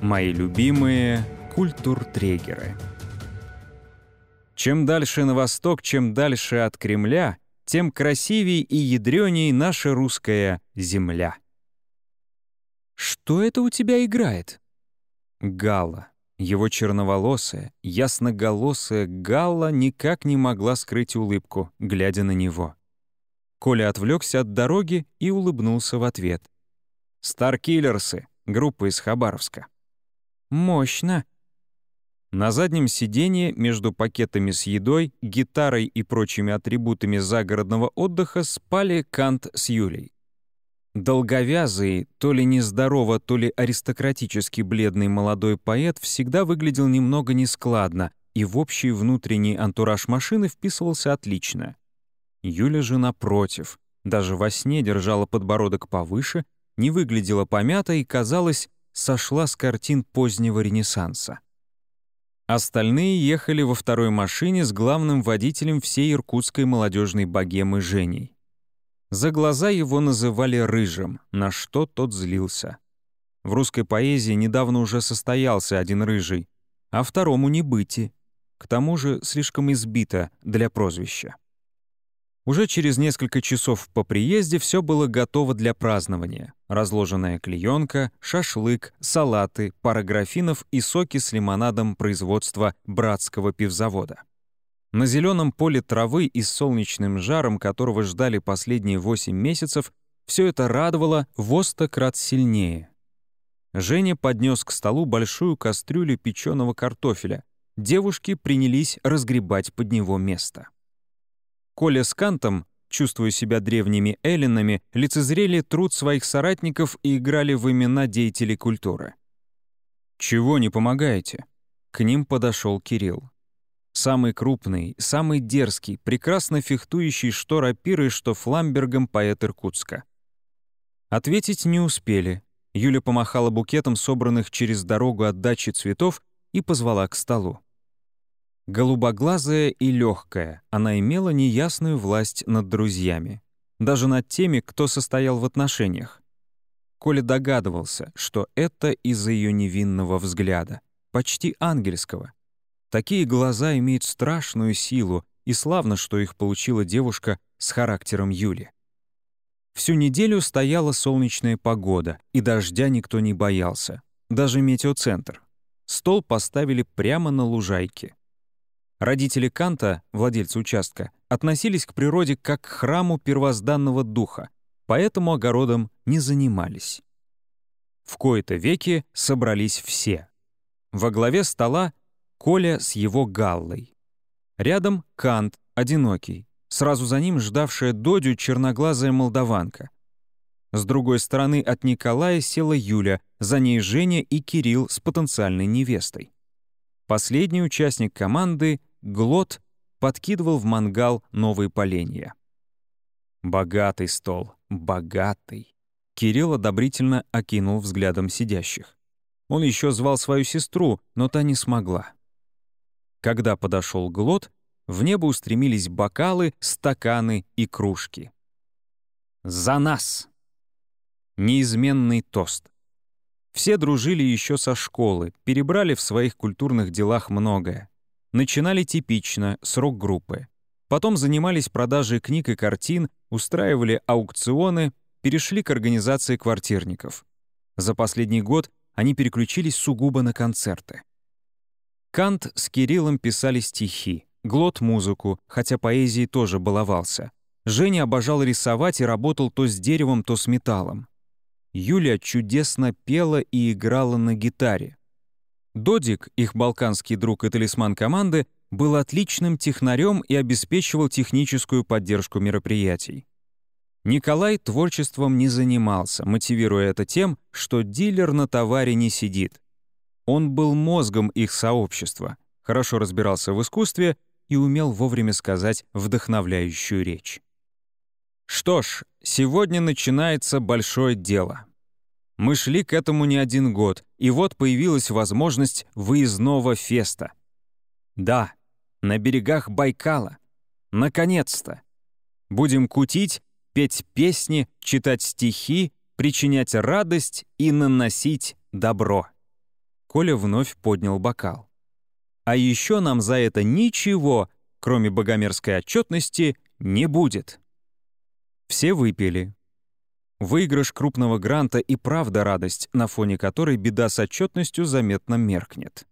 Мои любимые культуртрегеры. Чем дальше на восток, чем дальше от Кремля, тем красивее и ядреней наша русская земля. «Что это у тебя играет?» Гала. Его черноволосая, ясноголосая Галла никак не могла скрыть улыбку, глядя на него. Коля отвлекся от дороги и улыбнулся в ответ. «Старкиллерсы», группа из Хабаровска. «Мощно». На заднем сиденье между пакетами с едой, гитарой и прочими атрибутами загородного отдыха спали Кант с Юлей. Долговязый, то ли нездорово, то ли аристократически бледный молодой поэт всегда выглядел немного нескладно и в общий внутренний антураж машины вписывался отлично. Юля же, напротив, даже во сне держала подбородок повыше, не выглядела помята и, казалось, сошла с картин позднего Ренессанса. Остальные ехали во второй машине с главным водителем всей иркутской молодежной богемы Женей. За глаза его называли «рыжим», на что тот злился. В русской поэзии недавно уже состоялся один рыжий, а второму не быти. К тому же слишком избито для прозвища. Уже через несколько часов по приезде все было готово для празднования. Разложенная клеенка, шашлык, салаты, пара графинов и соки с лимонадом производства братского пивзавода. На зеленом поле травы и с солнечным жаром, которого ждали последние восемь месяцев, все это радовало во крат сильнее. Женя поднес к столу большую кастрюлю печеного картофеля. Девушки принялись разгребать под него место. Коля с Кантом, чувствуя себя древними эллинами, лицезрели труд своих соратников и играли в имена деятелей культуры. «Чего не помогаете?» К ним подошел Кирилл. Самый крупный, самый дерзкий, прекрасно фехтующий что рапирой, что фламбергом поэт Иркутска. Ответить не успели. Юля помахала букетом собранных через дорогу от дачи цветов и позвала к столу. Голубоглазая и легкая, она имела неясную власть над друзьями, даже над теми, кто состоял в отношениях. Коля догадывался, что это из-за ее невинного взгляда, почти ангельского. Такие глаза имеют страшную силу, и славно, что их получила девушка с характером Юли. Всю неделю стояла солнечная погода, и дождя никто не боялся, даже метеоцентр. Стол поставили прямо на лужайке. Родители Канта, владельцы участка, относились к природе как к храму первозданного духа, поэтому огородом не занимались. В кои-то веки собрались все. Во главе стола Коля с его галлой. Рядом Кант, одинокий. Сразу за ним ждавшая Додю черноглазая молдаванка. С другой стороны от Николая села Юля, за ней Женя и Кирилл с потенциальной невестой. Последний участник команды Глот подкидывал в мангал новые поленья. Богатый стол, богатый. Кирилл одобрительно окинул взглядом сидящих. Он еще звал свою сестру, но та не смогла. Когда подошел Глот, в небо устремились бокалы, стаканы и кружки. «За нас!» Неизменный тост. Все дружили еще со школы, перебрали в своих культурных делах многое. Начинали типично, с рок-группы. Потом занимались продажей книг и картин, устраивали аукционы, перешли к организации квартирников. За последний год они переключились сугубо на концерты. Кант с Кириллом писали стихи, Глот — музыку, хотя поэзией тоже баловался. Женя обожал рисовать и работал то с деревом, то с металлом. Юля чудесно пела и играла на гитаре. Додик, их балканский друг и талисман команды, был отличным технарем и обеспечивал техническую поддержку мероприятий. Николай творчеством не занимался, мотивируя это тем, что дилер на товаре не сидит. Он был мозгом их сообщества, хорошо разбирался в искусстве и умел вовремя сказать вдохновляющую речь. Что ж, сегодня начинается большое дело. Мы шли к этому не один год, и вот появилась возможность выездного феста. Да, на берегах Байкала. Наконец-то. Будем кутить, петь песни, читать стихи, причинять радость и наносить добро. Коля вновь поднял бокал. «А еще нам за это ничего, кроме богомерзкой отчетности, не будет». Все выпили. Выигрыш крупного гранта и правда радость, на фоне которой беда с отчетностью заметно меркнет.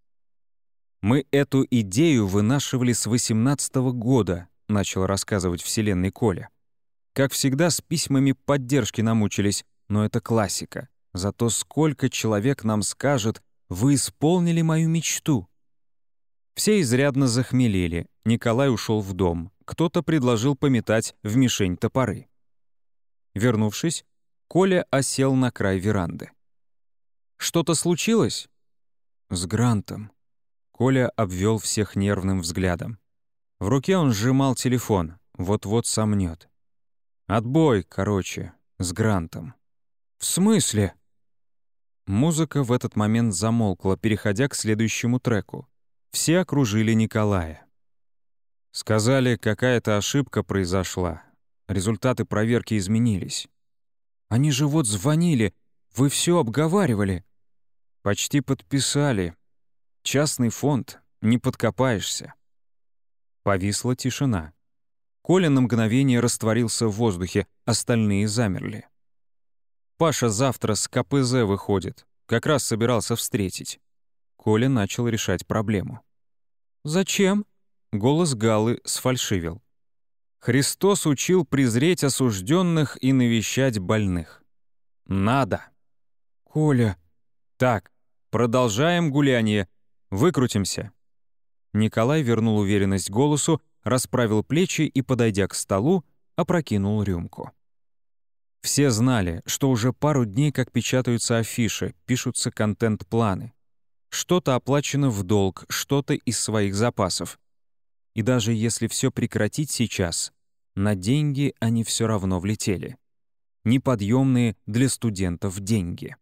«Мы эту идею вынашивали с 18 -го года», — начал рассказывать Вселенной Коля. Как всегда, с письмами поддержки намучились, но это классика. Зато сколько человек нам скажет «Вы исполнили мою мечту». Все изрядно захмелели. Николай ушел в дом. Кто-то предложил пометать в мишень топоры. Вернувшись, Коля осел на край веранды. «Что-то случилось?» «С Грантом». Коля обвел всех нервным взглядом. В руке он сжимал телефон, вот-вот сомнет. «Отбой, короче, с Грантом». «В смысле?» Музыка в этот момент замолкла, переходя к следующему треку. Все окружили Николая. Сказали, какая-то ошибка произошла. Результаты проверки изменились. Они же вот звонили. Вы все обговаривали. Почти подписали. Частный фонд. Не подкопаешься. Повисла тишина. Коля на мгновение растворился в воздухе, остальные замерли. Паша завтра с КПЗ выходит. Как раз собирался встретить. Коля начал решать проблему. «Зачем?» — голос Галы сфальшивил. Христос учил презреть осужденных и навещать больных. Надо. Коля. Так, продолжаем гуляние. Выкрутимся. Николай вернул уверенность голосу, расправил плечи и, подойдя к столу, опрокинул рюмку. Все знали, что уже пару дней как печатаются афиши, пишутся контент-планы. Что-то оплачено в долг, что-то из своих запасов. И даже если все прекратить сейчас, на деньги они все равно влетели. Неподъемные для студентов деньги.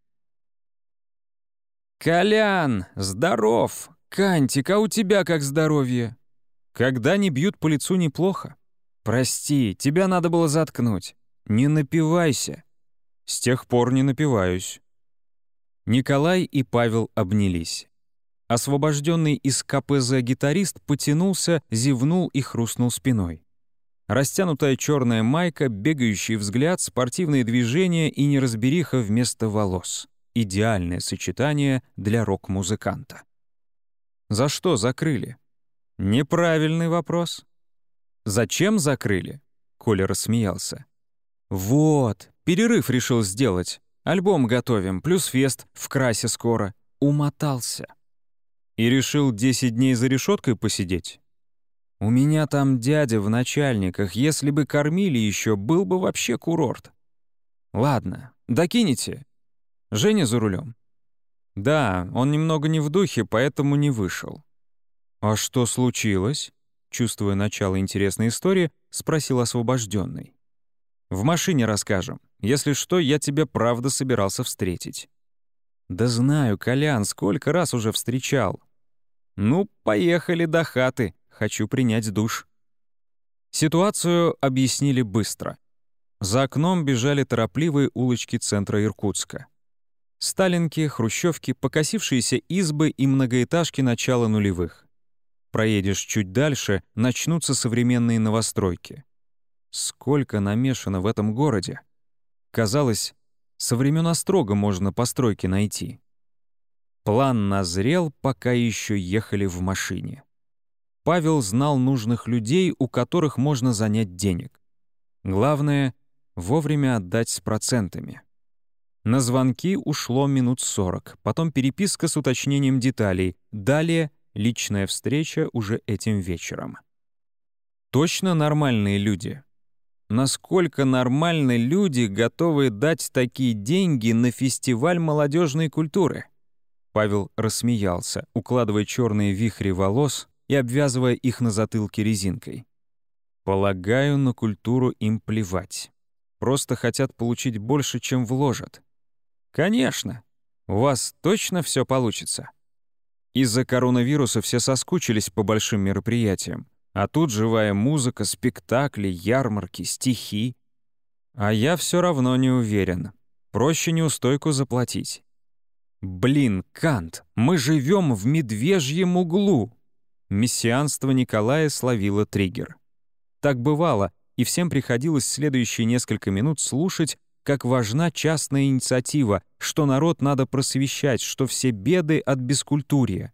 «Колян, здоров! Кантик, а у тебя как здоровье?» «Когда не бьют по лицу, неплохо. Прости, тебя надо было заткнуть. «Не напивайся!» С тех пор не напиваюсь. Николай и Павел обнялись. Освобожденный из КПЗ гитарист потянулся, зевнул и хрустнул спиной. Растянутая черная майка, бегающий взгляд, спортивные движения и неразбериха вместо волос. Идеальное сочетание для рок-музыканта. За что закрыли? Неправильный вопрос. Зачем закрыли? Коля рассмеялся. «Вот, перерыв решил сделать. Альбом готовим, плюс фест в красе скоро. Умотался». «И решил 10 дней за решеткой посидеть?» «У меня там дядя в начальниках. Если бы кормили еще, был бы вообще курорт». «Ладно, докинете?» «Женя за рулем. «Да, он немного не в духе, поэтому не вышел». «А что случилось?» Чувствуя начало интересной истории, спросил освобожденный. В машине расскажем. Если что, я тебе правда собирался встретить». «Да знаю, Колян, сколько раз уже встречал». «Ну, поехали до хаты. Хочу принять душ». Ситуацию объяснили быстро. За окном бежали торопливые улочки центра Иркутска. Сталинки, хрущевки, покосившиеся избы и многоэтажки начала нулевых. Проедешь чуть дальше, начнутся современные новостройки. Сколько намешано в этом городе. Казалось, со времен Острога можно постройки найти. План назрел, пока еще ехали в машине. Павел знал нужных людей, у которых можно занять денег. Главное — вовремя отдать с процентами. На звонки ушло минут сорок, потом переписка с уточнением деталей, далее — личная встреча уже этим вечером. Точно нормальные люди, насколько нормальны люди, готовы дать такие деньги на фестиваль молодежной культуры. Павел рассмеялся, укладывая черные вихри волос и обвязывая их на затылке резинкой. Полагаю, на культуру им плевать. Просто хотят получить больше, чем вложат. Конечно, у вас точно все получится. Из-за коронавируса все соскучились по большим мероприятиям. А тут живая музыка, спектакли, ярмарки, стихи. А я все равно не уверен. Проще неустойку заплатить. «Блин, Кант, мы живем в медвежьем углу!» Мессианство Николая словило триггер. Так бывало, и всем приходилось следующие несколько минут слушать, как важна частная инициатива, что народ надо просвещать, что все беды от бескультурия.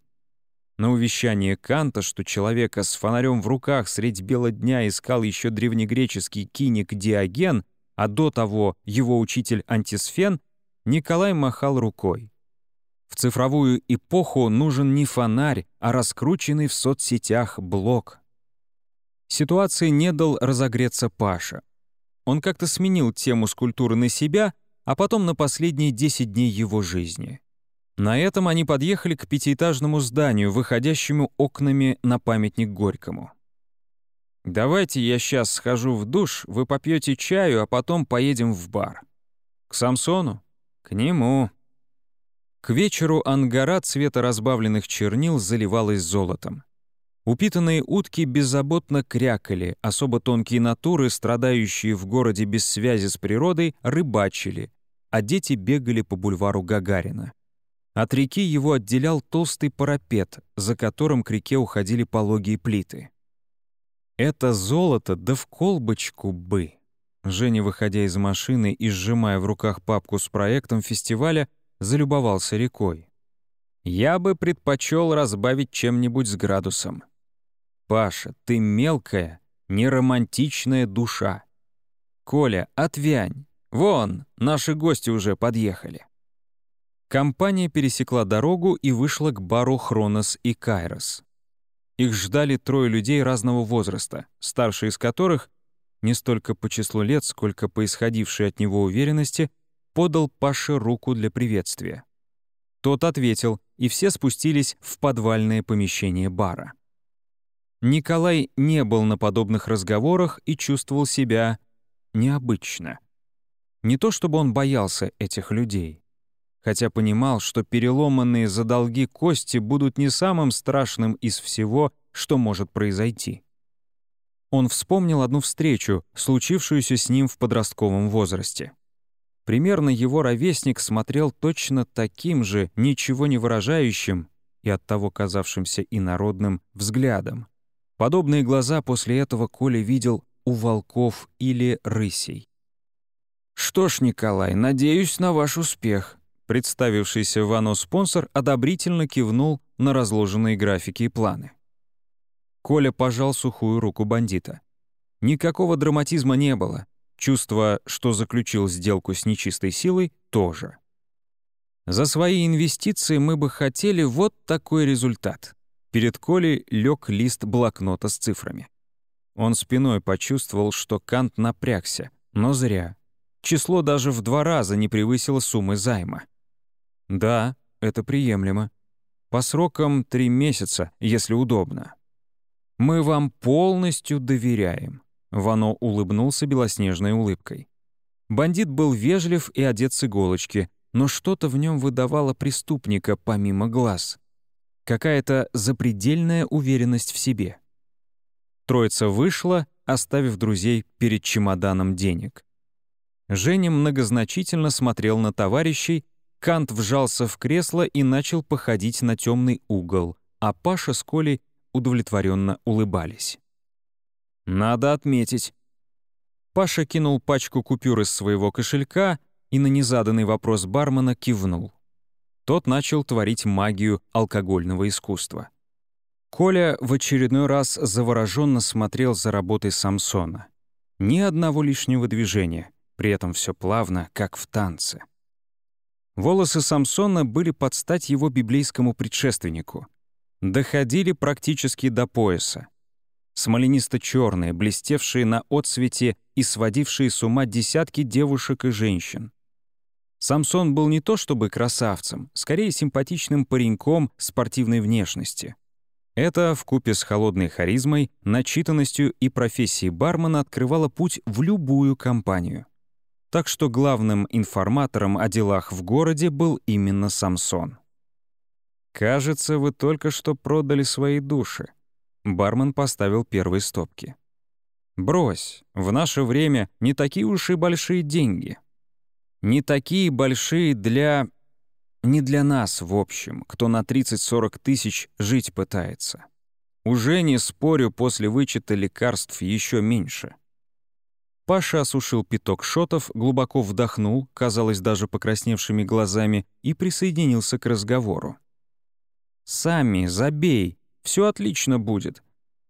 На увещание Канта, что человека с фонарем в руках средь бела дня искал еще древнегреческий киник Диоген, а до того его учитель Антисфен, Николай махал рукой. В цифровую эпоху нужен не фонарь, а раскрученный в соцсетях блог. Ситуации не дал разогреться Паша. Он как-то сменил тему скульптуры на себя, а потом на последние 10 дней его жизни. На этом они подъехали к пятиэтажному зданию, выходящему окнами на памятник Горькому. «Давайте я сейчас схожу в душ, вы попьете чаю, а потом поедем в бар». «К Самсону?» «К нему». К вечеру ангара цвета разбавленных чернил заливалась золотом. Упитанные утки беззаботно крякали, особо тонкие натуры, страдающие в городе без связи с природой, рыбачили, а дети бегали по бульвару Гагарина. От реки его отделял толстый парапет, за которым к реке уходили пологие плиты. «Это золото, да в колбочку бы!» Женя, выходя из машины и сжимая в руках папку с проектом фестиваля, залюбовался рекой. «Я бы предпочел разбавить чем-нибудь с градусом. Паша, ты мелкая, неромантичная душа. Коля, отвянь. Вон, наши гости уже подъехали. Компания пересекла дорогу и вышла к бару «Хронос» и «Кайрос». Их ждали трое людей разного возраста, старший из которых, не столько по числу лет, сколько по исходившей от него уверенности, подал Паше руку для приветствия. Тот ответил, и все спустились в подвальное помещение бара. Николай не был на подобных разговорах и чувствовал себя необычно. Не то чтобы он боялся этих людей, хотя понимал, что переломанные за долги кости будут не самым страшным из всего, что может произойти. Он вспомнил одну встречу, случившуюся с ним в подростковом возрасте. Примерно его ровесник смотрел точно таким же, ничего не выражающим и оттого казавшимся инородным взглядом. Подобные глаза после этого Коля видел у волков или рысей. «Что ж, Николай, надеюсь на ваш успех», Представившийся Вано спонсор одобрительно кивнул на разложенные графики и планы. Коля пожал сухую руку бандита. Никакого драматизма не было. Чувство, что заключил сделку с нечистой силой, тоже. За свои инвестиции мы бы хотели вот такой результат. Перед Колей лег лист блокнота с цифрами. Он спиной почувствовал, что Кант напрягся, но зря. Число даже в два раза не превысило суммы займа. Да, это приемлемо. По срокам три месяца, если удобно. Мы вам полностью доверяем. Вано улыбнулся белоснежной улыбкой. Бандит был вежлив и одет с иголочки, но что-то в нем выдавало преступника помимо глаз какая-то запредельная уверенность в себе. Троица вышла, оставив друзей перед чемоданом денег. Женя многозначительно смотрел на товарищей, Кант вжался в кресло и начал походить на темный угол, а Паша с Колей удовлетворенно улыбались. «Надо отметить». Паша кинул пачку купюр из своего кошелька и на незаданный вопрос бармена кивнул тот начал творить магию алкогольного искусства. Коля в очередной раз завороженно смотрел за работой Самсона. Ни одного лишнего движения, при этом все плавно, как в танце. Волосы Самсона были под стать его библейскому предшественнику. Доходили практически до пояса. Смоленисто-черные, блестевшие на отсвете и сводившие с ума десятки девушек и женщин. Самсон был не то чтобы красавцем, скорее симпатичным пареньком спортивной внешности. Это, вкупе с холодной харизмой, начитанностью и профессией бармена открывало путь в любую компанию. Так что главным информатором о делах в городе был именно Самсон. «Кажется, вы только что продали свои души». Бармен поставил первые стопки. «Брось, в наше время не такие уж и большие деньги», не такие большие для... Не для нас, в общем, кто на 30-40 тысяч жить пытается. Уже не спорю, после вычета лекарств еще меньше. Паша осушил пяток шотов, глубоко вдохнул, казалось, даже покрасневшими глазами, и присоединился к разговору. «Сами, забей, все отлично будет.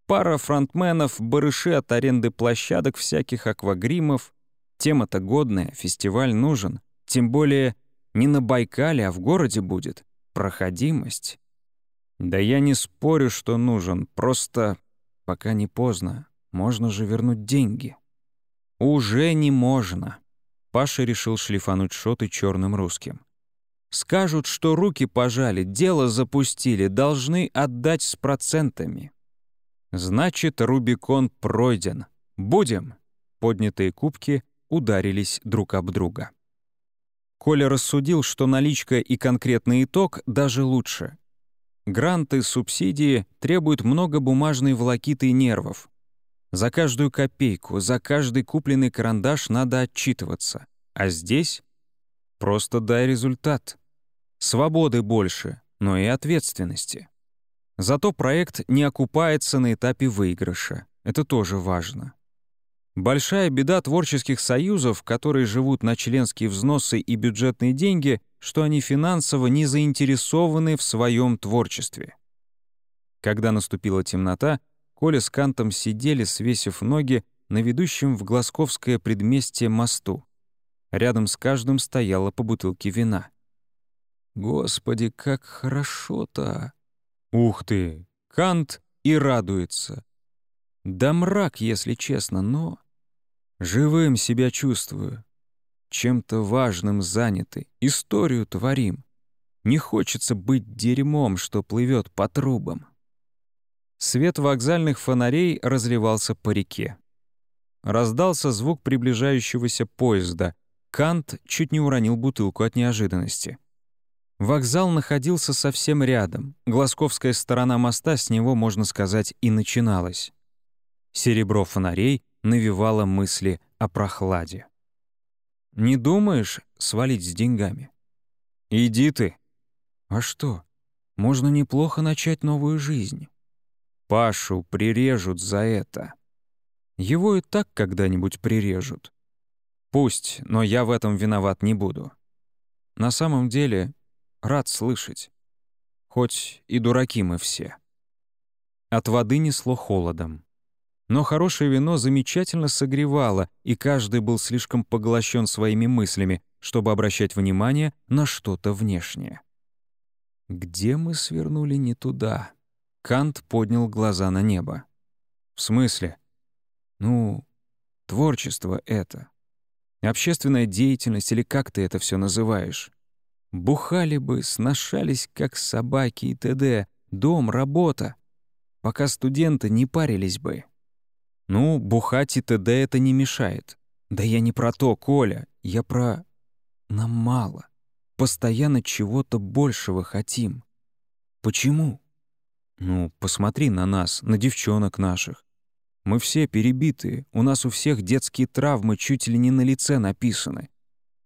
Пара фронтменов, барыши от аренды площадок, всяких аквагримов. Тема-то годная, фестиваль нужен. Тем более не на Байкале, а в городе будет. Проходимость. Да я не спорю, что нужен, просто пока не поздно. Можно же вернуть деньги. Уже не можно. Паша решил шлифануть шоты черным русским. Скажут, что руки пожали, дело запустили, должны отдать с процентами. Значит, Рубикон пройден. Будем. Поднятые кубки ударились друг об друга. Коля рассудил, что наличка и конкретный итог даже лучше. Гранты, субсидии требуют много бумажной волокиты и нервов. За каждую копейку, за каждый купленный карандаш надо отчитываться. А здесь просто дай результат. Свободы больше, но и ответственности. Зато проект не окупается на этапе выигрыша. Это тоже важно. Большая беда творческих союзов, которые живут на членские взносы и бюджетные деньги, что они финансово не заинтересованы в своем творчестве. Когда наступила темнота, Коля с Кантом сидели, свесив ноги, на ведущем в Глазковское предместье мосту. Рядом с каждым стояла по бутылке вина. Господи, как хорошо-то! Ух ты! Кант и радуется. Да мрак, если честно, но... Живым себя чувствую. Чем-то важным заняты, историю творим. Не хочется быть дерьмом, что плывет по трубам. Свет вокзальных фонарей разливался по реке. Раздался звук приближающегося поезда. Кант чуть не уронил бутылку от неожиданности. Вокзал находился совсем рядом. Глазковская сторона моста с него, можно сказать, и начиналась. Серебро фонарей навевало мысли о прохладе. «Не думаешь свалить с деньгами?» «Иди ты». «А что? Можно неплохо начать новую жизнь». «Пашу прирежут за это». «Его и так когда-нибудь прирежут». «Пусть, но я в этом виноват не буду». На самом деле Рад слышать. Хоть и дураки мы все. От воды несло холодом. Но хорошее вино замечательно согревало, и каждый был слишком поглощен своими мыслями, чтобы обращать внимание на что-то внешнее. «Где мы свернули не туда?» Кант поднял глаза на небо. «В смысле?» «Ну, творчество это. Общественная деятельность или как ты это все называешь?» Бухали бы, сношались, как собаки и т.д. Дом, работа. Пока студенты не парились бы. Ну, бухать и т.д. это не мешает. Да я не про то, Коля. Я про... Нам мало. Постоянно чего-то большего хотим. Почему? Ну, посмотри на нас, на девчонок наших. Мы все перебитые, у нас у всех детские травмы чуть ли не на лице написаны.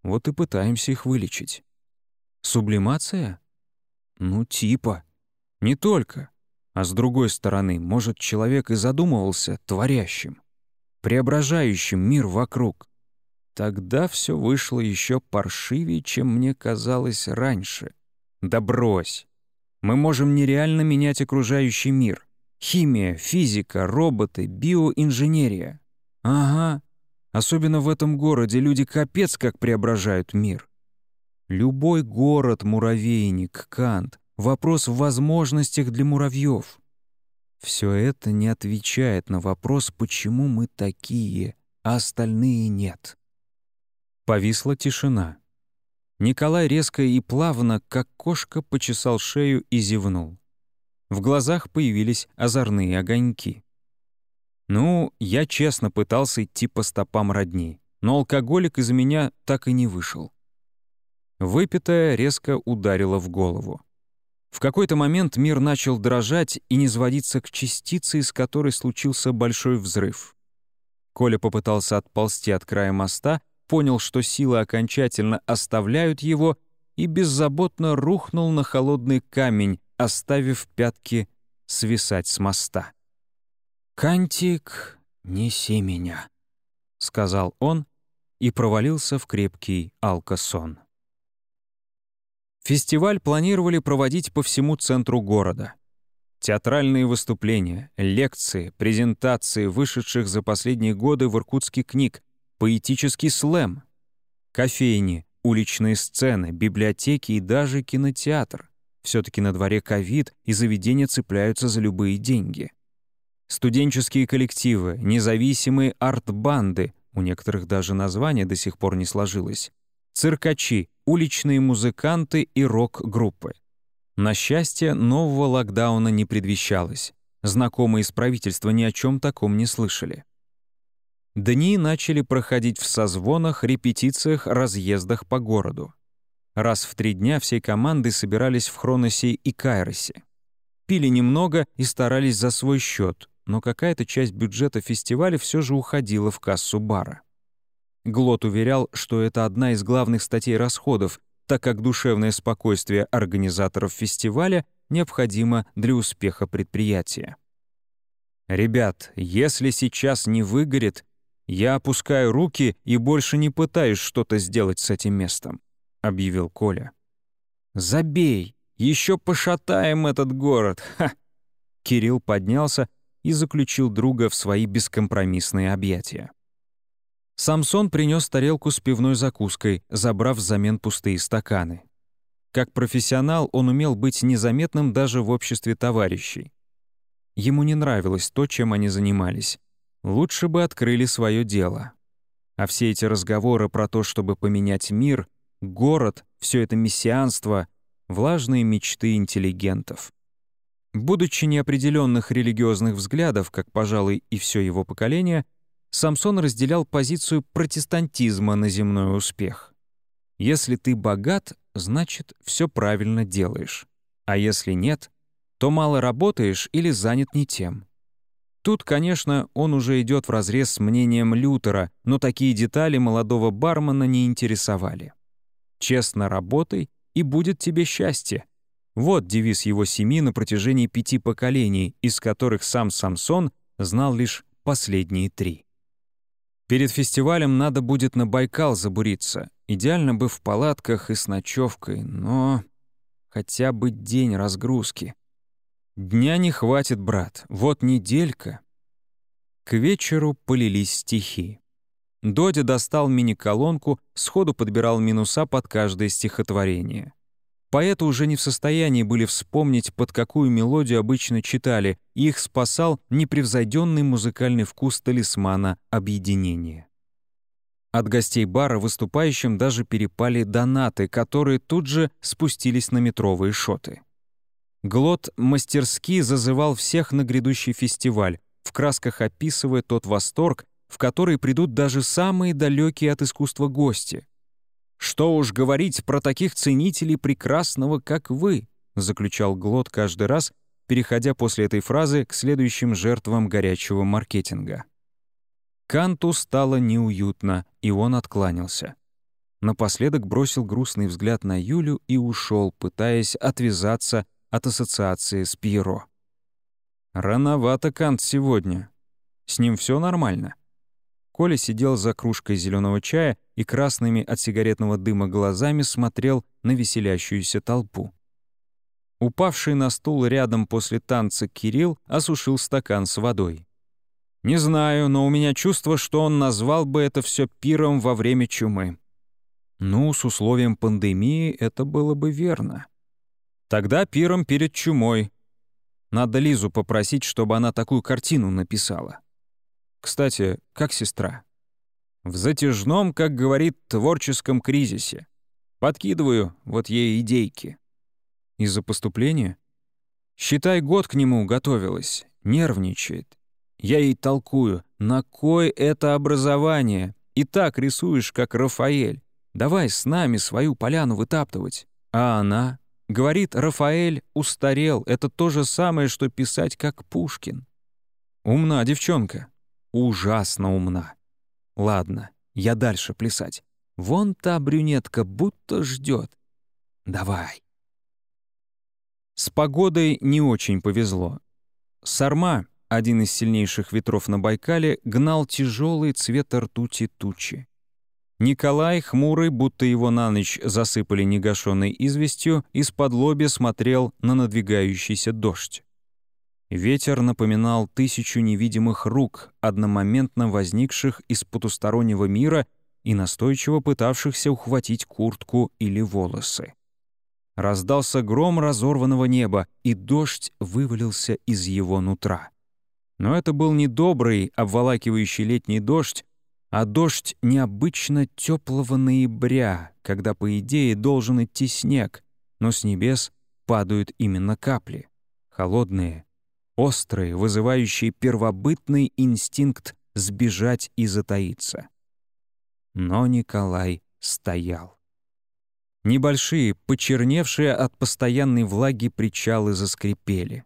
Вот и пытаемся их вылечить. Сублимация? Ну, типа. Не только. А с другой стороны, может, человек и задумывался творящим, преображающим мир вокруг. Тогда все вышло еще паршивее, чем мне казалось раньше. Да брось. Мы можем нереально менять окружающий мир. Химия, физика, роботы, биоинженерия. Ага. Особенно в этом городе люди капец как преображают мир. Любой город — муравейник, Кант. Вопрос в возможностях для муравьев. Все это не отвечает на вопрос, почему мы такие, а остальные нет. Повисла тишина. Николай резко и плавно, как кошка, почесал шею и зевнул. В глазах появились озорные огоньки. Ну, я честно пытался идти по стопам родни, но алкоголик из меня так и не вышел. Выпитое резко ударило в голову. В какой-то момент мир начал дрожать и не сводиться к частице, из которой случился большой взрыв. Коля попытался отползти от края моста, понял, что силы окончательно оставляют его и беззаботно рухнул на холодный камень, оставив пятки свисать с моста. «Кантик, неси меня», — сказал он и провалился в крепкий алкосон. Фестиваль планировали проводить по всему центру города. Театральные выступления, лекции, презентации вышедших за последние годы в Иркутске книг, поэтический слэм, кофейни, уличные сцены, библиотеки и даже кинотеатр. Все-таки на дворе ковид, и заведения цепляются за любые деньги. Студенческие коллективы, независимые арт-банды, у некоторых даже название до сих пор не сложилось, циркачи, уличные музыканты и рок-группы. На счастье, нового локдауна не предвещалось. Знакомые из правительства ни о чем таком не слышали. Дни начали проходить в созвонах, репетициях, разъездах по городу. Раз в три дня всей командой собирались в Хроносе и Кайросе. Пили немного и старались за свой счет, но какая-то часть бюджета фестиваля все же уходила в кассу бара. Глот уверял, что это одна из главных статей расходов, так как душевное спокойствие организаторов фестиваля необходимо для успеха предприятия. «Ребят, если сейчас не выгорит, я опускаю руки и больше не пытаюсь что-то сделать с этим местом», — объявил Коля. «Забей, еще пошатаем этот город, ха!» Кирилл поднялся и заключил друга в свои бескомпромиссные объятия. Самсон принес тарелку с пивной закуской, забрав взамен пустые стаканы. Как профессионал он умел быть незаметным даже в обществе товарищей. Ему не нравилось то, чем они занимались. Лучше бы открыли свое дело. А все эти разговоры про то, чтобы поменять мир, город, все это мессианство — влажные мечты интеллигентов. Будучи неопределенных религиозных взглядов, как, пожалуй, и все его поколение, Самсон разделял позицию протестантизма на земной успех. Если ты богат, значит, все правильно делаешь. А если нет, то мало работаешь или занят не тем. Тут, конечно, он уже идет вразрез с мнением Лютера, но такие детали молодого бармена не интересовали. «Честно работай, и будет тебе счастье», вот девиз его семьи на протяжении пяти поколений, из которых сам Самсон знал лишь последние три. Перед фестивалем надо будет на Байкал забуриться. Идеально бы в палатках и с ночевкой, но хотя бы день разгрузки. Дня не хватит, брат, вот неделька. К вечеру полились стихи. Додя достал мини-колонку, сходу подбирал минуса под каждое стихотворение. Поэты уже не в состоянии были вспомнить, под какую мелодию обычно читали, и их спасал непревзойденный музыкальный вкус талисмана объединения. От гостей бара выступающим даже перепали донаты, которые тут же спустились на метровые шоты. Глот мастерски зазывал всех на грядущий фестиваль, в красках описывая тот восторг, в который придут даже самые далекие от искусства гости — «Что уж говорить про таких ценителей прекрасного, как вы», заключал Глот каждый раз, переходя после этой фразы к следующим жертвам горячего маркетинга. Канту стало неуютно, и он откланялся. Напоследок бросил грустный взгляд на Юлю и ушел, пытаясь отвязаться от ассоциации с Пьеро. «Рановато Кант сегодня. С ним все нормально?» Коля сидел за кружкой зеленого чая и красными от сигаретного дыма глазами смотрел на веселящуюся толпу. Упавший на стул рядом после танца Кирилл осушил стакан с водой. «Не знаю, но у меня чувство, что он назвал бы это все пиром во время чумы». «Ну, с условием пандемии это было бы верно». «Тогда пиром перед чумой. Надо Лизу попросить, чтобы она такую картину написала». Кстати, как сестра? В затяжном, как говорит, творческом кризисе. Подкидываю вот ей идейки. Из-за поступления? Считай, год к нему готовилась, нервничает. Я ей толкую, на кой это образование? И так рисуешь, как Рафаэль. Давай с нами свою поляну вытаптывать. А она говорит, Рафаэль устарел, это то же самое, что писать, как Пушкин. Умна девчонка ужасно умна. Ладно, я дальше плясать. Вон та брюнетка будто ждет. Давай. С погодой не очень повезло. Сарма, один из сильнейших ветров на Байкале, гнал тяжелый цвет ртути тучи. Николай, хмурый, будто его на ночь засыпали негашенной известью, из-под лоби смотрел на надвигающийся дождь. Ветер напоминал тысячу невидимых рук, одномоментно возникших из потустороннего мира и настойчиво пытавшихся ухватить куртку или волосы. Раздался гром разорванного неба, и дождь вывалился из его нутра. Но это был не добрый, обволакивающий летний дождь, а дождь необычно теплого ноября, когда, по идее, должен идти снег, но с небес падают именно капли. Холодные, острые, вызывающие первобытный инстинкт сбежать и затаиться. Но Николай стоял. Небольшие, почерневшие от постоянной влаги причалы заскрипели.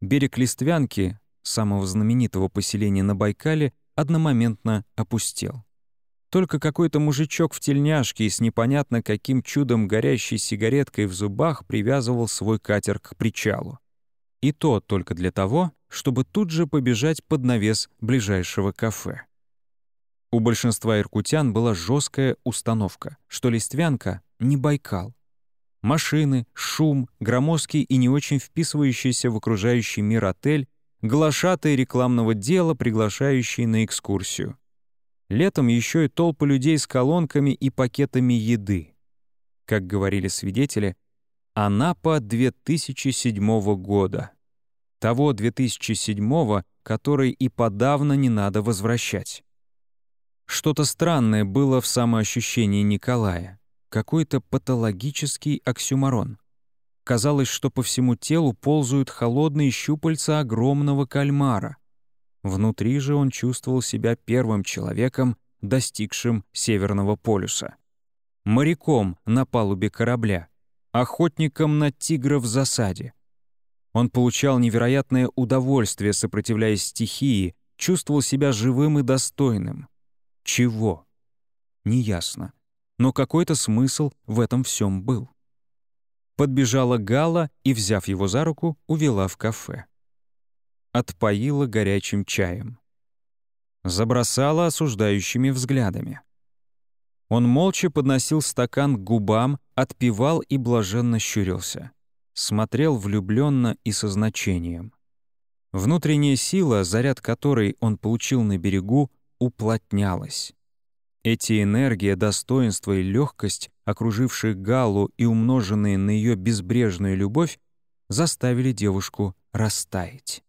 Берег Листвянки, самого знаменитого поселения на Байкале, одномоментно опустел. Только какой-то мужичок в тельняшке и с непонятно каким чудом горящей сигареткой в зубах привязывал свой катер к причалу. И то только для того, чтобы тут же побежать под навес ближайшего кафе. У большинства иркутян была жесткая установка, что Листвянка — не Байкал. Машины, шум, громоздкий и не очень вписывающийся в окружающий мир отель глашатые рекламного дела, приглашающие на экскурсию. Летом еще и толпы людей с колонками и пакетами еды. Как говорили свидетели, Анапа 2007 года. Того 2007, который и подавно не надо возвращать. Что-то странное было в самоощущении Николая. Какой-то патологический оксюмарон. Казалось, что по всему телу ползают холодные щупальца огромного кальмара. Внутри же он чувствовал себя первым человеком, достигшим Северного полюса. Моряком на палубе корабля, охотником на тигра в засаде. Он получал невероятное удовольствие, сопротивляясь стихии, чувствовал себя живым и достойным. Чего? Неясно. Но какой-то смысл в этом всем был. Подбежала Гала и, взяв его за руку, увела в кафе. Отпоила горячим чаем. Забросала осуждающими взглядами. Он молча подносил стакан к губам, отпивал и блаженно щурился. Смотрел влюбленно и со значением. Внутренняя сила, заряд которой он получил на берегу, уплотнялась. Эти энергия, достоинство и легкость, окружившие Галу и умноженные на ее безбрежную любовь, заставили девушку растаять.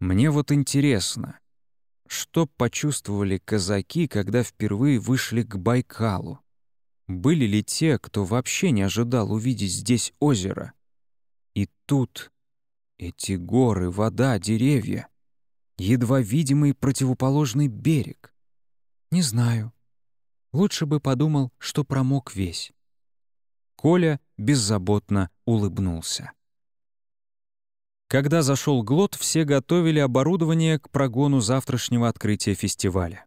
Мне вот интересно, что почувствовали казаки, когда впервые вышли к Байкалу? Были ли те, кто вообще не ожидал увидеть здесь озеро? И тут эти горы, вода, деревья, едва видимый противоположный берег. «Не знаю. Лучше бы подумал, что промок весь». Коля беззаботно улыбнулся. Когда зашел Глот, все готовили оборудование к прогону завтрашнего открытия фестиваля.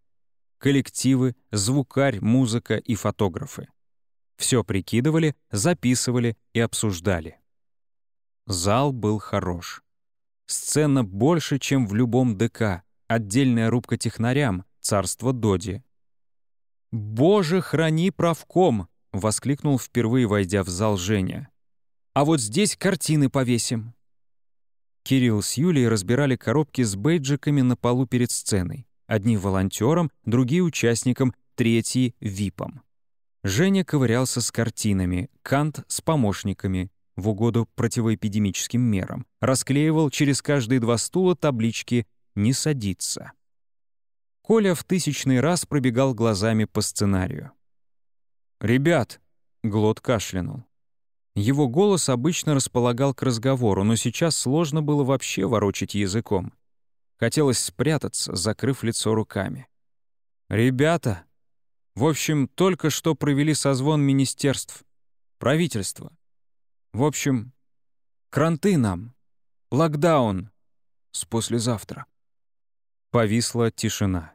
Коллективы, звукарь, музыка и фотографы. Все прикидывали, записывали и обсуждали. Зал был хорош. Сцена больше, чем в любом ДК, отдельная рубка технарям, царство Доди. «Боже, храни правком!» — воскликнул впервые, войдя в зал Женя. «А вот здесь картины повесим». Кирилл с Юлей разбирали коробки с бейджиками на полу перед сценой. Одни волонтерам, другие участникам, третьи — випом. Женя ковырялся с картинами, Кант с помощниками, в угоду противоэпидемическим мерам. Расклеивал через каждые два стула таблички «Не садиться». Коля в тысячный раз пробегал глазами по сценарию. «Ребят!» — Глот кашлянул. Его голос обычно располагал к разговору, но сейчас сложно было вообще ворочать языком. Хотелось спрятаться, закрыв лицо руками. «Ребята! В общем, только что провели созвон министерств, правительства. В общем, кранты нам, локдаун с послезавтра». Повисла тишина.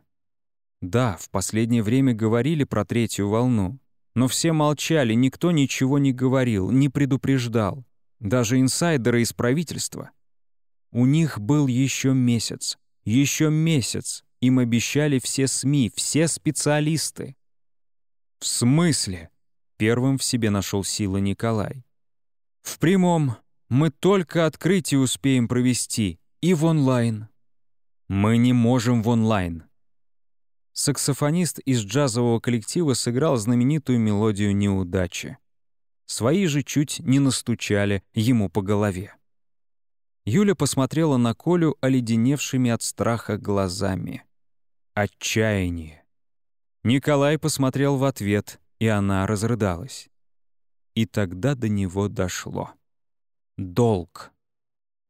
Да, в последнее время говорили про третью волну, Но все молчали, никто ничего не говорил, не предупреждал. Даже инсайдеры из правительства. У них был еще месяц. Еще месяц. Им обещали все СМИ, все специалисты. «В смысле?» — первым в себе нашел силы Николай. «В прямом. Мы только открытие успеем провести. И в онлайн». «Мы не можем в онлайн». Саксофонист из джазового коллектива сыграл знаменитую мелодию «Неудачи». Свои же чуть не настучали ему по голове. Юля посмотрела на Колю оледеневшими от страха глазами. Отчаяние. Николай посмотрел в ответ, и она разрыдалась. И тогда до него дошло. Долг.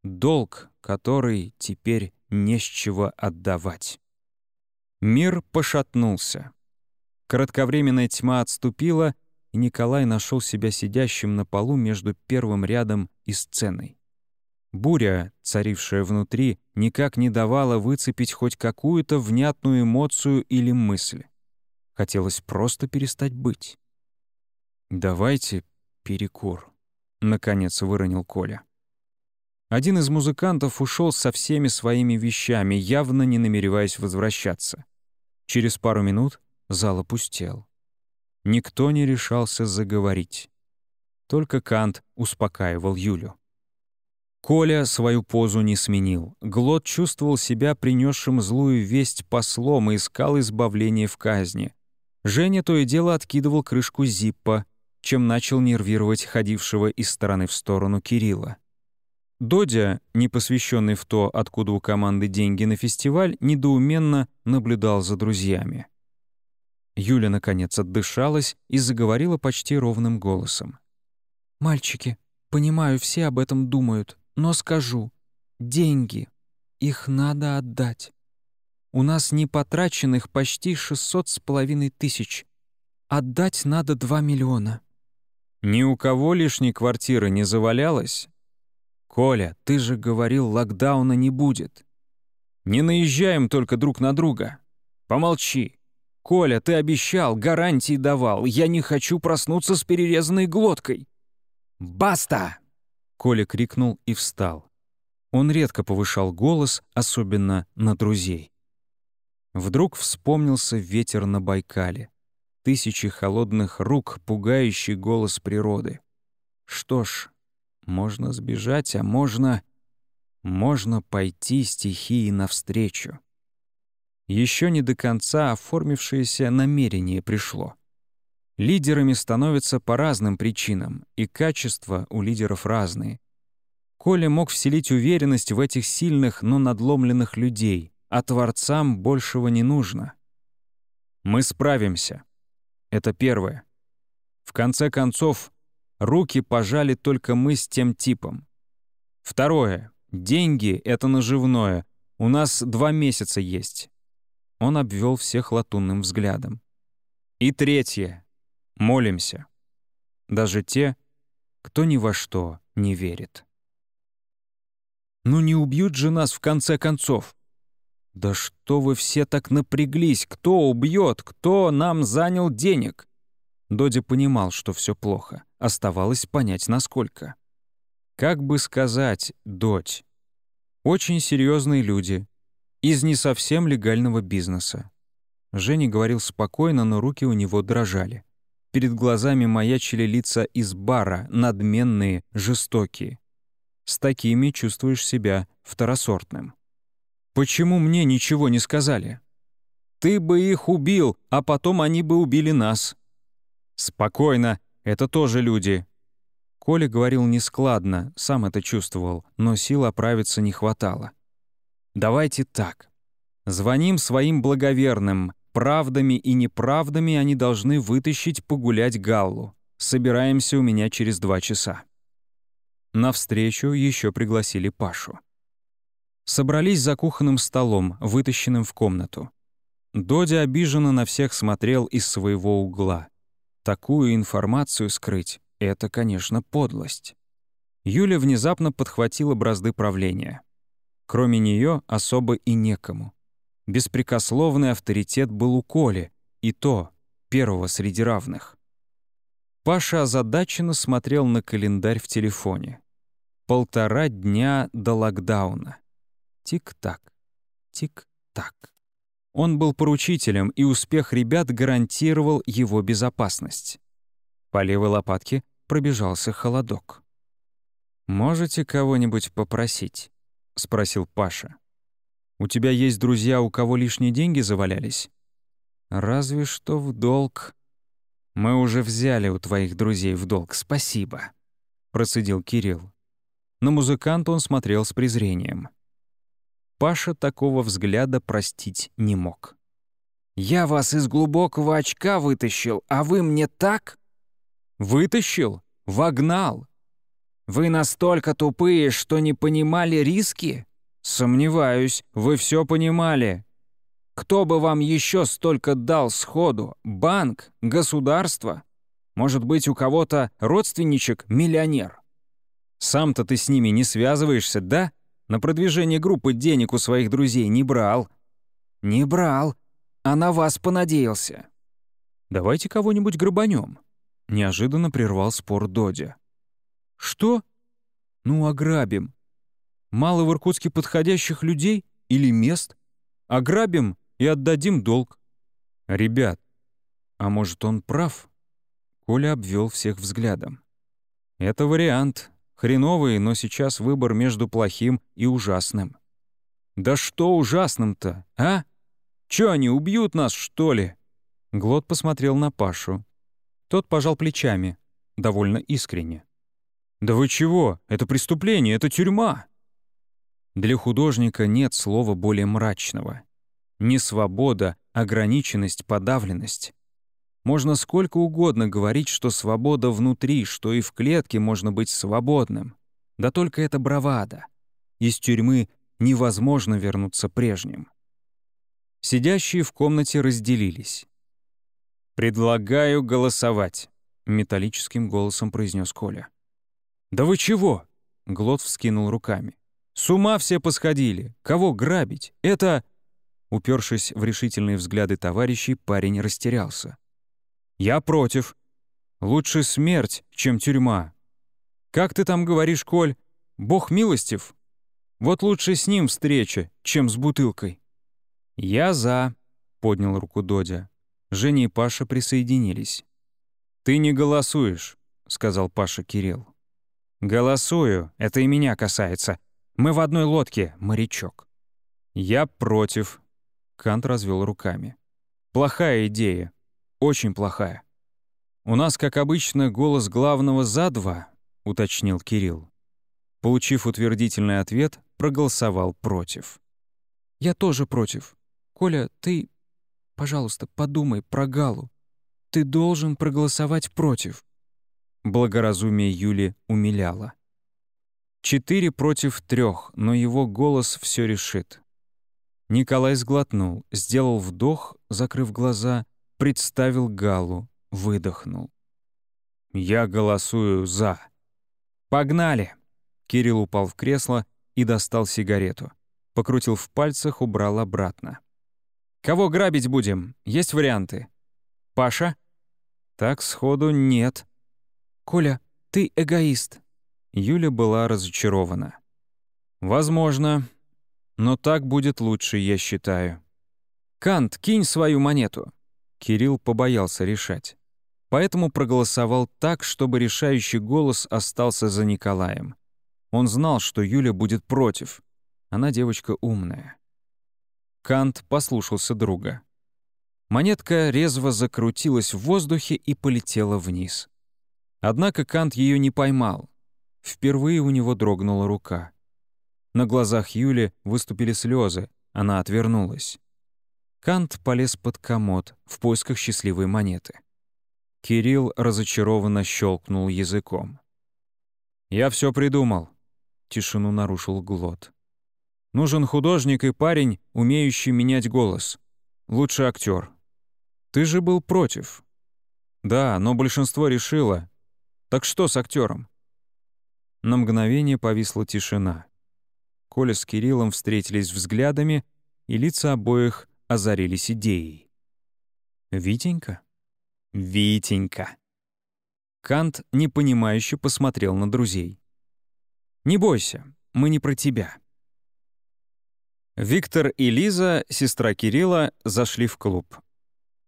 Долг, который теперь не с чего отдавать. Мир пошатнулся. Кратковременная тьма отступила, и Николай нашел себя сидящим на полу между первым рядом и сценой. Буря, царившая внутри, никак не давала выцепить хоть какую-то внятную эмоцию или мысль. Хотелось просто перестать быть. «Давайте перекур», — наконец выронил Коля. Один из музыкантов ушел со всеми своими вещами, явно не намереваясь возвращаться. Через пару минут зал опустел. Никто не решался заговорить. Только Кант успокаивал Юлю. Коля свою позу не сменил. Глот чувствовал себя принесшим злую весть послом и искал избавления в казни. Женя то и дело откидывал крышку зиппа, чем начал нервировать ходившего из стороны в сторону Кирилла. Додя, не посвященный в то, откуда у команды деньги на фестиваль, недоуменно наблюдал за друзьями. Юля, наконец, отдышалась и заговорила почти ровным голосом. «Мальчики, понимаю, все об этом думают, но скажу. Деньги. Их надо отдать. У нас не потраченных почти шестьсот с половиной тысяч. Отдать надо два миллиона». «Ни у кого лишней квартиры не завалялось?» «Коля, ты же говорил, локдауна не будет». «Не наезжаем только друг на друга. Помолчи. «Коля, ты обещал, гарантии давал. Я не хочу проснуться с перерезанной глоткой». «Баста!» — Коля крикнул и встал. Он редко повышал голос, особенно на друзей. Вдруг вспомнился ветер на Байкале. Тысячи холодных рук, пугающий голос природы. Что ж, можно сбежать, а можно... Можно пойти стихии навстречу. Еще не до конца оформившееся намерение пришло. Лидерами становятся по разным причинам, и качества у лидеров разные. Коля мог вселить уверенность в этих сильных, но надломленных людей, а творцам большего не нужно. Мы справимся. Это первое. В конце концов, руки пожали только мы с тем типом. Второе. Деньги — это наживное. У нас два месяца есть. Он обвел всех латунным взглядом. И третье. Молимся. Даже те, кто ни во что не верит. «Ну не убьют же нас в конце концов!» «Да что вы все так напряглись? Кто убьет? Кто нам занял денег?» Доди понимал, что все плохо. Оставалось понять, насколько. Как бы сказать, дочь. Очень серьезные люди, из не совсем легального бизнеса. Женя говорил спокойно, но руки у него дрожали. Перед глазами маячили лица из бара, надменные, жестокие. С такими чувствуешь себя второсортным. «Почему мне ничего не сказали?» «Ты бы их убил, а потом они бы убили нас». «Спокойно, это тоже люди». Коля говорил нескладно, сам это чувствовал, но сил оправиться не хватало. Давайте так. Звоним своим благоверным. Правдами и неправдами они должны вытащить погулять Галлу. Собираемся у меня через два часа. На встречу еще пригласили Пашу. Собрались за кухонным столом, вытащенным в комнату. Додя обиженно на всех смотрел из своего угла. Такую информацию скрыть — это, конечно, подлость. Юля внезапно подхватила бразды правления. Кроме нее особо и некому. Беспрекословный авторитет был у Коли, и то первого среди равных. Паша озадаченно смотрел на календарь в телефоне. Полтора дня до локдауна. Тик-так, тик-так. Он был поручителем, и успех ребят гарантировал его безопасность. По левой лопатке пробежался холодок. «Можете кого-нибудь попросить?» — спросил Паша. «У тебя есть друзья, у кого лишние деньги завалялись?» «Разве что в долг». «Мы уже взяли у твоих друзей в долг, спасибо», — процедил Кирилл. На музыканта он смотрел с презрением. Паша такого взгляда простить не мог. «Я вас из глубокого очка вытащил, а вы мне так?» «Вытащил? Вогнал? Вы настолько тупые, что не понимали риски? Сомневаюсь, вы все понимали. Кто бы вам еще столько дал сходу? Банк? Государство? Может быть, у кого-то родственничек миллионер? Сам-то ты с ними не связываешься, да? На продвижение группы денег у своих друзей не брал. Не брал, а на вас понадеялся. Давайте кого-нибудь грабанем. Неожиданно прервал спор Додя. «Что? Ну, ограбим. Мало в Иркутске подходящих людей или мест? Ограбим и отдадим долг. Ребят, а может, он прав?» Коля обвел всех взглядом. «Это вариант. Хреновый, но сейчас выбор между плохим и ужасным». «Да что ужасным-то, а? Чё, они убьют нас, что ли?» Глот посмотрел на Пашу. Тот пожал плечами, довольно искренне. «Да вы чего? Это преступление, это тюрьма!» Для художника нет слова более мрачного. Не свобода, ограниченность, подавленность. Можно сколько угодно говорить, что свобода внутри, что и в клетке можно быть свободным. Да только это бравада. Из тюрьмы невозможно вернуться прежним. Сидящие в комнате разделились. «Предлагаю голосовать», — металлическим голосом произнес Коля. «Да вы чего?» — Глот вскинул руками. «С ума все посходили! Кого грабить? Это...» Упершись в решительные взгляды товарищей, парень растерялся. «Я против. Лучше смерть, чем тюрьма. Как ты там говоришь, Коль? Бог милостив? Вот лучше с ним встреча, чем с бутылкой». «Я за», — поднял руку Додя. Женя и Паша присоединились. «Ты не голосуешь», — сказал Паша Кирилл. «Голосую, это и меня касается. Мы в одной лодке, морячок». «Я против», — Кант развел руками. «Плохая идея. Очень плохая». «У нас, как обычно, голос главного за два», — уточнил Кирилл. Получив утвердительный ответ, проголосовал против. «Я тоже против. Коля, ты Пожалуйста, подумай про Галу. Ты должен проголосовать против». Благоразумие Юли умиляло. Четыре против трех, но его голос все решит. Николай сглотнул, сделал вдох, закрыв глаза, представил Галу, выдохнул. «Я голосую «за». «Погнали!» Кирилл упал в кресло и достал сигарету. Покрутил в пальцах, убрал обратно. Кого грабить будем? Есть варианты. Паша? Так сходу нет. Коля, ты эгоист. Юля была разочарована. Возможно, но так будет лучше, я считаю. Кант, кинь свою монету. Кирилл побоялся решать. Поэтому проголосовал так, чтобы решающий голос остался за Николаем. Он знал, что Юля будет против. Она девочка умная. Кант послушался друга. Монетка резво закрутилась в воздухе и полетела вниз. Однако Кант ее не поймал. Впервые у него дрогнула рука. На глазах Юли выступили слезы, она отвернулась. Кант полез под комод в поисках счастливой монеты. Кирилл разочарованно щелкнул языком. «Я все придумал», — тишину нарушил Глот. Нужен художник и парень, умеющий менять голос. Лучше актер. Ты же был против. Да, но большинство решило. Так что с актером? На мгновение повисла тишина. Коля с Кириллом встретились взглядами, и лица обоих озарились идеей. «Витенька? Витенька!» Кант непонимающе посмотрел на друзей. «Не бойся, мы не про тебя». Виктор и Лиза, сестра Кирилла, зашли в клуб.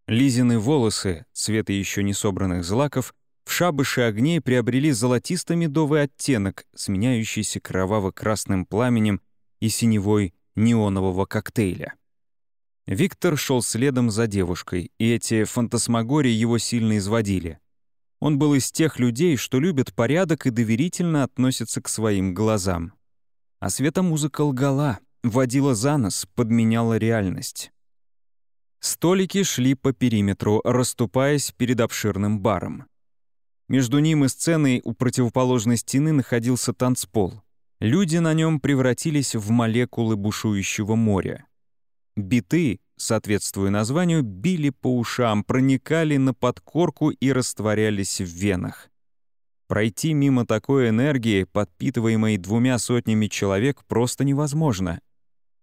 Лизины волосы, цвета еще не собранных злаков, в шабыше огней приобрели золотисто-медовый оттенок, сменяющийся кроваво-красным пламенем и синевой неонового коктейля. Виктор шел следом за девушкой, и эти фантасмагории его сильно изводили. Он был из тех людей, что любят порядок и доверительно относятся к своим глазам. А светомузыка лгала, водила за нос, подменяла реальность. Столики шли по периметру, расступаясь перед обширным баром. Между ним и сценой у противоположной стены находился танцпол. Люди на нем превратились в молекулы бушующего моря. Биты, соответствуя названию, били по ушам, проникали на подкорку и растворялись в венах. Пройти мимо такой энергии, подпитываемой двумя сотнями человек, просто невозможно.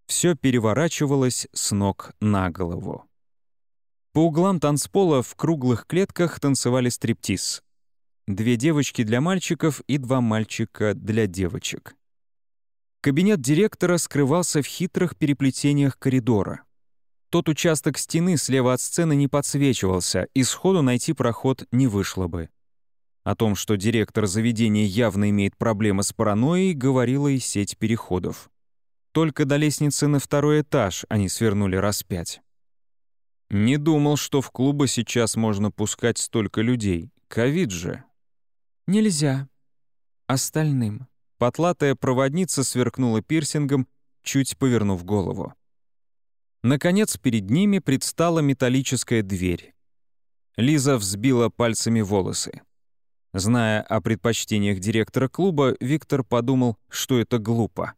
Все переворачивалось с ног на голову. По углам танцпола в круглых клетках танцевали стриптиз. Две девочки для мальчиков и два мальчика для девочек. Кабинет директора скрывался в хитрых переплетениях коридора. Тот участок стены слева от сцены не подсвечивался, и сходу найти проход не вышло бы. О том, что директор заведения явно имеет проблемы с паранойей, говорила и сеть переходов. Только до лестницы на второй этаж они свернули раз пять. Не думал, что в клубы сейчас можно пускать столько людей. Ковид же. Нельзя. Остальным. Потлатая проводница сверкнула пирсингом, чуть повернув голову. Наконец, перед ними предстала металлическая дверь. Лиза взбила пальцами волосы. Зная о предпочтениях директора клуба, Виктор подумал, что это глупо.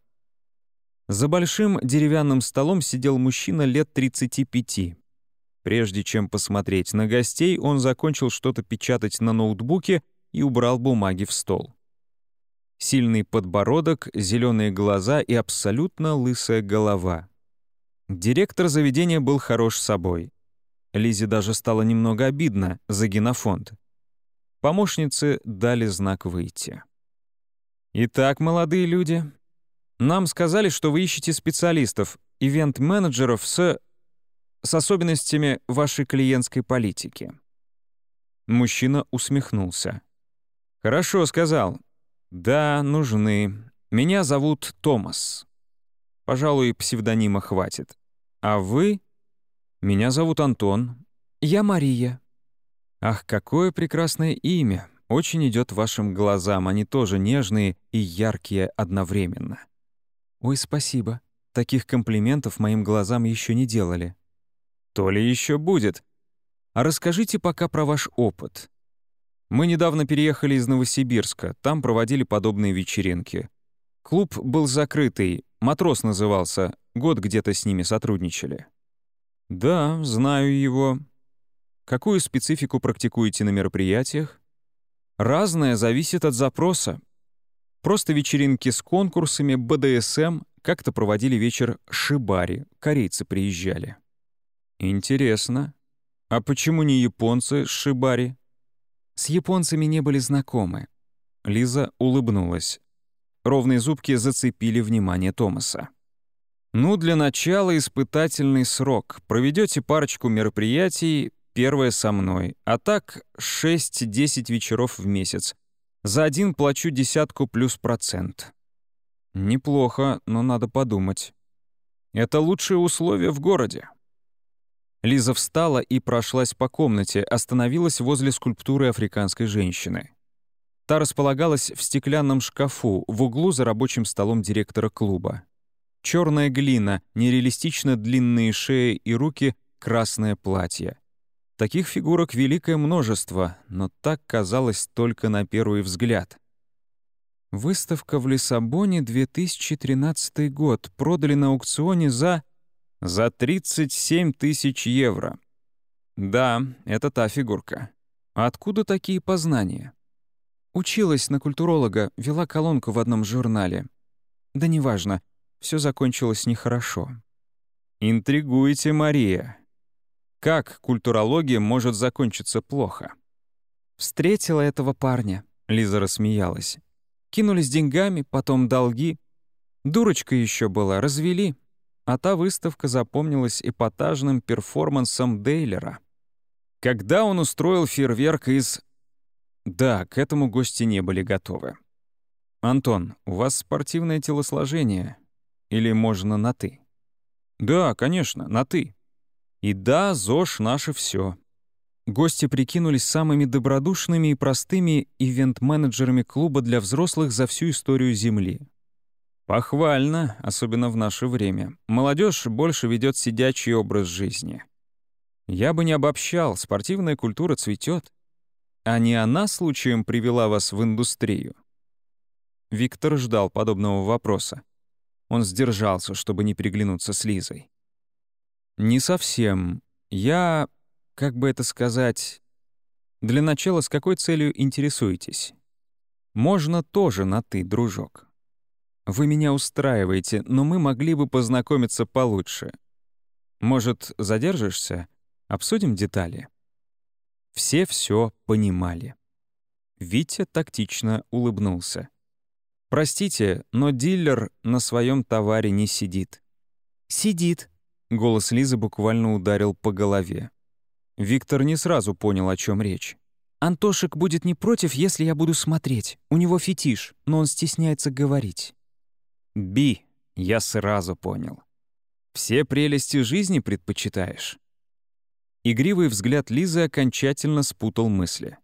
За большим деревянным столом сидел мужчина лет 35. Прежде чем посмотреть на гостей, он закончил что-то печатать на ноутбуке и убрал бумаги в стол. Сильный подбородок, зеленые глаза и абсолютно лысая голова. Директор заведения был хорош собой. Лизе даже стало немного обидно за генофонд. Помощницы дали знак выйти. «Итак, молодые люди, нам сказали, что вы ищете специалистов, ивент-менеджеров с... с особенностями вашей клиентской политики». Мужчина усмехнулся. «Хорошо», — сказал. «Да, нужны. Меня зовут Томас. Пожалуй, псевдонима хватит. А вы?» «Меня зовут Антон. Я Мария». «Ах, какое прекрасное имя! Очень идет вашим глазам, они тоже нежные и яркие одновременно». «Ой, спасибо. Таких комплиментов моим глазам еще не делали». «То ли еще будет. А расскажите пока про ваш опыт. Мы недавно переехали из Новосибирска, там проводили подобные вечеринки. Клуб был закрытый, «Матрос» назывался, год где-то с ними сотрудничали. «Да, знаю его. Какую специфику практикуете на мероприятиях?» «Разное зависит от запроса. Просто вечеринки с конкурсами, БДСМ, как-то проводили вечер шибари, корейцы приезжали». «Интересно. А почему не японцы шибари?» С японцами не были знакомы. Лиза улыбнулась. Ровные зубки зацепили внимание Томаса. «Ну, для начала испытательный срок. Проведете парочку мероприятий, первое со мной, а так 6-10 вечеров в месяц. За один плачу десятку плюс процент». «Неплохо, но надо подумать. Это лучшие условия в городе». Лиза встала и прошлась по комнате, остановилась возле скульптуры африканской женщины. Та располагалась в стеклянном шкафу в углу за рабочим столом директора клуба. Черная глина, нереалистично длинные шеи и руки, красное платье. Таких фигурок великое множество, но так казалось только на первый взгляд. Выставка в Лиссабоне 2013 год. Продали на аукционе за за 37 тысяч евро. Да, это та фигурка. А откуда такие познания? Училась на культуролога, вела колонку в одном журнале. Да неважно, все закончилось нехорошо. Интригуете, Мария. Как культурология может закончиться плохо? Встретила этого парня. Лиза рассмеялась. Кинулись деньгами, потом долги. Дурочка еще была, развели. А та выставка запомнилась эпатажным перформансом Дейлера. Когда он устроил фейерверк из... Да, к этому гости не были готовы. «Антон, у вас спортивное телосложение. Или можно на «ты»?» «Да, конечно, на «ты». И да, ЗОЖ — наше все. Гости прикинулись самыми добродушными и простыми ивент-менеджерами клуба для взрослых за всю историю Земли. Похвально, особенно в наше время. Молодежь больше ведет сидячий образ жизни. Я бы не обобщал, спортивная культура цветет. А не она случаем привела вас в индустрию? Виктор ждал подобного вопроса. Он сдержался, чтобы не переглянуться с Лизой. «Не совсем. Я как бы это сказать... Для начала, с какой целью интересуетесь? Можно тоже на «ты», дружок. Вы меня устраиваете, но мы могли бы познакомиться получше. Может, задержишься? Обсудим детали?» Все все понимали. Витя тактично улыбнулся. «Простите, но дилер на своем товаре не сидит». «Сидит», — голос Лизы буквально ударил по голове. Виктор не сразу понял, о чем речь. «Антошек будет не против, если я буду смотреть. У него фетиш, но он стесняется говорить». «Би, я сразу понял. Все прелести жизни предпочитаешь?» Игривый взгляд Лизы окончательно спутал мысли.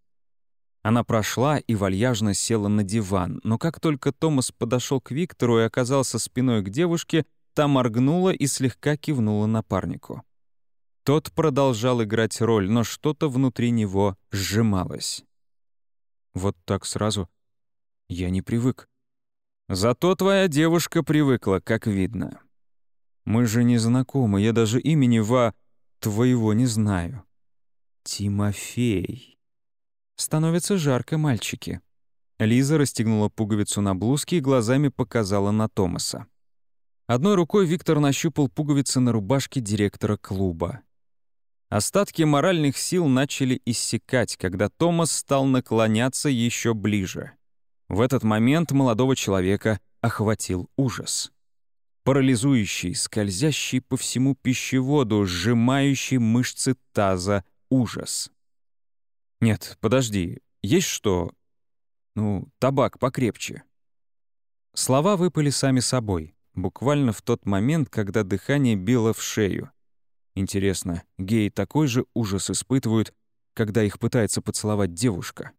Она прошла и вальяжно села на диван, но как только Томас подошел к Виктору и оказался спиной к девушке, та моргнула и слегка кивнула напарнику. Тот продолжал играть роль, но что-то внутри него сжималось. Вот так сразу я не привык. Зато твоя девушка привыкла, как видно. Мы же не знакомы, я даже имени Ва твоего не знаю. Тимофей. Становится жарко, мальчики. Лиза расстегнула пуговицу на блузке и глазами показала на Томаса. Одной рукой Виктор нащупал пуговицы на рубашке директора клуба. Остатки моральных сил начали иссякать, когда Томас стал наклоняться еще ближе. В этот момент молодого человека охватил ужас. Парализующий, скользящий по всему пищеводу, сжимающий мышцы таза ужас. «Нет, подожди, есть что? Ну, табак покрепче». Слова выпали сами собой, буквально в тот момент, когда дыхание било в шею. Интересно, геи такой же ужас испытывают, когда их пытается поцеловать девушка?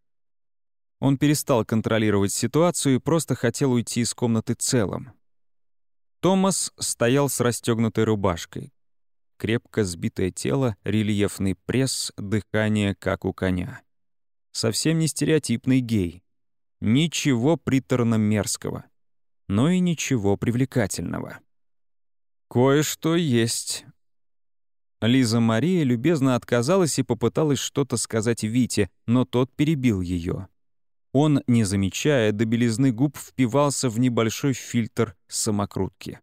Он перестал контролировать ситуацию и просто хотел уйти из комнаты целым. Томас стоял с расстегнутой рубашкой. Крепко сбитое тело, рельефный пресс, дыхание, как у коня. Совсем не стереотипный гей. Ничего приторно-мерзкого, но и ничего привлекательного. «Кое-что есть», Лиза Мария любезно отказалась и попыталась что-то сказать Вите, но тот перебил ее. Он, не замечая до белизны губ, впивался в небольшой фильтр самокрутки.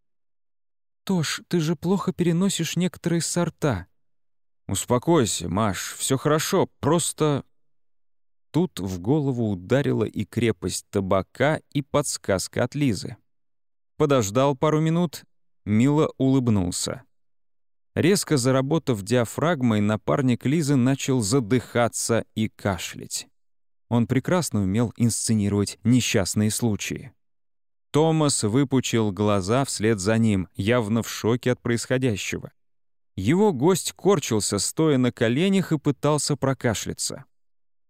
«Тош, ты же плохо переносишь некоторые сорта». «Успокойся, Маш, все хорошо, просто...» Тут в голову ударила и крепость табака, и подсказка от Лизы. Подождал пару минут, мило улыбнулся. Резко заработав диафрагмой, напарник Лизы начал задыхаться и кашлять. Он прекрасно умел инсценировать несчастные случаи. Томас выпучил глаза вслед за ним, явно в шоке от происходящего. Его гость корчился, стоя на коленях, и пытался прокашляться.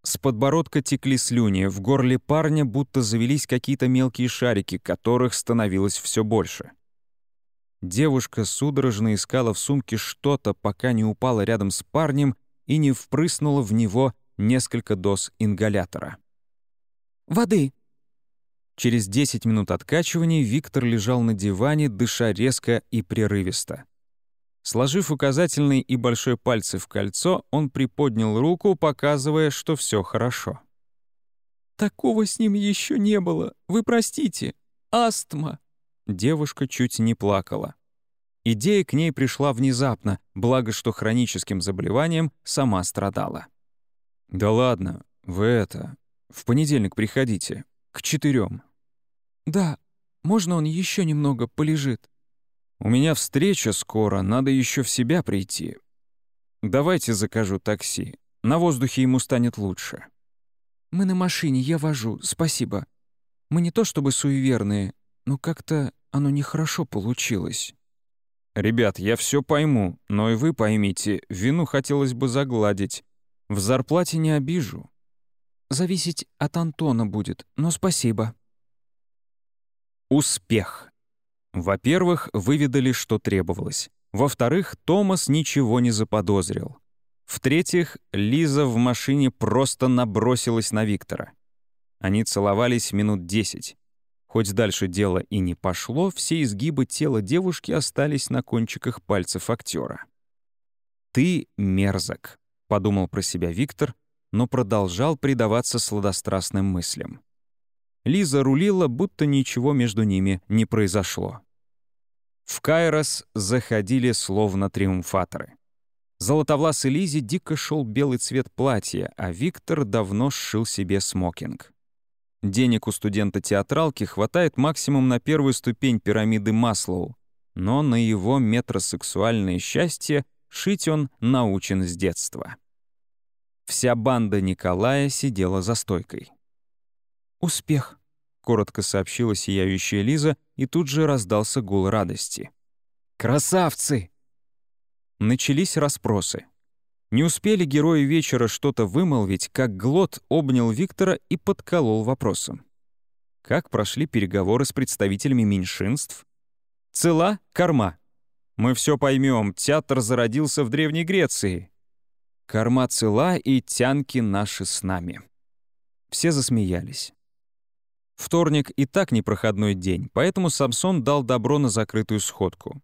С подбородка текли слюни, в горле парня будто завелись какие-то мелкие шарики, которых становилось все больше. Девушка судорожно искала в сумке что-то, пока не упала рядом с парнем и не впрыснула в него несколько доз ингалятора. «Воды!» Через 10 минут откачивания Виктор лежал на диване, дыша резко и прерывисто. Сложив указательный и большой пальцы в кольцо, он приподнял руку, показывая, что все хорошо. «Такого с ним еще не было. Вы простите. Астма!» Девушка чуть не плакала. Идея к ней пришла внезапно, благо что хроническим заболеванием сама страдала. «Да ладно, вы это, в понедельник приходите, к четырем. Да, можно он еще немного полежит? У меня встреча скоро, надо еще в себя прийти. Давайте закажу такси. На воздухе ему станет лучше. Мы на машине, я вожу, спасибо. Мы не то чтобы суеверные, но как-то оно нехорошо получилось. Ребят, я все пойму, но и вы поймите, вину хотелось бы загладить. В зарплате не обижу. Зависеть от Антона будет, но спасибо. Успех. Во-первых, выведали, что требовалось. Во-вторых, Томас ничего не заподозрил. В-третьих, Лиза в машине просто набросилась на Виктора. Они целовались минут десять. Хоть дальше дело и не пошло, все изгибы тела девушки остались на кончиках пальцев актера. «Ты мерзок», — подумал про себя Виктор, но продолжал предаваться сладострастным мыслям. Лиза рулила, будто ничего между ними не произошло. В Кайрос заходили словно триумфаторы. Золотовласой Лизе дико шел белый цвет платья, а Виктор давно сшил себе смокинг. Денег у студента-театралки хватает максимум на первую ступень пирамиды Маслоу, но на его метросексуальное счастье шить он научен с детства. Вся банда Николая сидела за стойкой. «Успех», — коротко сообщила сияющая Лиза, и тут же раздался гул радости. «Красавцы!» Начались расспросы. Не успели герои вечера что-то вымолвить, как Глот обнял Виктора и подколол вопросом. Как прошли переговоры с представителями меньшинств? Цела — корма. Мы все поймем, театр зародился в Древней Греции. Корма цела и тянки наши с нами. Все засмеялись. Вторник и так непроходной день, поэтому Самсон дал добро на закрытую сходку.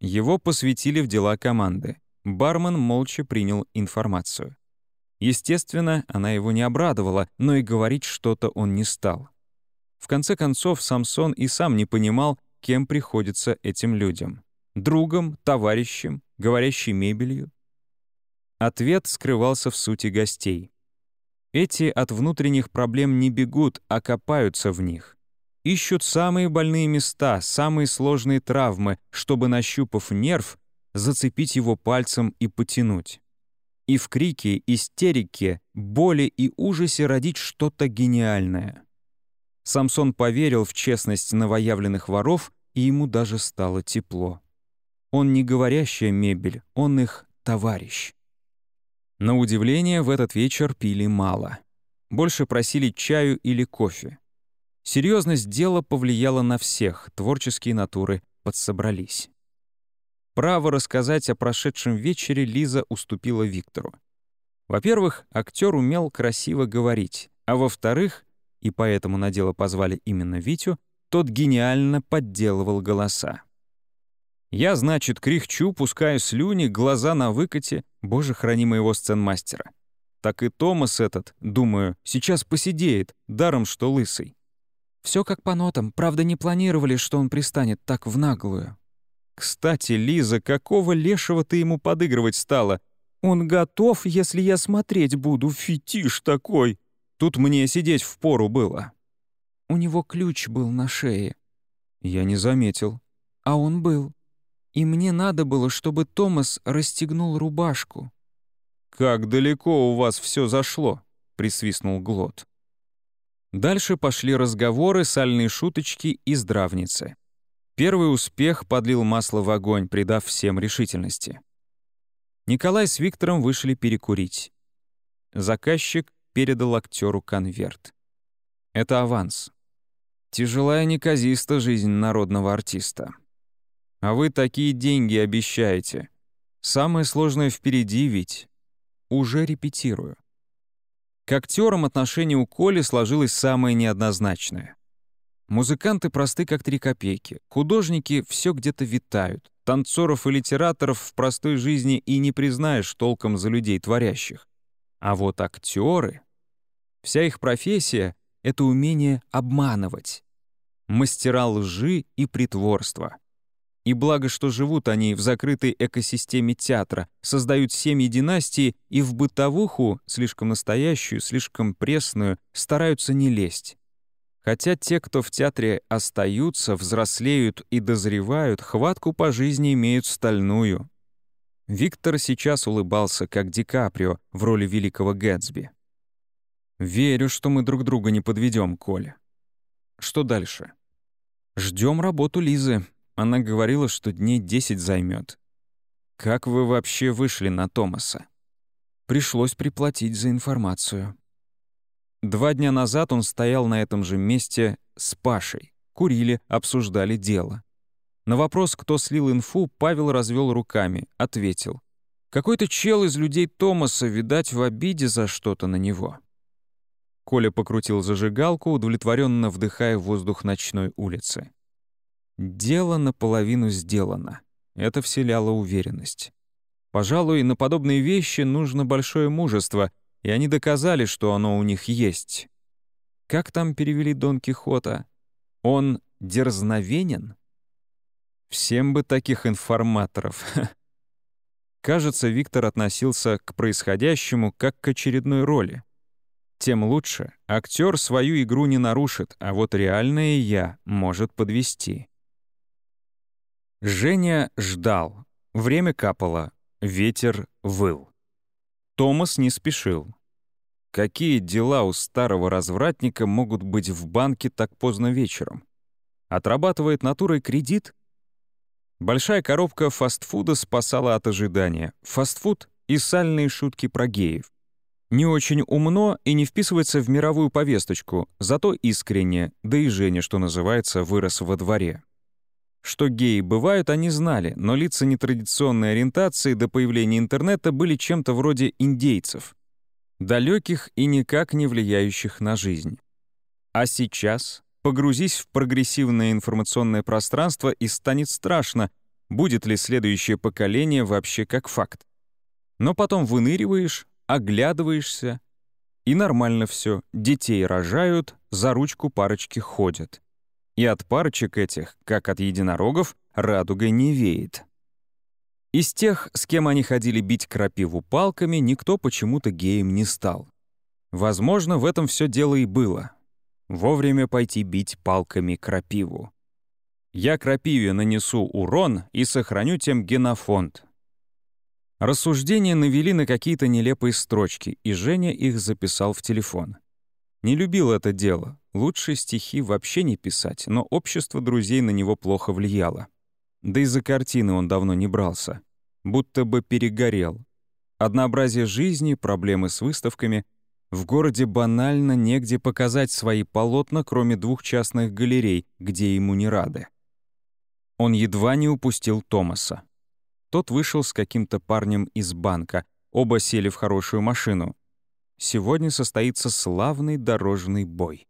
Его посвятили в дела команды. Бармен молча принял информацию. Естественно, она его не обрадовала, но и говорить что-то он не стал. В конце концов, Самсон и сам не понимал, кем приходится этим людям. Другом, товарищем, говорящей мебелью. Ответ скрывался в сути гостей. Эти от внутренних проблем не бегут, а копаются в них. Ищут самые больные места, самые сложные травмы, чтобы, нащупав нерв, зацепить его пальцем и потянуть. И в крике, истерике, боли и ужасе родить что-то гениальное. Самсон поверил в честность новоявленных воров, и ему даже стало тепло. Он не говорящая мебель, он их товарищ. На удивление, в этот вечер пили мало. Больше просили чаю или кофе. Серьезность дела повлияла на всех, творческие натуры подсобрались. Право рассказать о прошедшем вечере Лиза уступила Виктору. Во-первых, актер умел красиво говорить, а во-вторых, и поэтому на дело позвали именно Витю, тот гениально подделывал голоса. Я, значит, кряхчу, пускаю слюни, глаза на выкате, боже, храни моего сценмастера. Так и Томас этот, думаю, сейчас посидеет, даром что лысый. Все как по нотам, правда, не планировали, что он пристанет так в наглую. «Кстати, Лиза, какого лешего ты ему подыгрывать стала? Он готов, если я смотреть буду, фетиш такой. Тут мне сидеть в пору было». У него ключ был на шее. Я не заметил. А он был. И мне надо было, чтобы Томас расстегнул рубашку. «Как далеко у вас все зашло?» — присвистнул Глот. Дальше пошли разговоры, сальные шуточки и здравницы. Первый успех подлил масло в огонь, придав всем решительности. Николай с Виктором вышли перекурить. Заказчик передал актеру конверт. Это аванс. Тяжелая неказиста жизнь народного артиста. А вы такие деньги обещаете. Самое сложное впереди ведь. Уже репетирую. К актерам отношение у Коли сложилось самое неоднозначное. Музыканты просты, как три копейки. Художники все где-то витают. Танцоров и литераторов в простой жизни и не признаешь толком за людей творящих. А вот актеры... Вся их профессия — это умение обманывать. Мастера лжи и притворства. И благо, что живут они в закрытой экосистеме театра, создают семьи династии и в бытовуху, слишком настоящую, слишком пресную, стараются не лезть. Хотя те, кто в театре остаются, взрослеют и дозревают, хватку по жизни имеют стальную. Виктор сейчас улыбался, как Ди Каприо в роли великого Гэтсби. «Верю, что мы друг друга не подведем, Коля. Что дальше?» Ждем работу Лизы», она говорила, что дней 10 займет. Как вы вообще вышли на Томаса? Пришлось приплатить за информацию. Два дня назад он стоял на этом же месте с Пашей. Курили, обсуждали дело. На вопрос, кто слил инфу, Павел развел руками, ответил. «Какой-то чел из людей Томаса, видать, в обиде за что-то на него». Коля покрутил зажигалку, удовлетворенно вдыхая воздух ночной улицы. Дело наполовину сделано. Это вселяло уверенность. Пожалуй, на подобные вещи нужно большое мужество, и они доказали, что оно у них есть. Как там перевели Дон Кихота? Он дерзновенен? Всем бы таких информаторов. Кажется, Виктор относился к происходящему как к очередной роли. Тем лучше. Актер свою игру не нарушит, а вот реальное «я» может подвести. Женя ждал. Время капало. Ветер выл. Томас не спешил. Какие дела у старого развратника могут быть в банке так поздно вечером? Отрабатывает натурой кредит? Большая коробка фастфуда спасала от ожидания. Фастфуд и сальные шутки про геев. Не очень умно и не вписывается в мировую повесточку, зато искренне, да и Женя, что называется, вырос во дворе. Что геи бывают, они знали, но лица нетрадиционной ориентации до появления интернета были чем-то вроде индейцев, далеких и никак не влияющих на жизнь. А сейчас погрузись в прогрессивное информационное пространство и станет страшно, будет ли следующее поколение вообще как факт. Но потом выныриваешь, оглядываешься, и нормально все, детей рожают, за ручку парочки ходят и от парочек этих, как от единорогов, радуга не веет. Из тех, с кем они ходили бить крапиву палками, никто почему-то геем не стал. Возможно, в этом все дело и было. Вовремя пойти бить палками крапиву. Я крапиве нанесу урон и сохраню тем генофонд. Рассуждения навели на какие-то нелепые строчки, и Женя их записал в телефон. Не любил это дело. Лучше стихи вообще не писать, но общество друзей на него плохо влияло. Да и за картины он давно не брался. Будто бы перегорел. Однообразие жизни, проблемы с выставками. В городе банально негде показать свои полотна, кроме двух частных галерей, где ему не рады. Он едва не упустил Томаса. Тот вышел с каким-то парнем из банка. Оба сели в хорошую машину. Сегодня состоится славный дорожный бой.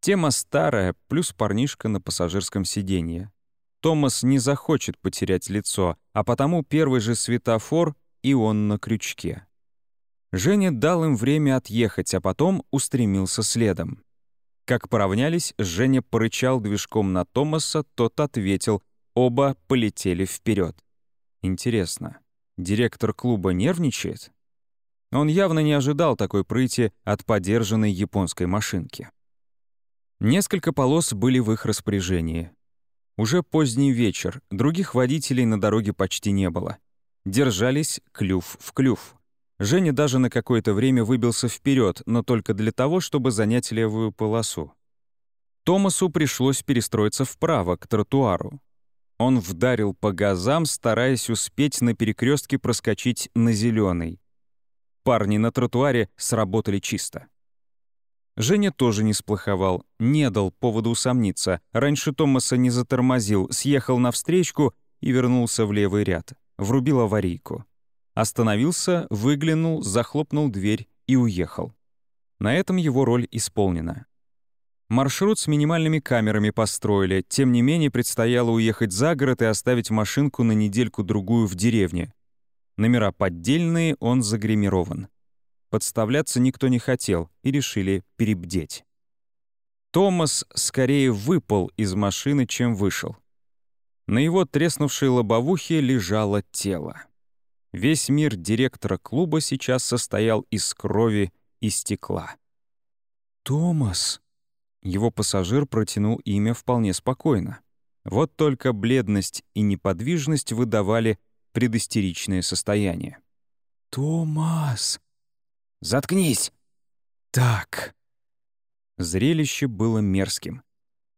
Тема старая, плюс парнишка на пассажирском сиденье. Томас не захочет потерять лицо, а потому первый же светофор, и он на крючке. Женя дал им время отъехать, а потом устремился следом. Как поравнялись, Женя порычал движком на Томаса, тот ответил, оба полетели вперед. Интересно, директор клуба нервничает? Он явно не ожидал такой прыти от подержанной японской машинки. Несколько полос были в их распоряжении. Уже поздний вечер, других водителей на дороге почти не было. Держались клюв в клюв. Женя даже на какое-то время выбился вперед, но только для того, чтобы занять левую полосу. Томасу пришлось перестроиться вправо, к тротуару. Он вдарил по газам, стараясь успеть на перекрестке проскочить на зеленый. Парни на тротуаре сработали чисто. Женя тоже не сплоховал, не дал поводу усомниться. Раньше Томаса не затормозил, съехал навстречку и вернулся в левый ряд. Врубил аварийку. Остановился, выглянул, захлопнул дверь и уехал. На этом его роль исполнена. Маршрут с минимальными камерами построили, тем не менее предстояло уехать за город и оставить машинку на недельку-другую в деревне, Номера поддельные, он загримирован. Подставляться никто не хотел и решили перебдеть. Томас скорее выпал из машины, чем вышел. На его треснувшей лобовухе лежало тело. Весь мир директора клуба сейчас состоял из крови и стекла. «Томас!» Его пассажир протянул имя вполне спокойно. Вот только бледность и неподвижность выдавали предостеричное состояние. «Томас!» «Заткнись!» «Так!» Зрелище было мерзким.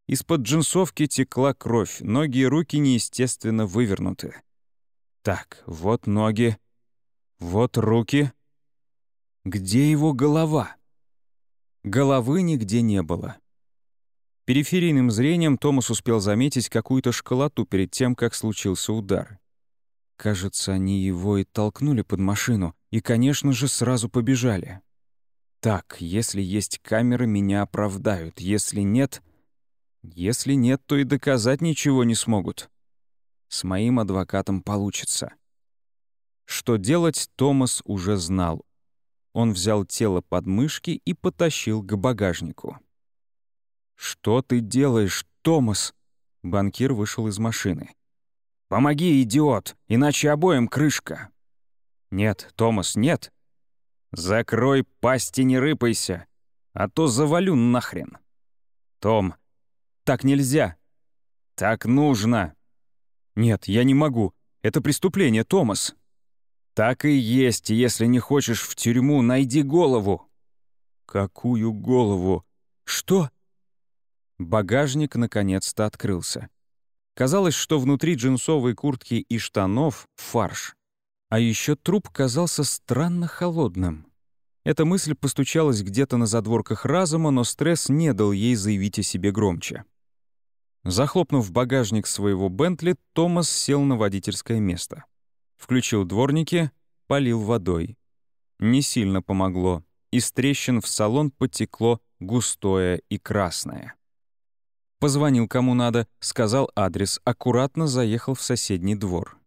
Из-под джинсовки текла кровь, ноги и руки неестественно вывернуты. Так, вот ноги, вот руки. Где его голова? Головы нигде не было. Периферийным зрением Томас успел заметить какую-то школоту перед тем, как случился удар. Кажется, они его и толкнули под машину, и, конечно же, сразу побежали. Так, если есть камеры, меня оправдают. Если нет... Если нет, то и доказать ничего не смогут. С моим адвокатом получится. Что делать, Томас уже знал. Он взял тело под мышки и потащил к багажнику. «Что ты делаешь, Томас?» Банкир вышел из машины. «Помоги, идиот, иначе обоим крышка». «Нет, Томас, нет». «Закрой пасть и не рыпайся, а то завалю нахрен». «Том, так нельзя». «Так нужно». «Нет, я не могу. Это преступление, Томас». «Так и есть. Если не хочешь в тюрьму, найди голову». «Какую голову? Что?» Багажник наконец-то открылся. Казалось, что внутри джинсовой куртки и штанов — фарш. А еще труп казался странно холодным. Эта мысль постучалась где-то на задворках разума, но стресс не дал ей заявить о себе громче. Захлопнув багажник своего Бентли, Томас сел на водительское место. Включил дворники, полил водой. Не сильно помогло. Из трещин в салон потекло густое и красное. Позвонил кому надо, сказал адрес, аккуратно заехал в соседний двор.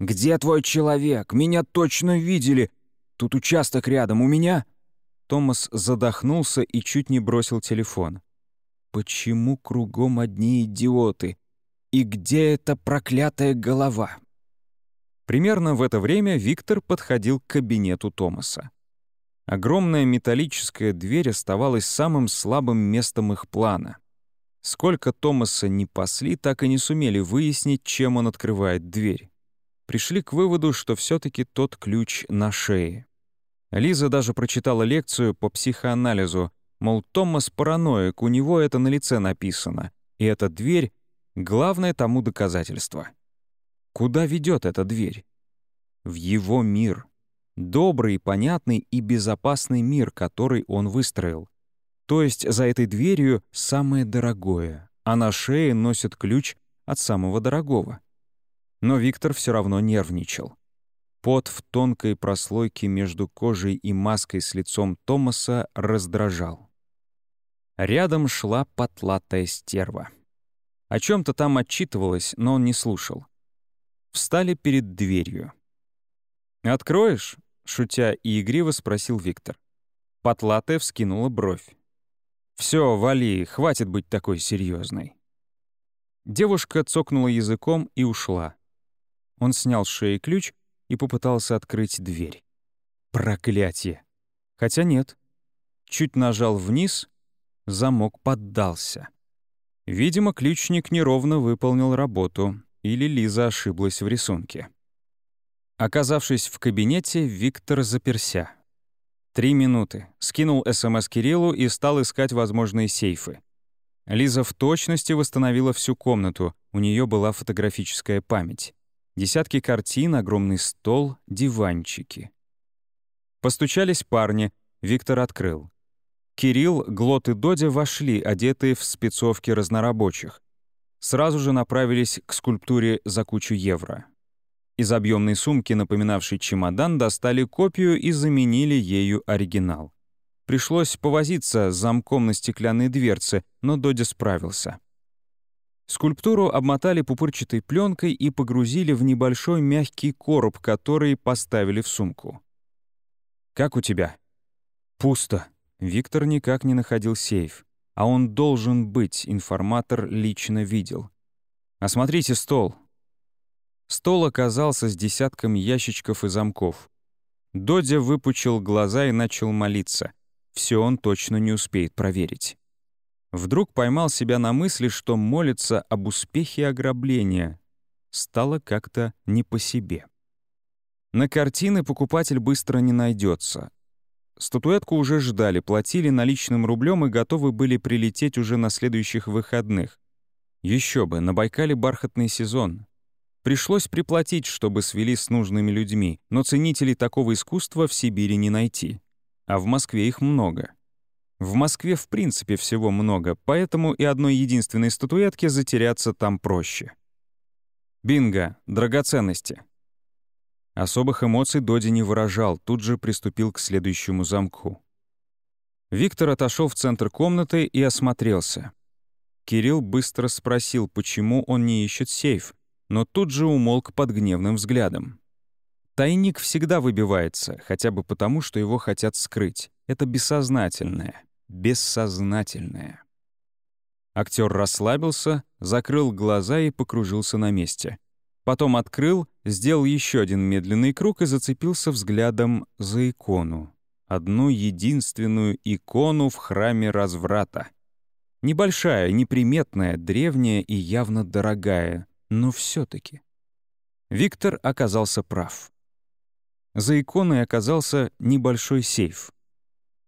«Где твой человек? Меня точно видели! Тут участок рядом, у меня...» Томас задохнулся и чуть не бросил телефон. «Почему кругом одни идиоты? И где эта проклятая голова?» Примерно в это время Виктор подходил к кабинету Томаса. Огромная металлическая дверь оставалась самым слабым местом их плана — Сколько Томаса не пасли, так и не сумели выяснить, чем он открывает дверь. Пришли к выводу, что все таки тот ключ на шее. Лиза даже прочитала лекцию по психоанализу, мол, Томас параноик, у него это на лице написано, и эта дверь — главное тому доказательство. Куда ведет эта дверь? В его мир. Добрый, понятный и безопасный мир, который он выстроил. То есть за этой дверью самое дорогое, а на шее носит ключ от самого дорогого. Но Виктор все равно нервничал. Пот в тонкой прослойке между кожей и маской с лицом Томаса раздражал. Рядом шла потлатая стерва. О чем то там отчитывалась, но он не слушал. Встали перед дверью. «Откроешь?» — шутя и игриво спросил Виктор. Потлатая вскинула бровь. Все, вали, хватит быть такой серьезной. Девушка цокнула языком и ушла. Он снял с шеи ключ и попытался открыть дверь. Проклятие! Хотя нет. Чуть нажал вниз, замок поддался. Видимо, ключник неровно выполнил работу, или Лиза ошиблась в рисунке. Оказавшись в кабинете, Виктор заперся. Три минуты. Скинул СМС Кириллу и стал искать возможные сейфы. Лиза в точности восстановила всю комнату, у нее была фотографическая память. Десятки картин, огромный стол, диванчики. Постучались парни, Виктор открыл. Кирилл, Глот и Додя вошли, одетые в спецовки разнорабочих. Сразу же направились к скульптуре за кучу евро. Из объемной сумки, напоминавшей чемодан, достали копию и заменили ею оригинал. Пришлось повозиться с замком на стеклянной дверце, но Доди справился. Скульптуру обмотали пупырчатой пленкой и погрузили в небольшой мягкий короб, который поставили в сумку. «Как у тебя?» «Пусто». Виктор никак не находил сейф. А он должен быть, информатор лично видел. «Осмотрите стол». Стол оказался с десятком ящичков и замков. Додя выпучил глаза и начал молиться. Все он точно не успеет проверить. Вдруг поймал себя на мысли, что молится об успехе ограбления. Стало как-то не по себе. На картины покупатель быстро не найдется. Статуэтку уже ждали, платили наличным рублем и готовы были прилететь уже на следующих выходных. Еще бы, на Байкале бархатный сезон. Пришлось приплатить, чтобы свели с нужными людьми, но ценителей такого искусства в Сибири не найти. А в Москве их много. В Москве в принципе всего много, поэтому и одной единственной статуэтке затеряться там проще. Бинго, драгоценности. Особых эмоций Доди не выражал, тут же приступил к следующему замку. Виктор отошел в центр комнаты и осмотрелся. Кирилл быстро спросил, почему он не ищет сейф, но тут же умолк под гневным взглядом. Тайник всегда выбивается, хотя бы потому, что его хотят скрыть. Это бессознательное бессознательное. Актер расслабился, закрыл глаза и покружился на месте. Потом открыл, сделал еще один медленный круг и зацепился взглядом за икону. Одну единственную икону в храме разврата. Небольшая, неприметная, древняя и явно дорогая, но все таки Виктор оказался прав. За иконой оказался небольшой сейф.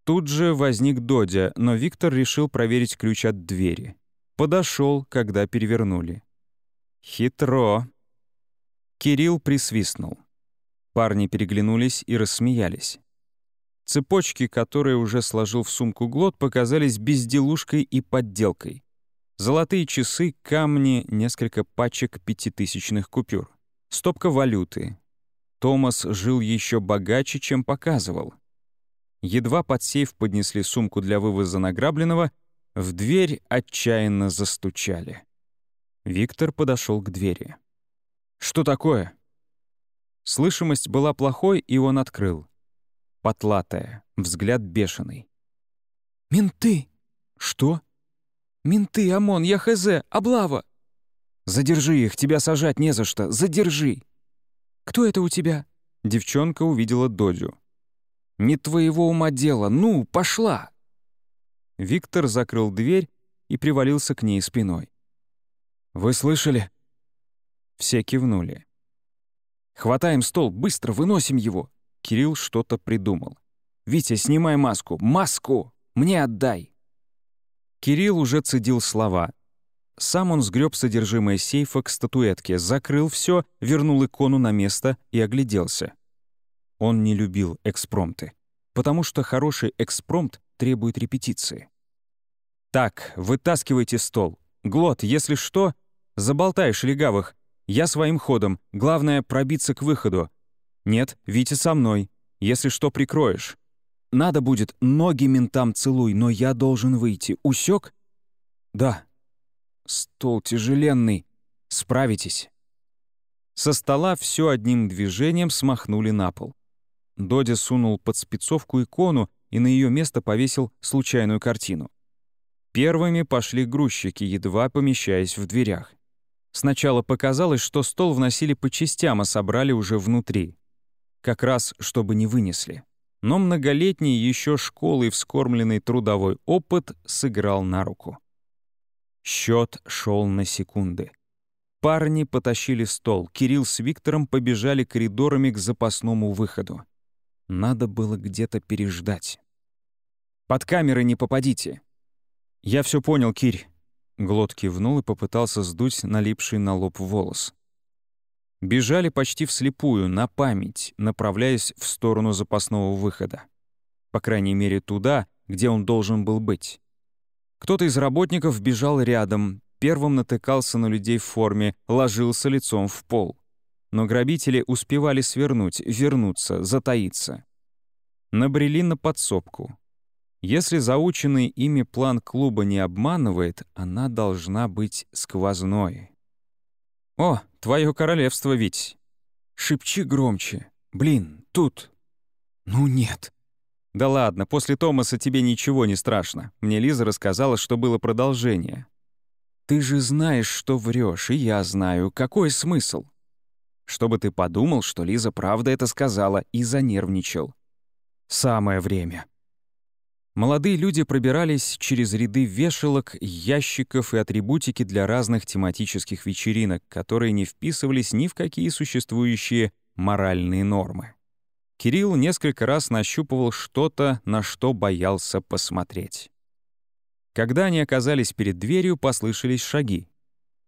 Тут же возник Додя, но Виктор решил проверить ключ от двери. Подошел, когда перевернули. Хитро. Кирилл присвистнул. Парни переглянулись и рассмеялись. Цепочки, которые уже сложил в сумку Глот, показались безделушкой и подделкой. Золотые часы, камни, несколько пачек пятитысячных купюр. Стопка валюты. Томас жил еще богаче, чем показывал. Едва под сейф поднесли сумку для вывоза награбленного, в дверь отчаянно застучали. Виктор подошел к двери. «Что такое?» Слышимость была плохой, и он открыл. Потлатая, взгляд бешеный. «Менты!» «Что?» «Менты, ОМОН, я хз, облава!» «Задержи их, тебя сажать не за что, задержи!» «Кто это у тебя?» Девчонка увидела Додю. «Не твоего ума дело, ну, пошла!» Виктор закрыл дверь и привалился к ней спиной. «Вы слышали?» Все кивнули. «Хватаем стол, быстро выносим его!» Кирилл что-то придумал. «Витя, снимай маску! Маску! Мне отдай!» Кирилл уже цедил слова. Сам он сгреб содержимое сейфа к статуэтке, закрыл все, вернул икону на место и огляделся. Он не любил экспромты, потому что хороший экспромт требует репетиции. «Так, вытаскивайте стол. Глот, если что, заболтаешь легавых. Я своим ходом. Главное — пробиться к выходу. Нет, Витя со мной. Если что, прикроешь. Надо будет, ноги ментам целуй, но я должен выйти. Усек? Да. Стол тяжеленный. Справитесь. Со стола все одним движением смахнули на пол. Додя сунул под спецовку икону и на ее место повесил случайную картину. Первыми пошли грузчики, едва помещаясь в дверях. Сначала показалось, что стол вносили по частям, а собрали уже внутри. Как раз, чтобы не вынесли. Но многолетний еще школой вскормленный трудовой опыт сыграл на руку. Счет шел на секунды. Парни потащили стол, Кирилл с Виктором побежали коридорами к запасному выходу. Надо было где-то переждать. «Под камеры не попадите!» «Я все понял, Кирь!» Глот кивнул и попытался сдуть налипший на лоб волос. Бежали почти вслепую, на память, направляясь в сторону запасного выхода. По крайней мере, туда, где он должен был быть. Кто-то из работников бежал рядом, первым натыкался на людей в форме, ложился лицом в пол но грабители успевали свернуть, вернуться, затаиться. Набрели на подсобку. Если заученный ими план клуба не обманывает, она должна быть сквозной. «О, твое королевство, ведь. «Шепчи громче! Блин, тут!» «Ну нет!» «Да ладно, после Томаса тебе ничего не страшно. Мне Лиза рассказала, что было продолжение». Ты же знаешь, что врешь, и я знаю. Какой смысл? Чтобы ты подумал, что Лиза правда это сказала и занервничал. Самое время. Молодые люди пробирались через ряды вешалок, ящиков и атрибутики для разных тематических вечеринок, которые не вписывались ни в какие существующие моральные нормы. Кирилл несколько раз нащупывал что-то, на что боялся посмотреть. Когда они оказались перед дверью, послышались шаги.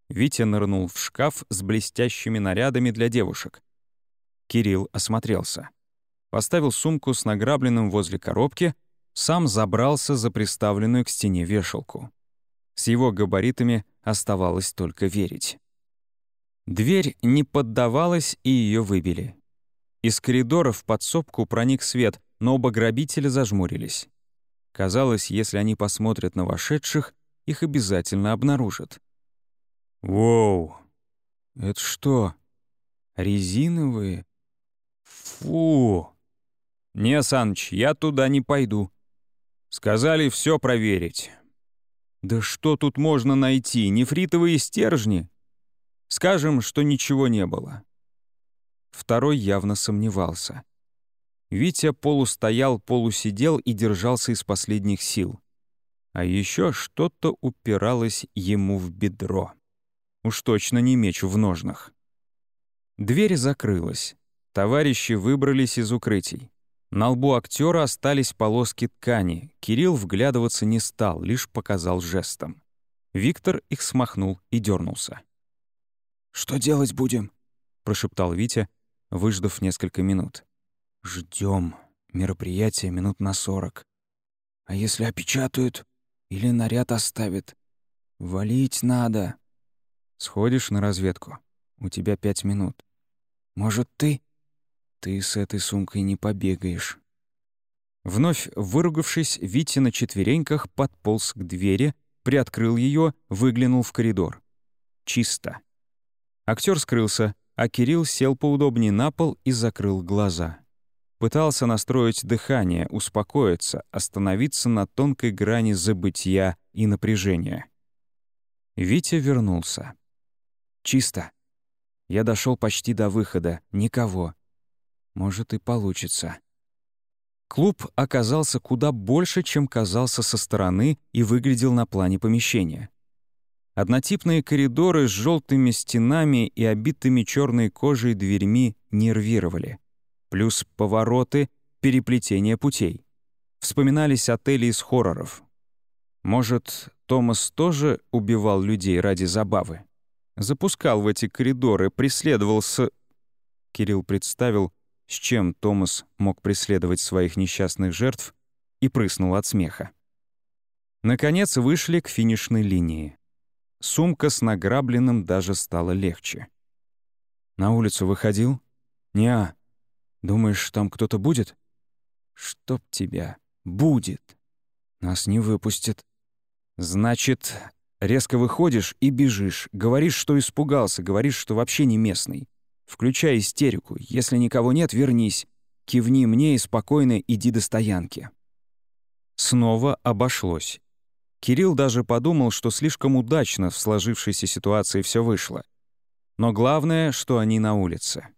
Витя нырнул в шкаф с блестящими нарядами для девушек. Кирилл осмотрелся. Поставил сумку с награбленным возле коробки, сам забрался за приставленную к стене вешалку. С его габаритами оставалось только верить. Дверь не поддавалась, и ее выбили. Из коридора в подсобку проник свет, но оба грабителя зажмурились. Казалось, если они посмотрят на вошедших, их обязательно обнаружат. «Воу! Это что, резиновые? Фу! Не, Саныч, я туда не пойду. Сказали все проверить. Да что тут можно найти? Нефритовые стержни? Скажем, что ничего не было. Второй явно сомневался. Витя полустоял, полусидел и держался из последних сил. А еще что-то упиралось ему в бедро. Уж точно не меч в ножнах. Дверь закрылась. Товарищи выбрались из укрытий. На лбу актера остались полоски ткани. Кирилл вглядываться не стал, лишь показал жестом. Виктор их смахнул и дернулся. «Что делать будем?» — прошептал Витя, выждав несколько минут. Ждем. Мероприятие минут на сорок. А если опечатают или наряд оставят? Валить надо. Сходишь на разведку. У тебя пять минут. Может, ты? Ты с этой сумкой не побегаешь. Вновь выругавшись, Витя на четвереньках подполз к двери, приоткрыл ее, выглянул в коридор. Чисто. Актер скрылся, а Кирилл сел поудобнее на пол и закрыл глаза. Пытался настроить дыхание, успокоиться, остановиться на тонкой грани забытия и напряжения. Витя вернулся. «Чисто. Я дошел почти до выхода. Никого. Может, и получится». Клуб оказался куда больше, чем казался со стороны и выглядел на плане помещения. Однотипные коридоры с желтыми стенами и обитыми черной кожей дверьми нервировали. Плюс повороты, переплетение путей. Вспоминались отели из хорроров. Может, Томас тоже убивал людей ради забавы? Запускал в эти коридоры, преследовал с... Кирилл представил, с чем Томас мог преследовать своих несчастных жертв, и прыснул от смеха. Наконец вышли к финишной линии. Сумка с награбленным даже стала легче. «На улицу выходил?» «Не-а. Думаешь, там кто-то будет?» «Чтоб тебя. Будет. Нас не выпустят». «Значит, резко выходишь и бежишь. Говоришь, что испугался, говоришь, что вообще не местный. Включай истерику. Если никого нет, вернись. Кивни мне и спокойно иди до стоянки». Снова обошлось. Кирилл даже подумал, что слишком удачно в сложившейся ситуации все вышло. Но главное, что они на улице.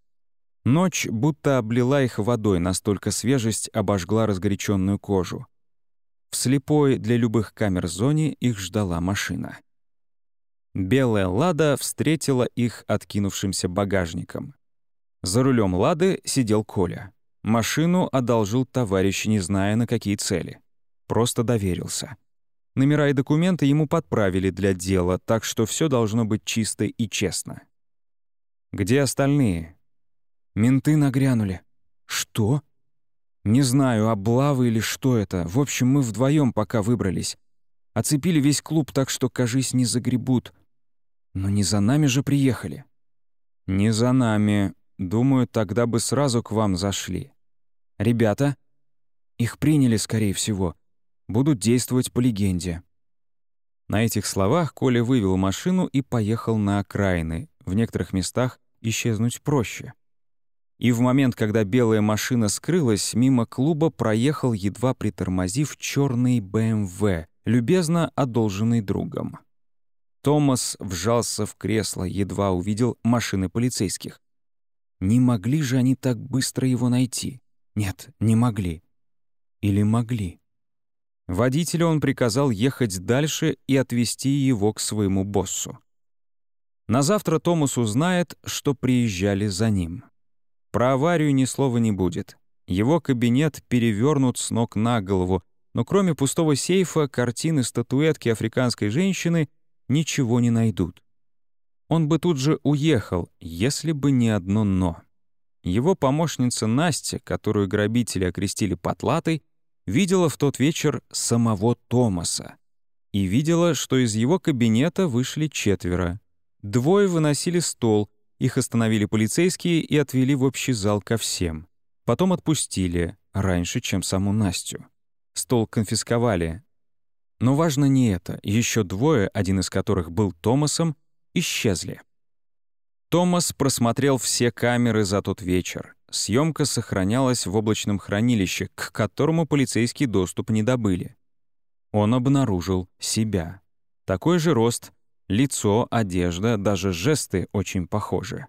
Ночь будто облила их водой, настолько свежесть обожгла разгоряченную кожу. В слепой для любых камер зоне их ждала машина. Белая «Лада» встретила их откинувшимся багажником. За рулем «Лады» сидел Коля. Машину одолжил товарищ, не зная, на какие цели. Просто доверился. Номера и документы ему подправили для дела, так что все должно быть чисто и честно. «Где остальные?» «Менты нагрянули». «Что?» «Не знаю, облавы или что это. В общем, мы вдвоем пока выбрались. Оцепили весь клуб, так что, кажись, не загребут. Но не за нами же приехали». «Не за нами. Думаю, тогда бы сразу к вам зашли». «Ребята?» «Их приняли, скорее всего будут действовать по легенде». На этих словах Коля вывел машину и поехал на окраины. В некоторых местах исчезнуть проще. И в момент, когда белая машина скрылась, мимо клуба проехал, едва притормозив, черный БМВ, любезно одолженный другом. Томас вжался в кресло, едва увидел машины полицейских. Не могли же они так быстро его найти? Нет, не могли. Или могли? Водителю он приказал ехать дальше и отвезти его к своему боссу. На завтра Томас узнает, что приезжали за ним. Про аварию ни слова не будет. Его кабинет перевернут с ног на голову, но кроме пустого сейфа, картины, статуэтки африканской женщины ничего не найдут. Он бы тут же уехал, если бы не одно «но». Его помощница Настя, которую грабители окрестили потлатой, видела в тот вечер самого Томаса и видела, что из его кабинета вышли четверо. Двое выносили стол, их остановили полицейские и отвели в общий зал ко всем. Потом отпустили, раньше, чем саму Настю. Стол конфисковали. Но важно не это. Еще двое, один из которых был Томасом, исчезли. Томас просмотрел все камеры за тот вечер. Съемка сохранялась в облачном хранилище, к которому полицейский доступ не добыли. Он обнаружил себя. Такой же рост, лицо, одежда, даже жесты очень похожи.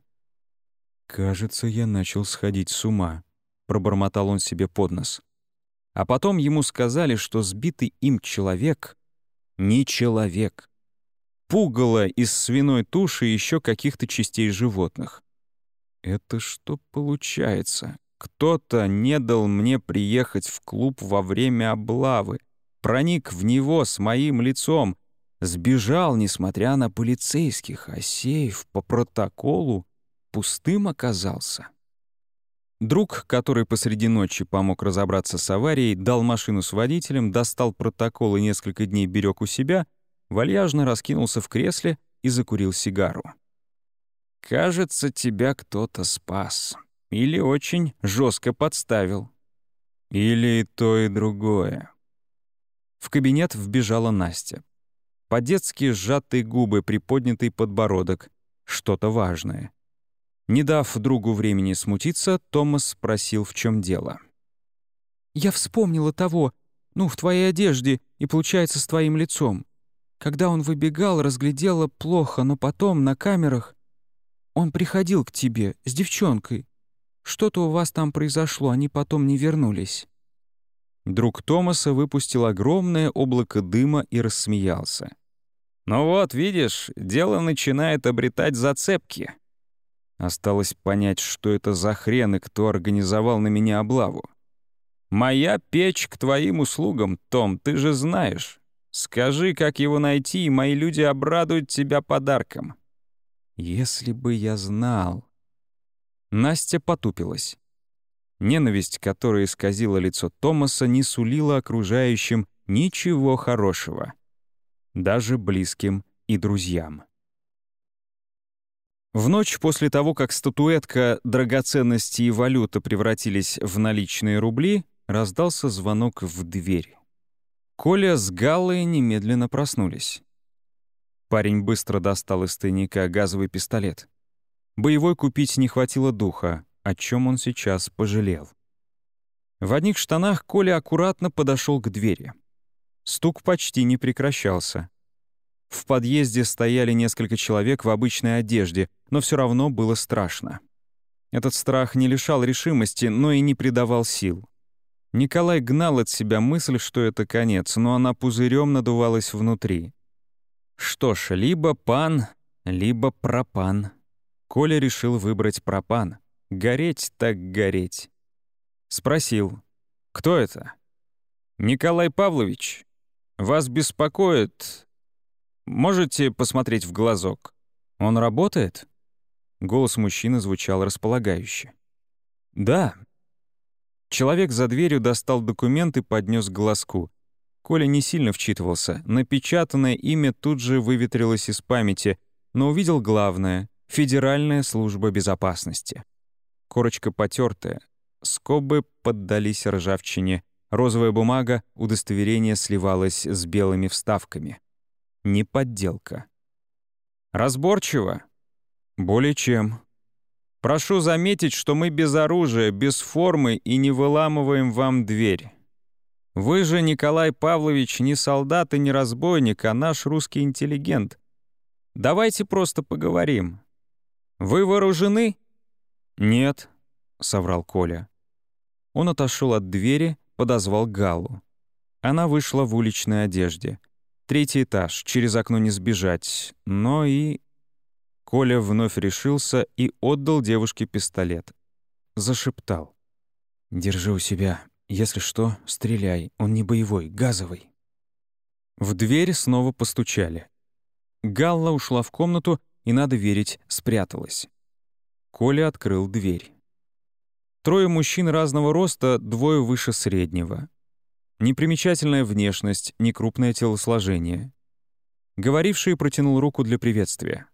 «Кажется, я начал сходить с ума», — пробормотал он себе под нос. А потом ему сказали, что сбитый им человек — не человек. Пугало из свиной туши и еще каких-то частей животных. Это что получается? Кто-то не дал мне приехать в клуб во время облавы, проник в него с моим лицом, сбежал, несмотря на полицейских, а сейф по протоколу пустым оказался. Друг, который посреди ночи помог разобраться с аварией, дал машину с водителем, достал протокол и несколько дней берег у себя, вальяжно раскинулся в кресле и закурил сигару. «Кажется, тебя кто-то спас. Или очень жестко подставил. Или то и другое». В кабинет вбежала Настя. По-детски сжатые губы, приподнятый подбородок. Что-то важное. Не дав другу времени смутиться, Томас спросил, в чем дело. «Я вспомнила того, ну, в твоей одежде и, получается, с твоим лицом. Когда он выбегал, разглядела плохо, но потом на камерах он приходил к тебе с девчонкой. Что-то у вас там произошло, они потом не вернулись». Друг Томаса выпустил огромное облако дыма и рассмеялся. «Ну вот, видишь, дело начинает обретать зацепки. Осталось понять, что это за хрен и кто организовал на меня облаву. «Моя печь к твоим услугам, Том, ты же знаешь. Скажи, как его найти, и мои люди обрадуют тебя подарком». «Если бы я знал...» Настя потупилась. Ненависть, которая исказила лицо Томаса, не сулила окружающим ничего хорошего. Даже близким и друзьям. В ночь после того, как статуэтка, драгоценности и валюта превратились в наличные рубли, раздался звонок в дверь. Коля с Галлой немедленно проснулись. Парень быстро достал из тайника газовый пистолет. Боевой купить не хватило духа, о чем он сейчас пожалел. В одних штанах Коля аккуратно подошел к двери. Стук почти не прекращался. В подъезде стояли несколько человек в обычной одежде, но все равно было страшно. Этот страх не лишал решимости, но и не придавал сил. Николай гнал от себя мысль, что это конец, но она пузырем надувалась внутри. Что ж, либо пан, либо пропан. Коля решил выбрать пропан. Гореть так гореть. Спросил, кто это? «Николай Павлович, вас беспокоит Можете посмотреть в глазок? Он работает?» Голос мужчины звучал располагающе. «Да». Человек за дверью достал документ и поднес к глазку. Коля не сильно вчитывался. Напечатанное имя тут же выветрилось из памяти, но увидел главное — Федеральная служба безопасности. Корочка потертая, скобы поддались ржавчине, розовая бумага, удостоверение сливалось с белыми вставками не подделка. Разборчиво? Более чем. Прошу заметить, что мы без оружия, без формы и не выламываем вам дверь. Вы же, Николай Павлович, не солдат и не разбойник, а наш русский интеллигент. Давайте просто поговорим. Вы вооружены?» «Нет», — соврал Коля. Он отошел от двери, подозвал Галу. Она вышла в уличной одежде. Третий этаж, через окно не сбежать, но и... Коля вновь решился и отдал девушке пистолет. Зашептал. «Держи у себя. Если что, стреляй. Он не боевой, газовый». В дверь снова постучали. Галла ушла в комнату и, надо верить, спряталась. Коля открыл дверь. Трое мужчин разного роста, двое выше среднего. Непримечательная внешность, некрупное телосложение. Говоривший протянул руку для приветствия.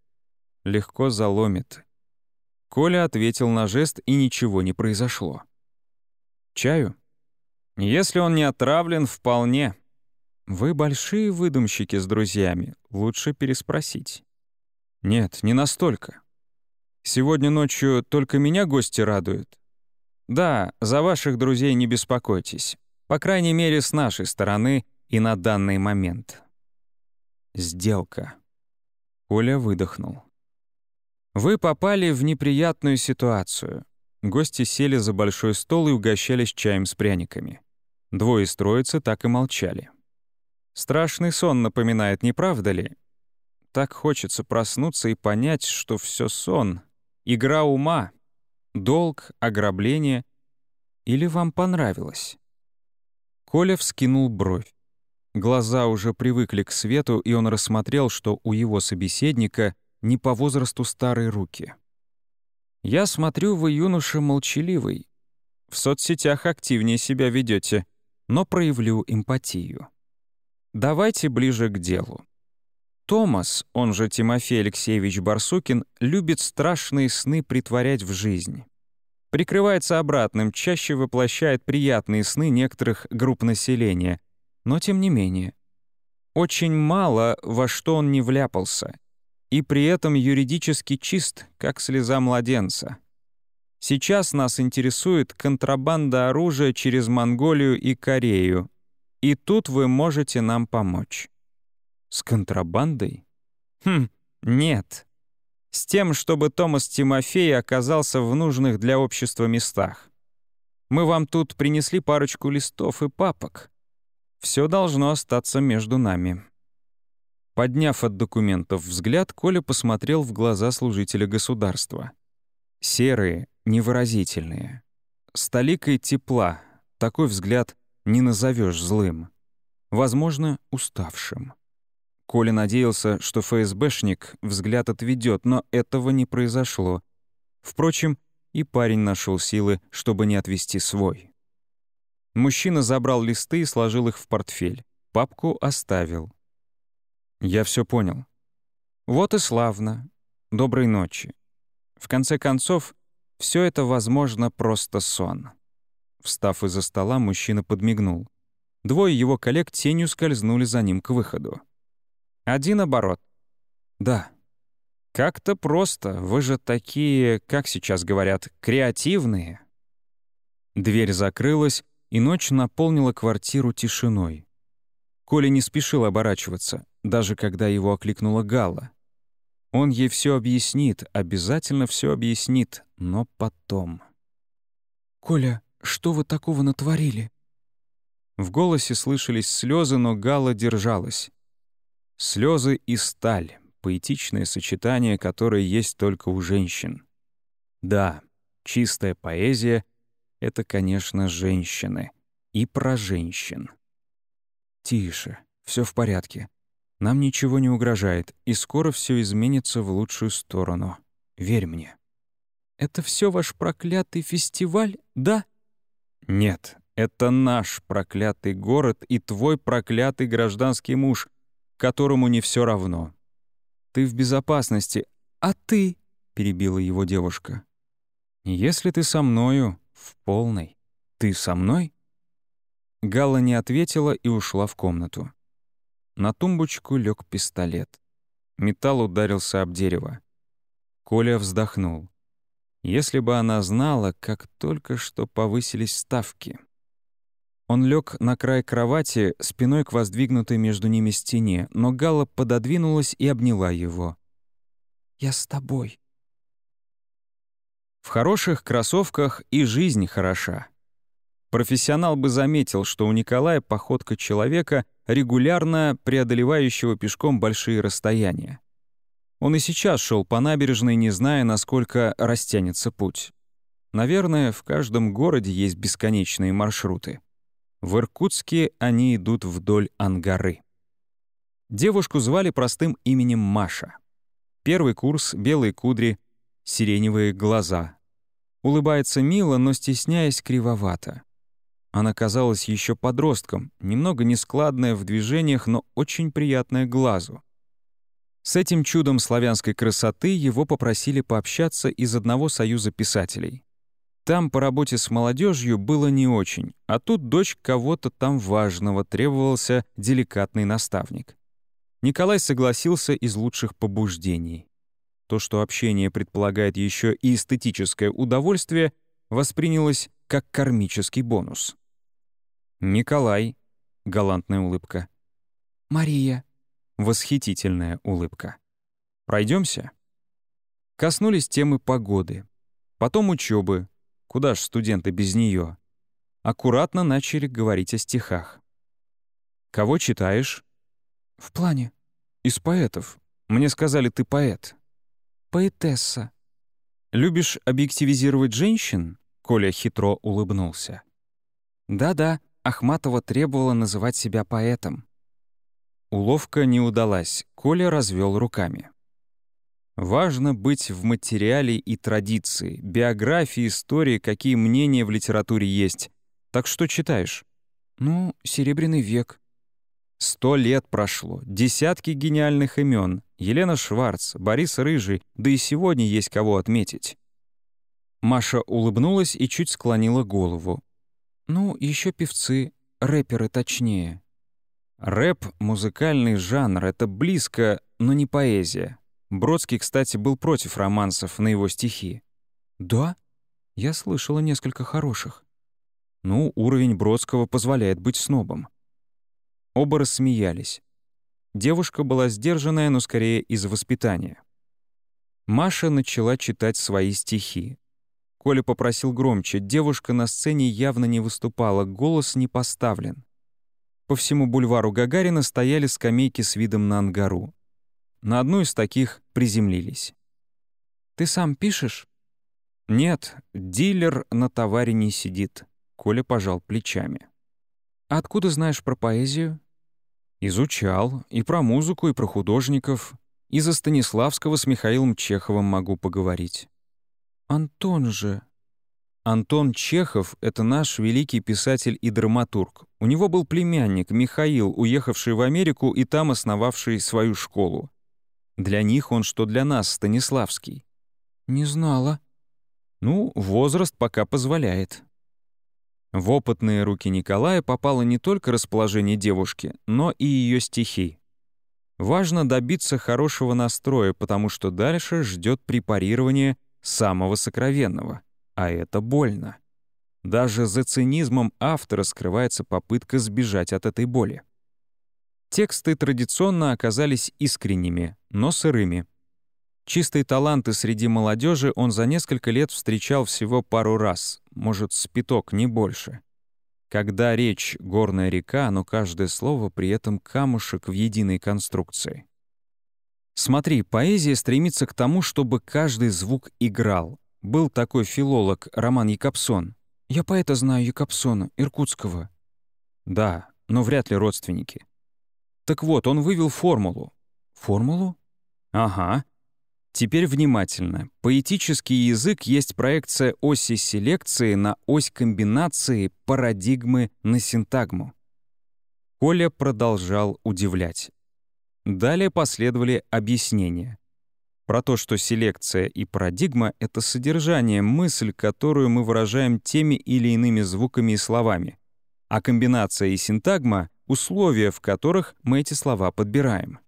Легко заломит. Коля ответил на жест, и ничего не произошло. «Чаю?» «Если он не отравлен, вполне», вы большие выдумщики с друзьями, лучше переспросить. Нет, не настолько. Сегодня ночью только меня гости радуют. Да, за ваших друзей не беспокойтесь. По крайней мере, с нашей стороны и на данный момент. Сделка. Оля выдохнул. Вы попали в неприятную ситуацию. Гости сели за большой стол и угощались чаем с пряниками. Двое из троицы так и молчали. Страшный сон напоминает, не правда ли? Так хочется проснуться и понять, что все сон, игра ума, долг, ограбление. Или вам понравилось? Коля вскинул бровь. Глаза уже привыкли к свету, и он рассмотрел, что у его собеседника не по возрасту старые руки. «Я смотрю, вы юноша молчаливый. В соцсетях активнее себя ведете, но проявлю эмпатию. Давайте ближе к делу. Томас, он же Тимофей Алексеевич Барсукин, любит страшные сны притворять в жизнь. Прикрывается обратным, чаще воплощает приятные сны некоторых групп населения, но тем не менее. Очень мало во что он не вляпался, и при этом юридически чист, как слеза младенца. Сейчас нас интересует контрабанда оружия через Монголию и Корею, и тут вы можете нам помочь. С контрабандой? Хм, нет. С тем, чтобы Томас Тимофей оказался в нужных для общества местах. Мы вам тут принесли парочку листов и папок. Все должно остаться между нами. Подняв от документов взгляд, Коля посмотрел в глаза служителя государства. Серые, невыразительные. С толикой тепла. Такой взгляд не назовешь злым. Возможно, уставшим. Коля надеялся, что ФСБшник взгляд отведет, но этого не произошло. Впрочем, и парень нашел силы, чтобы не отвести свой. Мужчина забрал листы и сложил их в портфель. Папку оставил. «Я все понял». «Вот и славно. Доброй ночи. В конце концов, все это, возможно, просто сон». Встав из-за стола, мужчина подмигнул. Двое его коллег тенью скользнули за ним к выходу. «Один оборот». «Да». «Как-то просто. Вы же такие, как сейчас говорят, креативные». Дверь закрылась, и ночь наполнила квартиру тишиной. Коля не спешил оборачиваться, даже когда его окликнула Гала. Он ей все объяснит, обязательно все объяснит, но потом. «Коля, что вы такого натворили?» В голосе слышались слезы, но Гала держалась. Слезы и сталь — поэтичное сочетание, которое есть только у женщин. Да, чистая поэзия — это, конечно, женщины. И про женщин. Тише, все в порядке. Нам ничего не угрожает, и скоро все изменится в лучшую сторону. Верь мне. «Это все ваш проклятый фестиваль, да?» Нет, это наш проклятый город и твой проклятый гражданский муж, которому не все равно. Ты в безопасности, а ты, — перебила его девушка. Если ты со мною, в полной. Ты со мной? Галла не ответила и ушла в комнату. На тумбочку лег пистолет. Металл ударился об дерево. Коля вздохнул. Если бы она знала, как только что повысились ставки. Он лег на край кровати, спиной к воздвигнутой между ними стене, но Галла пододвинулась и обняла его. Я с тобой. В хороших кроссовках и жизнь хороша. Профессионал бы заметил, что у Николая походка человека, регулярно преодолевающего пешком большие расстояния. Он и сейчас шел по набережной, не зная, насколько растянется путь. Наверное, в каждом городе есть бесконечные маршруты. В Иркутске они идут вдоль Ангары. Девушку звали простым именем Маша. Первый курс, белые кудри, сиреневые глаза. Улыбается мило, но стесняясь кривовато. Она казалась еще подростком, немного нескладная в движениях, но очень приятная глазу. С этим чудом славянской красоты его попросили пообщаться из одного союза писателей. Там по работе с молодежью было не очень, а тут дочь кого-то там важного, требовался деликатный наставник. Николай согласился из лучших побуждений. То, что общение предполагает еще и эстетическое удовольствие, воспринялось как кармический бонус. «Николай», — галантная улыбка. «Мария», — восхитительная улыбка. Пройдемся. Коснулись темы погоды. Потом учебы. Куда ж студенты без нее? Аккуратно начали говорить о стихах. «Кого читаешь?» «В плане». «Из поэтов. Мне сказали, ты поэт». «Поэтесса». «Любишь объективизировать женщин?» Коля хитро улыбнулся. «Да-да, Ахматова требовала называть себя поэтом». Уловка не удалась, Коля развел руками. Важно быть в материале и традиции, биографии, истории, какие мнения в литературе есть. Так что читаешь? Ну, «Серебряный век», Сто лет прошло, десятки гениальных имен. Елена Шварц, Борис Рыжий, да и сегодня есть кого отметить. Маша улыбнулась и чуть склонила голову. Ну, еще певцы, рэперы точнее. Рэп — музыкальный жанр, это близко, но не поэзия. Бродский, кстати, был против романсов на его стихи. Да? Я слышала несколько хороших. Ну, уровень Бродского позволяет быть снобом. Оба рассмеялись. Девушка была сдержанная, но скорее из воспитания. Маша начала читать свои стихи. Коля попросил громче. Девушка на сцене явно не выступала, голос не поставлен. По всему бульвару Гагарина стояли скамейки с видом на Ангару. На одну из таких приземлились. «Ты сам пишешь?» «Нет, дилер на товаре не сидит», — Коля пожал плечами. А откуда знаешь про поэзию? Изучал. И про музыку, и про художников. И за Станиславского с Михаилом Чеховым могу поговорить. Антон же... Антон Чехов — это наш великий писатель и драматург. У него был племянник Михаил, уехавший в Америку и там основавший свою школу. Для них он, что для нас, Станиславский. Не знала. Ну, возраст пока позволяет. В опытные руки Николая попало не только расположение девушки, но и ее стихи. Важно добиться хорошего настроя, потому что дальше ждет препарирование самого сокровенного, а это больно. Даже за цинизмом автора скрывается попытка сбежать от этой боли. Тексты традиционно оказались искренними, но сырыми. Чистые таланты среди молодежи он за несколько лет встречал всего пару раз, может, спиток, не больше. Когда речь — горная река, но каждое слово при этом камушек в единой конструкции. Смотри, поэзия стремится к тому, чтобы каждый звук играл. Был такой филолог Роман Якобсон. Я поэта знаю Якобсона, Иркутского. Да, но вряд ли родственники. Так вот, он вывел формулу. Формулу? Ага. Теперь внимательно. Поэтический язык есть проекция оси селекции на ось комбинации парадигмы на синтагму. Коля продолжал удивлять. Далее последовали объяснения. Про то, что селекция и парадигма — это содержание, мысль, которую мы выражаем теми или иными звуками и словами, а комбинация и синтагма — условия, в которых мы эти слова подбираем.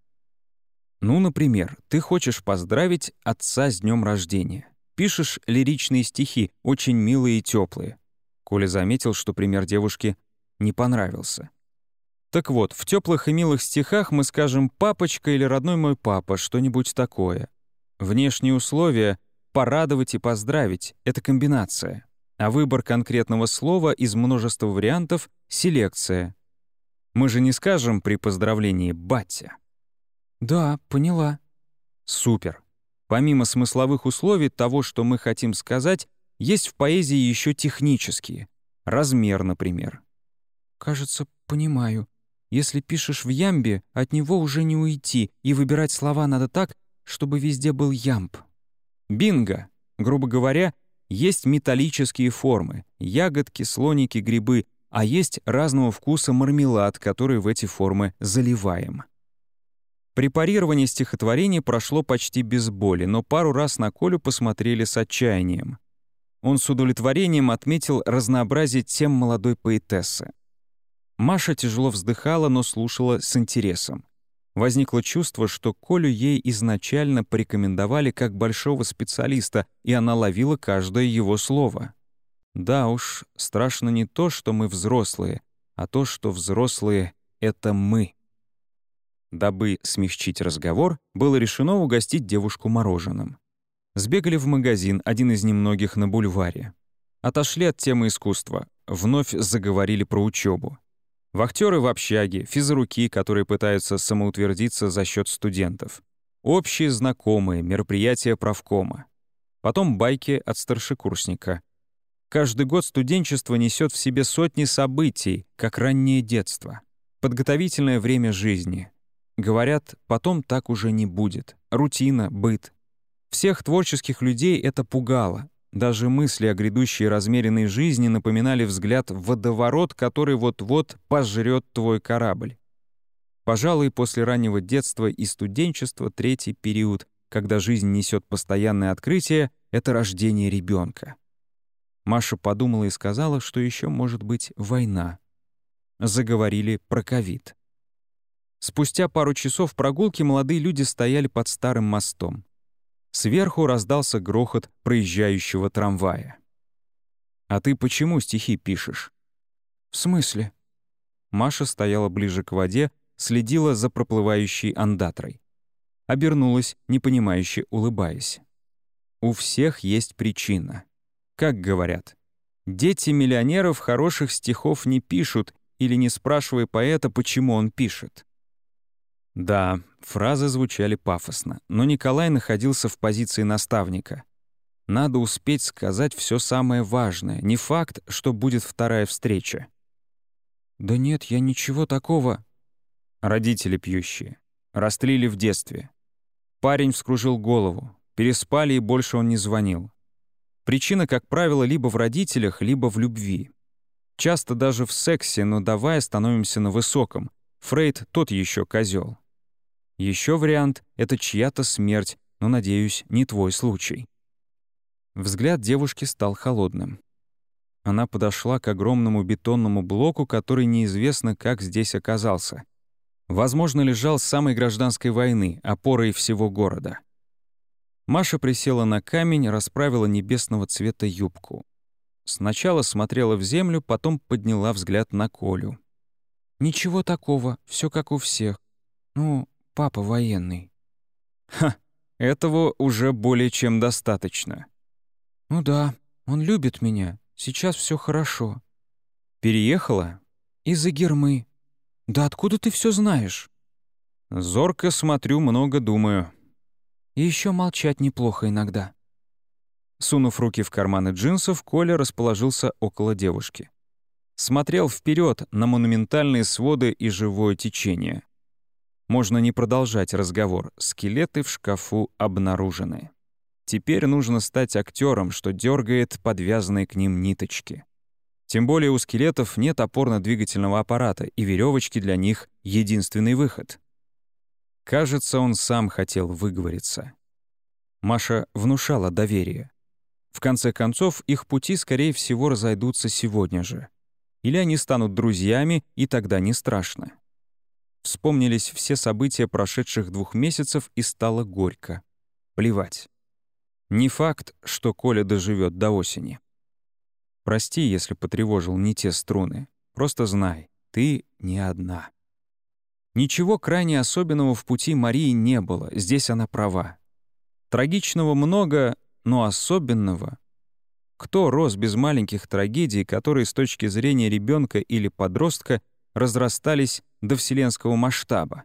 Ну, например, ты хочешь поздравить отца с днем рождения. Пишешь лиричные стихи, очень милые и теплые. Коля заметил, что пример девушки не понравился. Так вот, в теплых и милых стихах мы скажем «папочка» или «родной мой папа», что-нибудь такое. Внешние условия — порадовать и поздравить — это комбинация, а выбор конкретного слова из множества вариантов — селекция. Мы же не скажем при поздравлении «батя». «Да, поняла». Супер. Помимо смысловых условий того, что мы хотим сказать, есть в поэзии еще технические. Размер, например. «Кажется, понимаю. Если пишешь в ямбе, от него уже не уйти, и выбирать слова надо так, чтобы везде был ямб». Бинго! Грубо говоря, есть металлические формы — ягодки, слоники, грибы, а есть разного вкуса мармелад, который в эти формы заливаем. Препарирование стихотворений прошло почти без боли, но пару раз на Колю посмотрели с отчаянием. Он с удовлетворением отметил разнообразие тем молодой поэтессы. Маша тяжело вздыхала, но слушала с интересом. Возникло чувство, что Колю ей изначально порекомендовали как большого специалиста, и она ловила каждое его слово. Да уж, страшно не то, что мы взрослые, а то, что взрослые — это мы. Дабы смягчить разговор, было решено угостить девушку мороженым. Сбегали в магазин, один из немногих на бульваре. Отошли от темы искусства, вновь заговорили про учебу. Вахтеры в общаге, физруки, которые пытаются самоутвердиться за счет студентов. Общие знакомые, мероприятия правкома. Потом байки от старшекурсника. Каждый год студенчество несет в себе сотни событий, как раннее детство. Подготовительное время жизни, Говорят, потом так уже не будет. Рутина, быт. Всех творческих людей это пугало. Даже мысли о грядущей размеренной жизни напоминали взгляд в водоворот, который вот-вот пожрет твой корабль. Пожалуй, после раннего детства и студенчества третий период, когда жизнь несет постоянное открытие, это рождение ребенка. Маша подумала и сказала, что еще может быть война. Заговорили про ковид. Спустя пару часов прогулки молодые люди стояли под старым мостом. Сверху раздался грохот проезжающего трамвая. «А ты почему стихи пишешь?» «В смысле?» Маша стояла ближе к воде, следила за проплывающей андатрой. Обернулась, непонимающе улыбаясь. «У всех есть причина. Как говорят, дети миллионеров хороших стихов не пишут или не спрашивая поэта, почему он пишет. Да, фразы звучали пафосно, но Николай находился в позиции наставника. Надо успеть сказать все самое важное, не факт, что будет вторая встреча. «Да нет, я ничего такого...» Родители пьющие. Растлили в детстве. Парень вскружил голову. Переспали, и больше он не звонил. Причина, как правило, либо в родителях, либо в любви. Часто даже в сексе, но давай становимся на высоком. Фрейд тот еще козел. Еще вариант — это чья-то смерть, но, надеюсь, не твой случай. Взгляд девушки стал холодным. Она подошла к огромному бетонному блоку, который неизвестно, как здесь оказался. Возможно, лежал с самой гражданской войны, опорой всего города. Маша присела на камень, расправила небесного цвета юбку. Сначала смотрела в землю, потом подняла взгляд на Колю. «Ничего такого, все как у всех. Ну, папа военный». «Ха, этого уже более чем достаточно». «Ну да, он любит меня. Сейчас все хорошо». «Переехала?» «Из-за Гермы». «Да откуда ты все знаешь?» «Зорко смотрю, много думаю». «И еще молчать неплохо иногда». Сунув руки в карманы джинсов, Коля расположился около девушки. Смотрел вперед на монументальные своды и живое течение. Можно не продолжать разговор, скелеты в шкафу обнаружены. Теперь нужно стать актером, что дергает подвязанные к ним ниточки. Тем более у скелетов нет опорно-двигательного аппарата, и веревочки для них — единственный выход. Кажется, он сам хотел выговориться. Маша внушала доверие. В конце концов, их пути, скорее всего, разойдутся сегодня же. Или они станут друзьями, и тогда не страшно. Вспомнились все события прошедших двух месяцев, и стало горько. Плевать. Не факт, что Коля доживет до осени. Прости, если потревожил не те струны. Просто знай, ты не одна. Ничего крайне особенного в пути Марии не было, здесь она права. Трагичного много, но особенного. Кто рос без маленьких трагедий, которые с точки зрения ребенка или подростка разрастались до вселенского масштаба?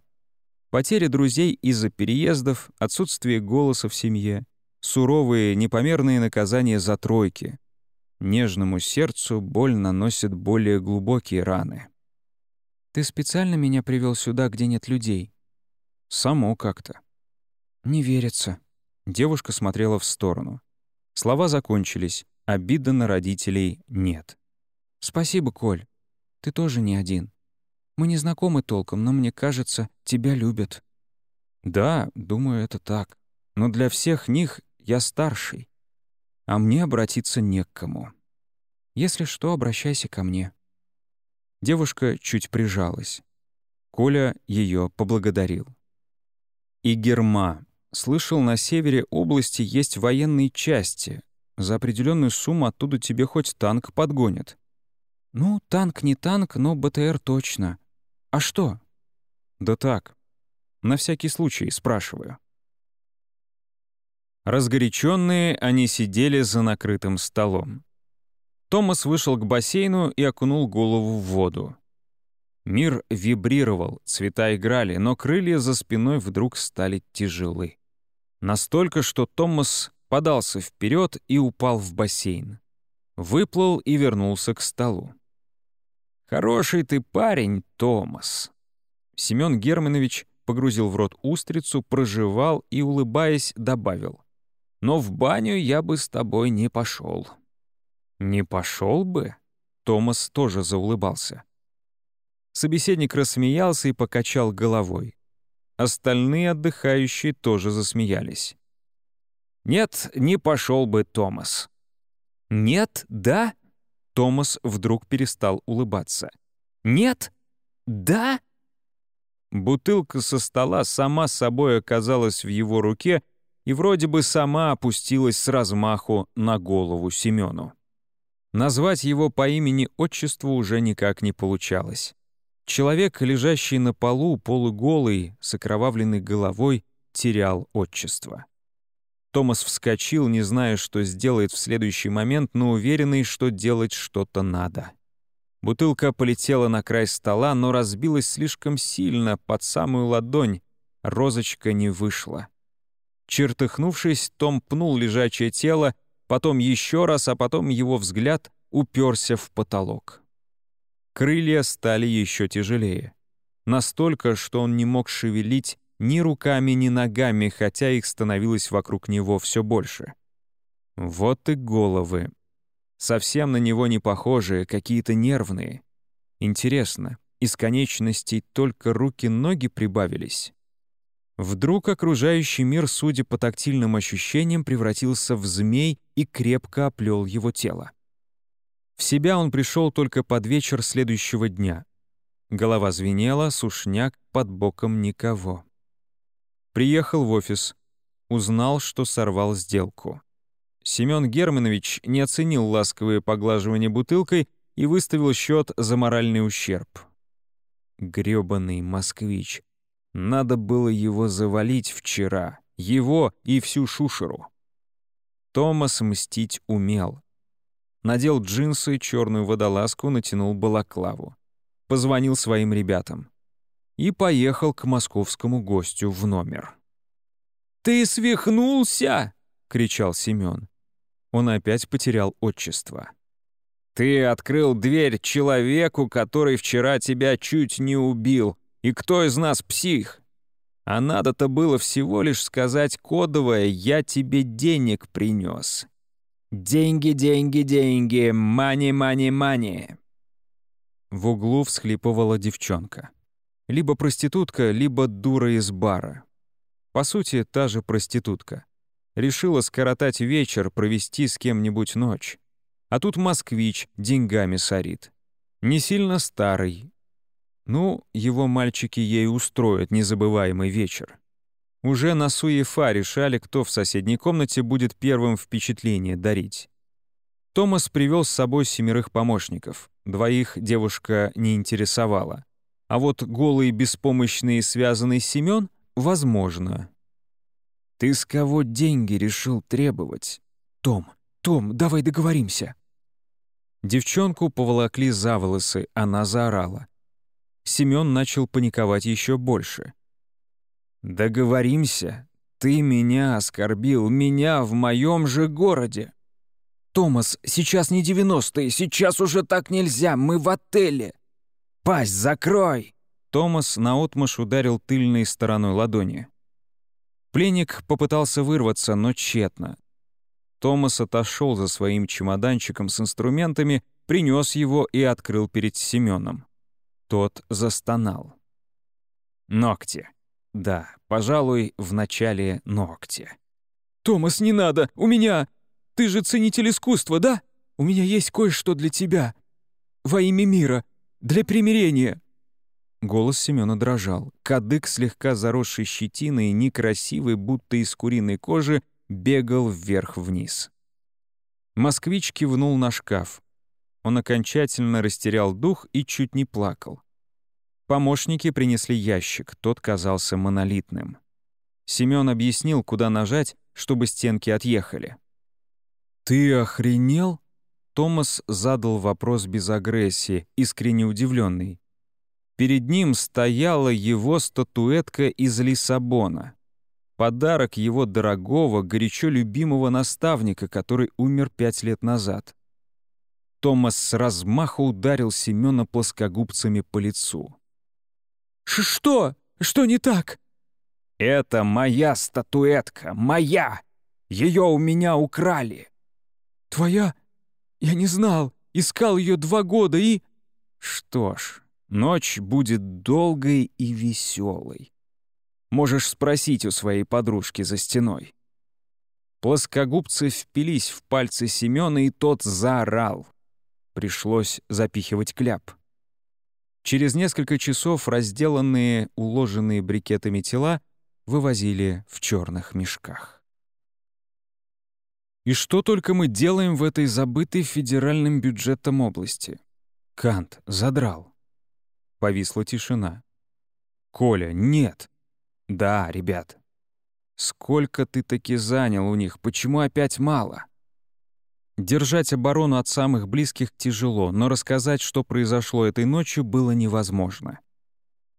Потеря друзей из-за переездов, отсутствие голоса в семье, суровые, непомерные наказания за тройки. Нежному сердцу боль наносит более глубокие раны. «Ты специально меня привел сюда, где нет людей?» «Само как-то». «Не верится». Девушка смотрела в сторону. Слова закончились, обида на родителей нет. «Спасибо, Коль. Ты тоже не один. Мы не знакомы толком, но мне кажется, тебя любят». «Да, думаю, это так. Но для всех них я старший. А мне обратиться не к кому. Если что, обращайся ко мне». Девушка чуть прижалась. Коля ее поблагодарил. И Герма. Слышал, на севере области есть военные части. За определенную сумму оттуда тебе хоть танк подгонят. Ну, танк не танк, но БТР точно. А что? Да так. На всякий случай спрашиваю. Разгоряченные они сидели за накрытым столом. Томас вышел к бассейну и окунул голову в воду. Мир вибрировал, цвета играли, но крылья за спиной вдруг стали тяжелы. Настолько, что Томас подался вперед и упал в бассейн. Выплыл и вернулся к столу. «Хороший ты парень, Томас!» Семён Германович погрузил в рот устрицу, прожевал и, улыбаясь, добавил. «Но в баню я бы с тобой не пошел». «Не пошел бы?» Томас тоже заулыбался. Собеседник рассмеялся и покачал головой. Остальные отдыхающие тоже засмеялись. «Нет, не пошел бы Томас». «Нет, да?» Томас вдруг перестал улыбаться. «Нет? Да?» Бутылка со стола сама собой оказалась в его руке и вроде бы сама опустилась с размаху на голову Семену. Назвать его по имени-отчеству уже никак не получалось. Человек, лежащий на полу, полуголый, с окровавленной головой, терял отчество. Томас вскочил, не зная, что сделает в следующий момент, но уверенный, что делать что-то надо. Бутылка полетела на край стола, но разбилась слишком сильно, под самую ладонь. Розочка не вышла. Чертыхнувшись, Том пнул лежачее тело, потом еще раз, а потом его взгляд уперся в потолок. Крылья стали еще тяжелее. Настолько, что он не мог шевелить ни руками, ни ногами, хотя их становилось вокруг него все больше. Вот и головы. Совсем на него не похожие, какие-то нервные. Интересно, из конечностей только руки-ноги прибавились? Вдруг окружающий мир, судя по тактильным ощущениям, превратился в змей и крепко оплел его тело. В себя он пришел только под вечер следующего дня. Голова звенела, сушняк, под боком никого. Приехал в офис. Узнал, что сорвал сделку. Семён Германович не оценил ласковые поглаживания бутылкой и выставил счет за моральный ущерб. Грёбаный москвич. Надо было его завалить вчера. Его и всю шушеру. Томас мстить умел. Надел джинсы, черную водолазку, натянул балаклаву. Позвонил своим ребятам и поехал к московскому гостю в номер. «Ты свихнулся!» — кричал Семен. Он опять потерял отчество. «Ты открыл дверь человеку, который вчера тебя чуть не убил. И кто из нас псих? А надо-то было всего лишь сказать кодовое «я тебе денег принес». «Деньги, деньги, деньги, мани, мани, мани». В углу всхлипывала девчонка. Либо проститутка, либо дура из бара. По сути, та же проститутка. Решила скоротать вечер, провести с кем-нибудь ночь. А тут москвич деньгами сорит. Не сильно старый. Ну, его мальчики ей устроят незабываемый вечер. Уже на Суефа решали, кто в соседней комнате будет первым впечатление дарить. Томас привел с собой семерых помощников. Двоих девушка не интересовала. А вот голый, беспомощный и связанный Семён — возможно. Ты с кого деньги решил требовать? Том, Том, давай договоримся. Девчонку поволокли за волосы, она заорала. Семён начал паниковать еще больше. «Договоримся? Ты меня оскорбил, меня в моем же городе!» «Томас, сейчас не девяностые, сейчас уже так нельзя, мы в отеле!» «Пасть закрой!» Томас наотмашь ударил тыльной стороной ладони. Пленник попытался вырваться, но тщетно. Томас отошел за своим чемоданчиком с инструментами, принес его и открыл перед Семеном. Тот застонал. Ногти. Да, пожалуй, в начале ногти. «Томас, не надо! У меня! Ты же ценитель искусства, да? У меня есть кое-что для тебя. Во имя мира, для примирения!» Голос Семёна дрожал. Кадык, слегка заросший щетиной, некрасивый, будто из куриной кожи, бегал вверх-вниз. Москвич кивнул на шкаф. Он окончательно растерял дух и чуть не плакал. Помощники принесли ящик, тот казался монолитным. Семён объяснил, куда нажать, чтобы стенки отъехали. «Ты охренел?» Томас задал вопрос без агрессии, искренне удивленный. Перед ним стояла его статуэтка из Лиссабона. Подарок его дорогого, горячо любимого наставника, который умер пять лет назад. Томас с размаху ударил Семёна плоскогубцами по лицу. «Что? Что не так?» «Это моя статуэтка, моя! Ее у меня украли!» «Твоя? Я не знал, искал ее два года и...» «Что ж, Ночь будет долгой и веселой. Можешь спросить у своей подружки за стеной. Плоскогубцы впились в пальцы Семёна, и тот заорал. Пришлось запихивать кляп. Через несколько часов разделанные, уложенные брикетами тела вывозили в черных мешках. И что только мы делаем в этой забытой федеральным бюджетом области? Кант задрал. Повисла тишина. «Коля, нет!» «Да, ребят. Сколько ты таки занял у них? Почему опять мало?» Держать оборону от самых близких тяжело, но рассказать, что произошло этой ночью, было невозможно.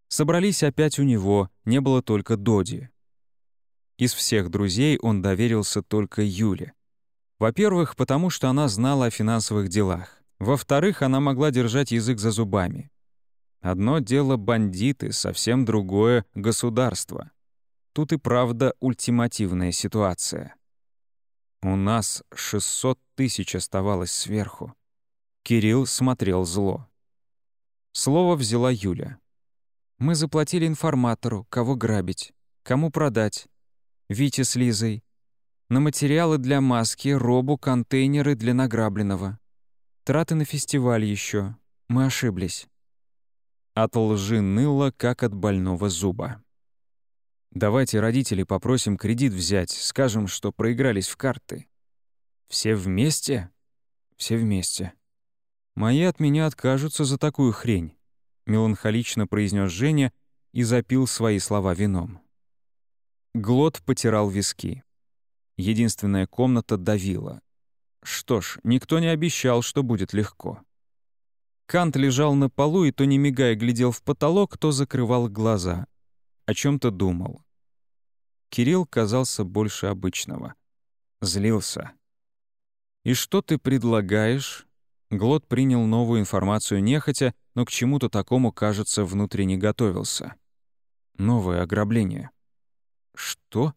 Собрались опять у него, не было только Доди. Из всех друзей он доверился только Юле. Во-первых, потому что она знала о финансовых делах. Во-вторых, она могла держать язык за зубами. Одно дело бандиты, совсем другое — государство. Тут и правда ультимативная ситуация. У нас 600 тысяч оставалось сверху. Кирилл смотрел зло. Слово взяла Юля. «Мы заплатили информатору, кого грабить, кому продать. Вите с Лизой. На материалы для маски, робу, контейнеры для награбленного. Траты на фестиваль еще. Мы ошиблись. От лжи ныло, как от больного зуба. «Давайте родителей попросим кредит взять, скажем, что проигрались в карты». «Все вместе?» «Все вместе». «Мои от меня откажутся за такую хрень», — меланхолично произнес Женя и запил свои слова вином. Глот потирал виски. Единственная комната давила. Что ж, никто не обещал, что будет легко. Кант лежал на полу и то не мигая глядел в потолок, то закрывал глаза. О чем то думал. Кирилл казался больше обычного. Злился. «И что ты предлагаешь?» Глот принял новую информацию нехотя, но к чему-то такому, кажется, внутренне готовился. Новое ограбление. «Что?»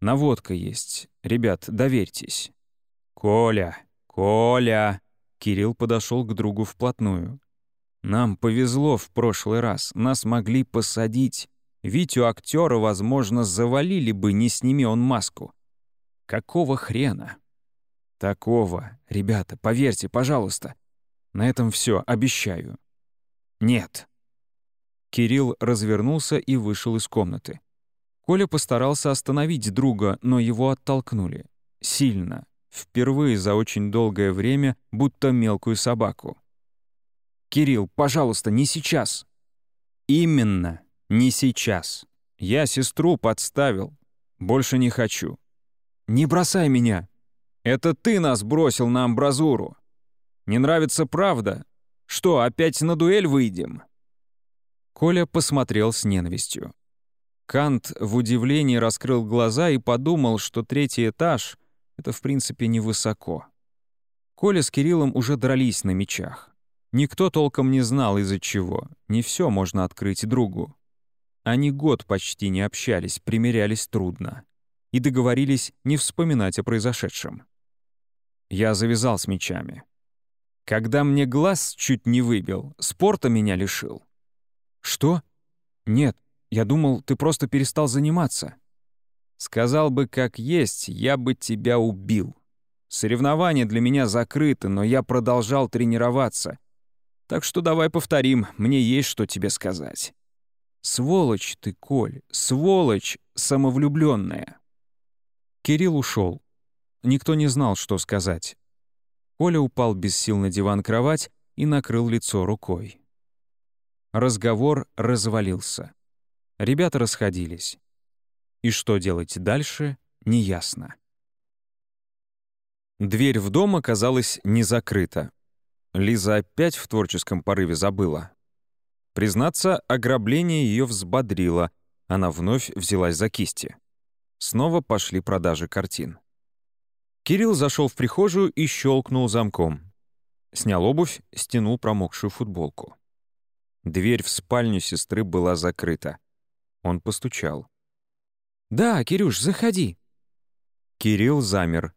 «Наводка есть. Ребят, доверьтесь». «Коля! Коля!» Кирилл подошел к другу вплотную. «Нам повезло в прошлый раз, нас могли посадить. Витю актера, возможно, завалили бы, не сними он маску. Какого хрена?» «Такого. Ребята, поверьте, пожалуйста. На этом все, обещаю». «Нет». Кирилл развернулся и вышел из комнаты. Коля постарался остановить друга, но его оттолкнули. Сильно, Впервые за очень долгое время, будто мелкую собаку. «Кирилл, пожалуйста, не сейчас!» «Именно, не сейчас. Я сестру подставил. Больше не хочу. Не бросай меня. Это ты нас бросил на амбразуру. Не нравится правда? Что, опять на дуэль выйдем?» Коля посмотрел с ненавистью. Кант в удивлении раскрыл глаза и подумал, что третий этаж — это в принципе невысоко. Коля с Кириллом уже дрались на мечах. Никто толком не знал, из-за чего. Не все можно открыть другу. Они год почти не общались, примирялись трудно. И договорились не вспоминать о произошедшем. Я завязал с мечами. Когда мне глаз чуть не выбил, спорта меня лишил. Что? Нет, я думал, ты просто перестал заниматься. Сказал бы, как есть, я бы тебя убил. Соревнования для меня закрыты, но я продолжал тренироваться. Так что давай повторим, мне есть что тебе сказать. Сволочь ты, Коль, сволочь самовлюбленная. Кирилл ушел. Никто не знал, что сказать. Коля упал без сил на диван-кровать и накрыл лицо рукой. Разговор развалился. Ребята расходились. И что делать дальше, неясно. Дверь в дом оказалась не закрыта. Лиза опять в творческом порыве забыла. Признаться, ограбление ее взбодрило. Она вновь взялась за кисти. Снова пошли продажи картин. Кирилл зашел в прихожую и щелкнул замком. Снял обувь, стянул промокшую футболку. Дверь в спальню сестры была закрыта. Он постучал. «Да, Кирюш, заходи». Кирилл замер.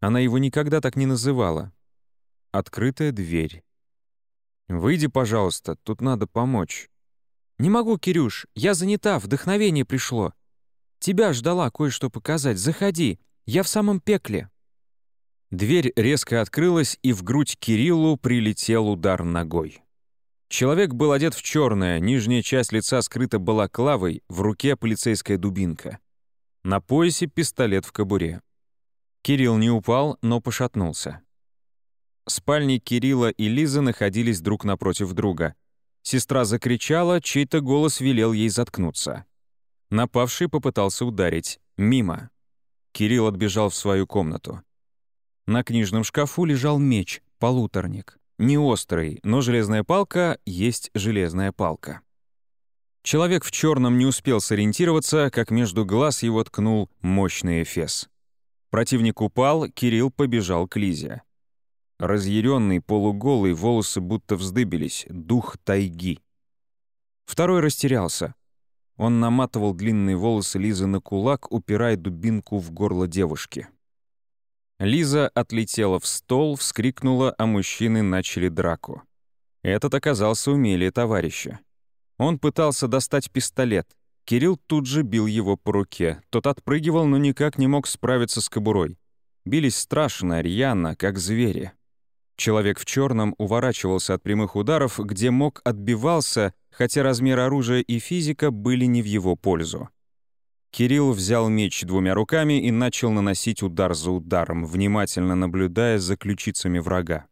Она его никогда так не называла. Открытая дверь. «Выйди, пожалуйста, тут надо помочь». «Не могу, Кирюш, я занята, вдохновение пришло. Тебя ждала кое-что показать, заходи, я в самом пекле». Дверь резко открылась, и в грудь Кириллу прилетел удар ногой. Человек был одет в черное, нижняя часть лица скрыта была клавой, в руке полицейская дубинка. На поясе пистолет в кобуре. Кирилл не упал, но пошатнулся. Спальни Кирилла и Лизы находились друг напротив друга. Сестра закричала, чей-то голос велел ей заткнуться. Напавший попытался ударить. Мимо. Кирилл отбежал в свою комнату. На книжном шкафу лежал меч, полуторник. Не острый, но железная палка есть железная палка. Человек в черном не успел сориентироваться, как между глаз его ткнул мощный эфес. Противник упал, Кирилл побежал к Лизе. Разъяренный, полуголый, волосы будто вздыбились, дух тайги. Второй растерялся. Он наматывал длинные волосы Лизы на кулак, упирая дубинку в горло девушки. Лиза отлетела в стол, вскрикнула, а мужчины начали драку. Этот оказался умелее товарища. Он пытался достать пистолет. Кирилл тут же бил его по руке. Тот отпрыгивал, но никак не мог справиться с кобурой. Бились страшно, рьяно, как звери. Человек в черном уворачивался от прямых ударов, где мог отбивался, хотя размер оружия и физика были не в его пользу. Кирилл взял меч двумя руками и начал наносить удар за ударом, внимательно наблюдая за ключицами врага.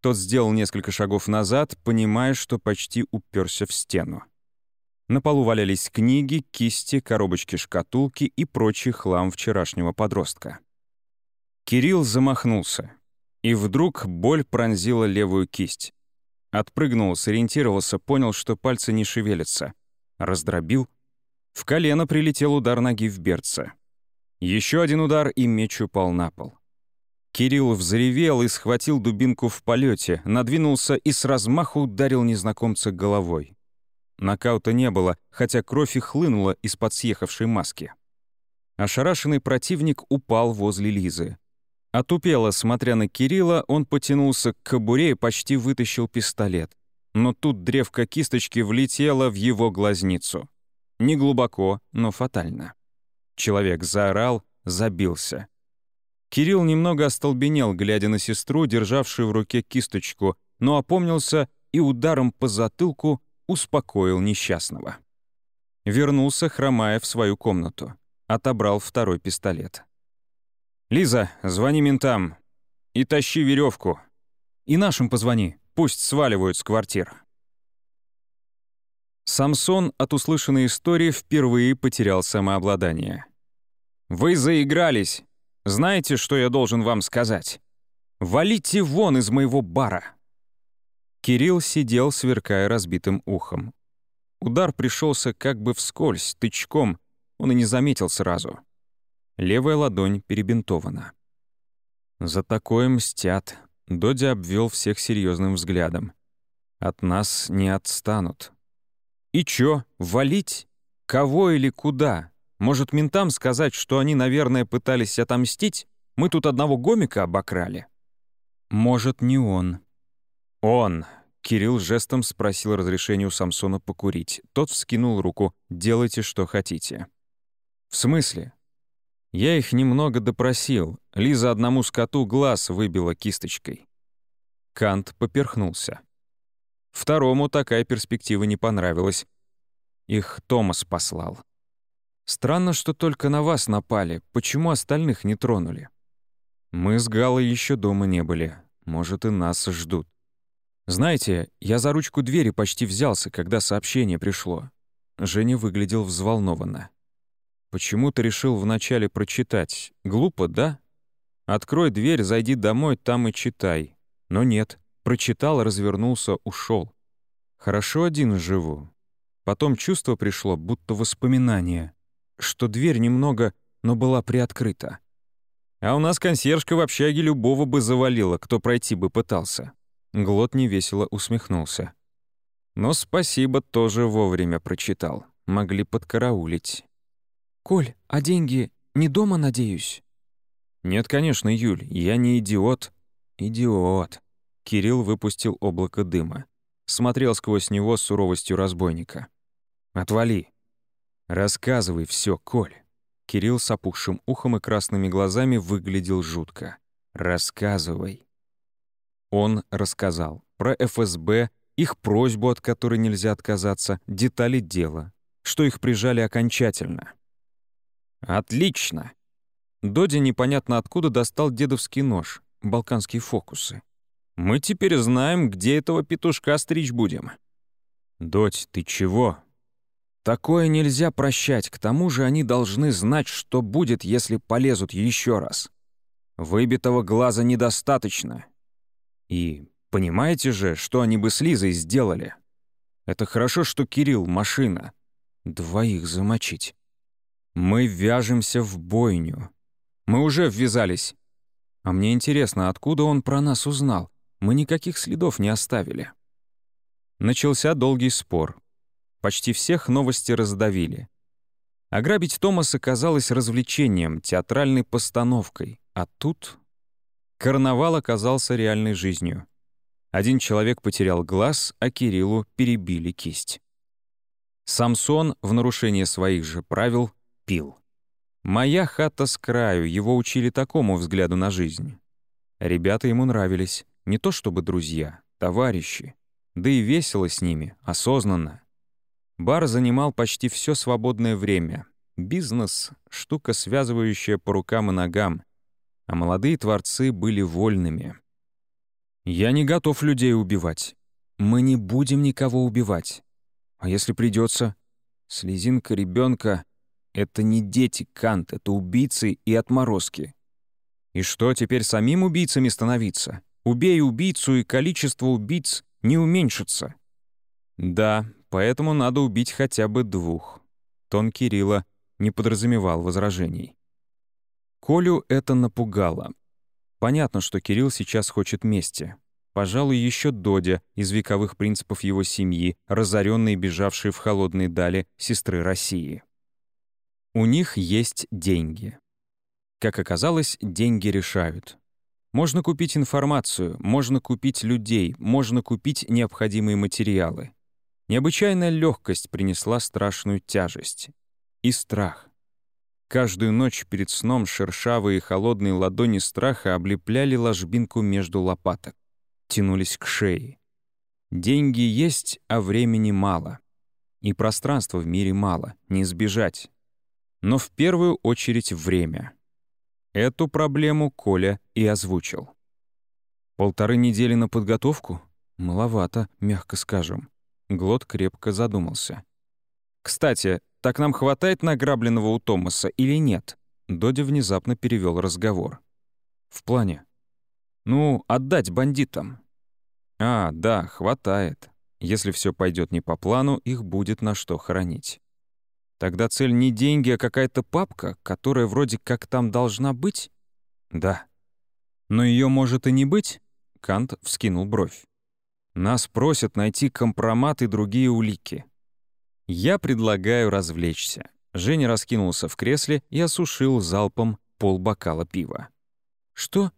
Тот сделал несколько шагов назад, понимая, что почти уперся в стену. На полу валялись книги, кисти, коробочки-шкатулки и прочий хлам вчерашнего подростка. Кирилл замахнулся. И вдруг боль пронзила левую кисть. Отпрыгнул, сориентировался, понял, что пальцы не шевелятся. Раздробил. В колено прилетел удар ноги в берца. Еще один удар, и меч упал на пол. Кирилл взревел и схватил дубинку в полете, надвинулся и с размаху ударил незнакомца головой. Нокаута не было, хотя кровь и хлынула из-под съехавшей маски. Ошарашенный противник упал возле Лизы. Отупело, смотря на Кирилла, он потянулся к кобуре и почти вытащил пистолет. Но тут древко кисточки влетело в его глазницу. Не глубоко, но фатально. Человек заорал, забился. Кирилл немного остолбенел, глядя на сестру, державшую в руке кисточку, но опомнился и ударом по затылку успокоил несчастного. Вернулся, хромая в свою комнату. Отобрал второй пистолет. «Лиза, звони ментам и тащи веревку. И нашим позвони, пусть сваливают с квартир». Самсон от услышанной истории впервые потерял самообладание. Вы заигрались. Знаете, что я должен вам сказать? Валите вон из моего бара!» Кирилл сидел, сверкая разбитым ухом. Удар пришелся как бы вскользь, тычком, он и не заметил сразу. Левая ладонь перебинтована. За такое мстят. Додя обвел всех серьезным взглядом. От нас не отстанут. И чё, валить? Кого или куда? Может, ментам сказать, что они, наверное, пытались отомстить? Мы тут одного гомика обокрали. Может, не он. Он. Кирилл жестом спросил разрешения у Самсона покурить. Тот вскинул руку. «Делайте, что хотите». «В смысле?» Я их немного допросил. Лиза одному скоту глаз выбила кисточкой. Кант поперхнулся. Второму такая перспектива не понравилась. Их Томас послал. Странно, что только на вас напали. Почему остальных не тронули? Мы с Галой еще дома не были. Может, и нас ждут. Знаете, я за ручку двери почти взялся, когда сообщение пришло. Женя выглядел взволнованно. Почему ты решил вначале прочитать? Глупо, да? Открой дверь, зайди домой, там и читай. Но нет. Прочитал, развернулся, ушел. Хорошо один живу. Потом чувство пришло, будто воспоминание, что дверь немного, но была приоткрыта. А у нас консьержка в общаге любого бы завалила, кто пройти бы пытался. Глот невесело усмехнулся. Но спасибо, тоже вовремя прочитал. Могли подкараулить. «Коль, а деньги не дома, надеюсь?» «Нет, конечно, Юль, я не идиот». «Идиот». Кирилл выпустил облако дыма. Смотрел сквозь него с суровостью разбойника. «Отвали». «Рассказывай все, Коль». Кирилл с опухшим ухом и красными глазами выглядел жутко. «Рассказывай». Он рассказал про ФСБ, их просьбу, от которой нельзя отказаться, детали дела, что их прижали окончательно. «Отлично!» Доди непонятно откуда достал дедовский нож, балканские фокусы. «Мы теперь знаем, где этого петушка стричь будем». «Додь, ты чего?» «Такое нельзя прощать, к тому же они должны знать, что будет, если полезут еще раз. Выбитого глаза недостаточно. И понимаете же, что они бы с Лизой сделали? Это хорошо, что Кирилл — машина. Двоих замочить». Мы вяжемся в бойню. Мы уже ввязались. А мне интересно, откуда он про нас узнал? Мы никаких следов не оставили. Начался долгий спор. Почти всех новости раздавили. Ограбить Томаса казалось развлечением, театральной постановкой. А тут... Карнавал оказался реальной жизнью. Один человек потерял глаз, а Кириллу перебили кисть. Самсон, в нарушение своих же правил, пил. Моя хата с краю, его учили такому взгляду на жизнь. Ребята ему нравились, не то чтобы друзья, товарищи. Да и весело с ними, осознанно. Бар занимал почти все свободное время. Бизнес — штука, связывающая по рукам и ногам. А молодые творцы были вольными. «Я не готов людей убивать. Мы не будем никого убивать. А если придется, Слезинка ребенка это не дети, Кант, это убийцы и отморозки. И что, теперь самим убийцами становиться? Убей убийцу, и количество убийц не уменьшится. Да, поэтому надо убить хотя бы двух. Тон Кирилла не подразумевал возражений. Колю это напугало. Понятно, что Кирилл сейчас хочет мести. Пожалуй, еще Додя из вековых принципов его семьи, разоренной и бежавшей в холодные дали сестры России. У них есть деньги. Как оказалось, деньги решают. Можно купить информацию, можно купить людей, можно купить необходимые материалы. Необычайная легкость принесла страшную тяжесть. И страх. Каждую ночь перед сном шершавые и холодные ладони страха облепляли ложбинку между лопаток, тянулись к шее. Деньги есть, а времени мало. И пространства в мире мало, не избежать но в первую очередь время. Эту проблему Коля и озвучил. Полторы недели на подготовку? Маловато, мягко скажем. Глот крепко задумался. «Кстати, так нам хватает награбленного у Томаса или нет? Додя внезапно перевел разговор. «В плане?» «Ну, отдать бандитам». «А, да, хватает. Если все пойдет не по плану, их будет на что хоронить». «Тогда цель не деньги, а какая-то папка, которая вроде как там должна быть?» «Да». «Но ее может и не быть?» Кант вскинул бровь. «Нас просят найти компромат и другие улики. Я предлагаю развлечься». Женя раскинулся в кресле и осушил залпом полбокала пива. «Что?»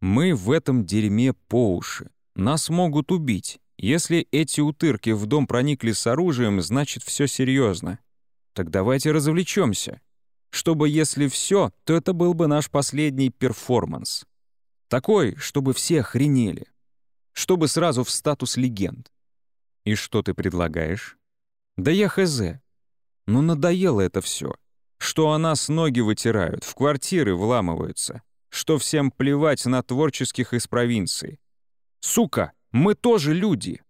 «Мы в этом дерьме по уши. Нас могут убить. Если эти утырки в дом проникли с оружием, значит, все серьезно. Так давайте развлечемся. Чтобы, если все, то это был бы наш последний перформанс. Такой, чтобы все охренели. Чтобы сразу в статус легенд. И что ты предлагаешь? Да я хз. Ну надоело это все. Что о нас ноги вытирают, в квартиры вламываются. Что всем плевать на творческих из провинции. Сука, мы тоже люди.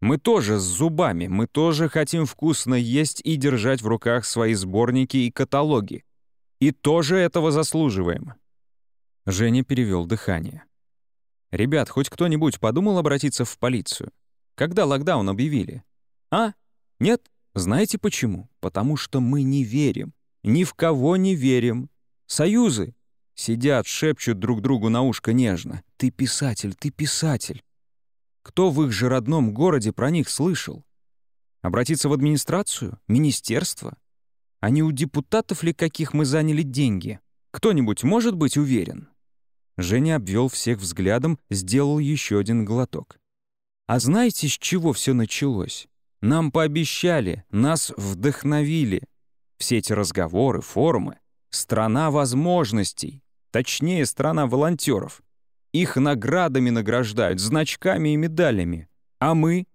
Мы тоже с зубами, мы тоже хотим вкусно есть и держать в руках свои сборники и каталоги. И тоже этого заслуживаем. Женя перевел дыхание. «Ребят, хоть кто-нибудь подумал обратиться в полицию? Когда локдаун объявили? А? Нет? Знаете почему? Потому что мы не верим. Ни в кого не верим. Союзы. Сидят, шепчут друг другу на ушко нежно. «Ты писатель, ты писатель». Кто в их же родном городе про них слышал? Обратиться в администрацию? Министерство? А не у депутатов ли каких мы заняли деньги? Кто-нибудь может быть уверен? Женя обвел всех взглядом, сделал еще один глоток. А знаете, с чего все началось? Нам пообещали, нас вдохновили. Все эти разговоры, форумы. Страна возможностей. Точнее, страна волонтеров. Их наградами награждают, значками и медалями. А мы?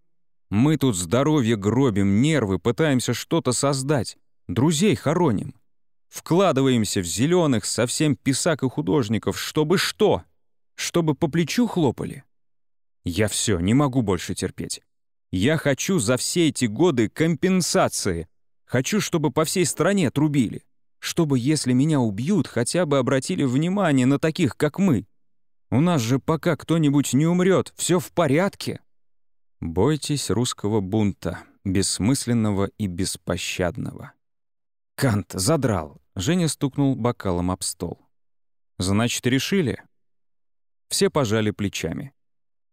Мы тут здоровье гробим, нервы, пытаемся что-то создать. Друзей хороним. Вкладываемся в зеленых, совсем писак и художников, чтобы что? Чтобы по плечу хлопали? Я все, не могу больше терпеть. Я хочу за все эти годы компенсации. Хочу, чтобы по всей стране трубили. Чтобы, если меня убьют, хотя бы обратили внимание на таких, как мы. У нас же пока кто-нибудь не умрет, все в порядке. Бойтесь русского бунта, бессмысленного и беспощадного. Кант задрал. Женя стукнул бокалом об стол. Значит, решили? Все пожали плечами.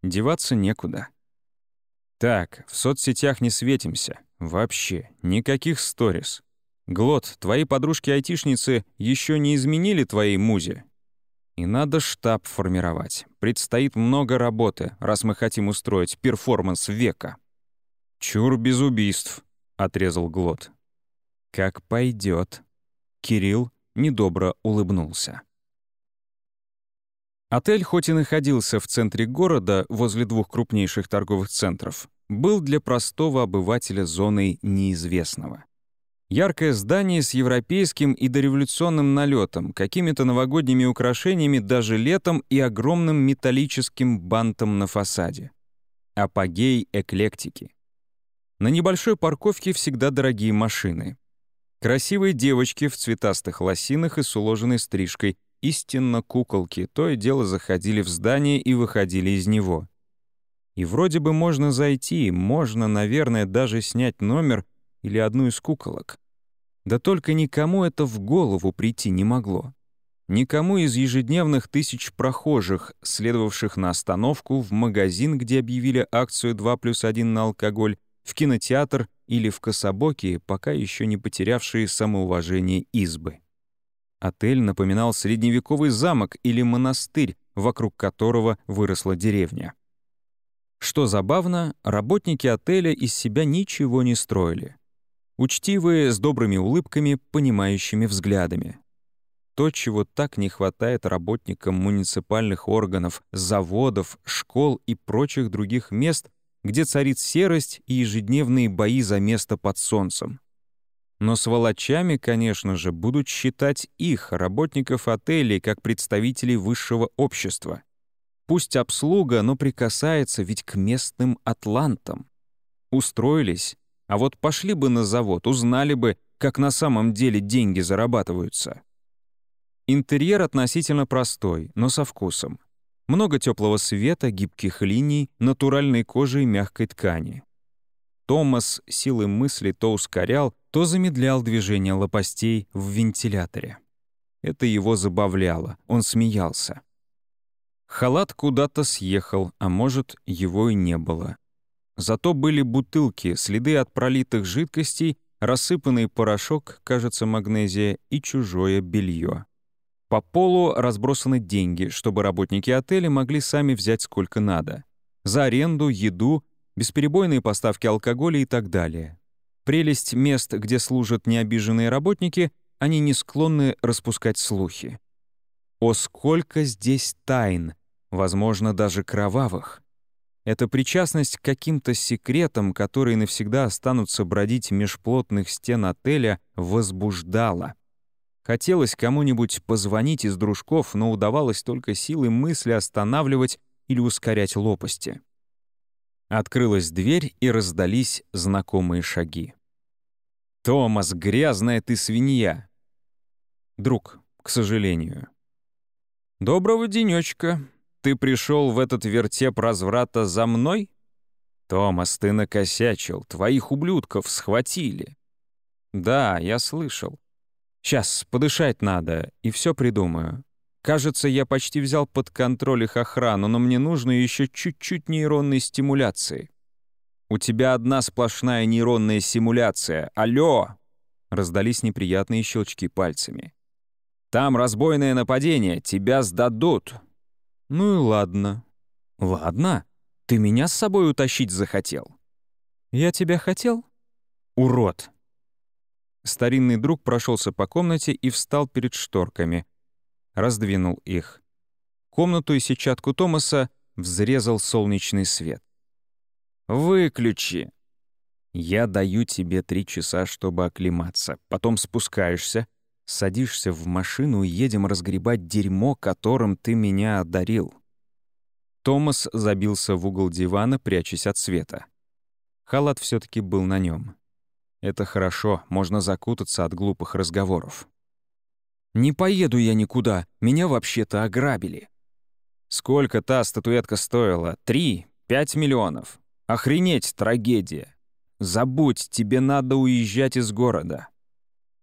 Деваться некуда. Так, в соцсетях не светимся. Вообще, никаких сторис. Глот, твои подружки-айтишницы еще не изменили твоей музе? И надо штаб формировать. Предстоит много работы, раз мы хотим устроить перформанс века. «Чур без убийств», — отрезал Глот. «Как пойдет. Кирилл недобро улыбнулся. Отель, хоть и находился в центре города, возле двух крупнейших торговых центров, был для простого обывателя зоной неизвестного. Яркое здание с европейским и дореволюционным налетом, какими-то новогодними украшениями даже летом и огромным металлическим бантом на фасаде. Апогей эклектики. На небольшой парковке всегда дорогие машины. Красивые девочки в цветастых лосинах и с уложенной стрижкой — истинно куколки, то и дело заходили в здание и выходили из него. И вроде бы можно зайти, можно, наверное, даже снять номер или одну из куколок. Да только никому это в голову прийти не могло. Никому из ежедневных тысяч прохожих, следовавших на остановку, в магазин, где объявили акцию 2 плюс 1 на алкоголь, в кинотеатр или в кособоки, пока еще не потерявшие самоуважение избы. Отель напоминал средневековый замок или монастырь, вокруг которого выросла деревня. Что забавно, работники отеля из себя ничего не строили. Учтивые, с добрыми улыбками, понимающими взглядами. То, чего так не хватает работникам муниципальных органов, заводов, школ и прочих других мест, где царит серость и ежедневные бои за место под солнцем. Но сволочами, конечно же, будут считать их, работников отелей, как представителей высшего общества. Пусть обслуга, но прикасается ведь к местным атлантам. Устроились, а вот пошли бы на завод, узнали бы, как на самом деле деньги зарабатываются. Интерьер относительно простой, но со вкусом. Много теплого света, гибких линий, натуральной кожи и мягкой ткани. Томас силой мысли то ускорял, то замедлял движение лопастей в вентиляторе. Это его забавляло, он смеялся. Халат куда-то съехал, а может, его и не было. Зато были бутылки, следы от пролитых жидкостей, рассыпанный порошок, кажется, магнезия, и чужое белье. По полу разбросаны деньги, чтобы работники отеля могли сами взять сколько надо. За аренду, еду, бесперебойные поставки алкоголя и так далее. Прелесть мест, где служат необиженные работники, они не склонны распускать слухи. О, сколько здесь тайн, возможно, даже кровавых. Эта причастность к каким-то секретам, которые навсегда останутся бродить меж плотных стен отеля, возбуждала. Хотелось кому-нибудь позвонить из дружков, но удавалось только силой мысли останавливать или ускорять лопасти. Открылась дверь, и раздались знакомые шаги. «Томас, грязная ты свинья!» «Друг, к сожалению». «Доброго денечка. Ты пришел в этот вертеп разврата за мной?» «Томас, ты накосячил. Твоих ублюдков схватили». «Да, я слышал. Сейчас подышать надо, и все придумаю. Кажется, я почти взял под контроль их охрану, но мне нужно еще чуть-чуть нейронной стимуляции. У тебя одна сплошная нейронная стимуляция. Алло!» Раздались неприятные щелчки пальцами. «Там разбойное нападение, тебя сдадут». «Ну и ладно». «Ладно? Ты меня с собой утащить захотел?» «Я тебя хотел?» «Урод!» Старинный друг прошелся по комнате и встал перед шторками. Раздвинул их. Комнату и сетчатку Томаса взрезал солнечный свет. «Выключи!» «Я даю тебе три часа, чтобы оклематься. Потом спускаешься, садишься в машину и едем разгребать дерьмо, которым ты меня одарил». Томас забился в угол дивана, прячась от света. Халат все таки был на нем. Это хорошо, можно закутаться от глупых разговоров. «Не поеду я никуда, меня вообще-то ограбили». «Сколько та статуэтка стоила? Три? Пять миллионов? Охренеть, трагедия! Забудь, тебе надо уезжать из города».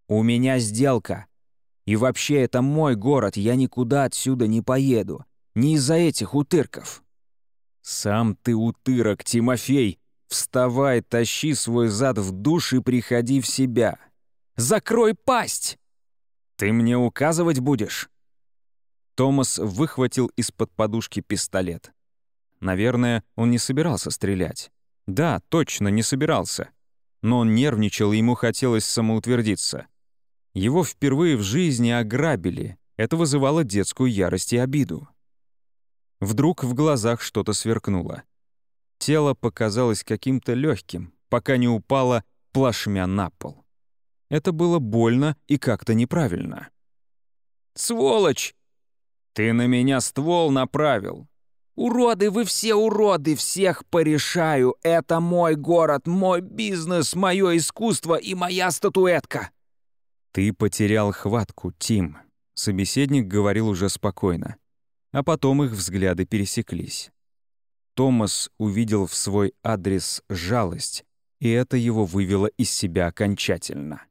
«У меня сделка. И вообще, это мой город, я никуда отсюда не поеду. Не из-за этих утырков». «Сам ты утырок, Тимофей!» Вставай, тащи свой зад в душ и приходи в себя. Закрой пасть! Ты мне указывать будешь?» Томас выхватил из-под подушки пистолет. Наверное, он не собирался стрелять. Да, точно не собирался. Но он нервничал, и ему хотелось самоутвердиться. Его впервые в жизни ограбили. Это вызывало детскую ярость и обиду. Вдруг в глазах что-то сверкнуло. Тело показалось каким-то легким, пока не упало плашмя на пол. Это было больно и как-то неправильно. «Сволочь! Ты на меня ствол направил!» «Уроды, вы все уроды, всех порешаю! Это мой город, мой бизнес, мое искусство и моя статуэтка!» «Ты потерял хватку, Тим», — собеседник говорил уже спокойно. А потом их взгляды пересеклись. Томас увидел в свой адрес жалость, и это его вывело из себя окончательно.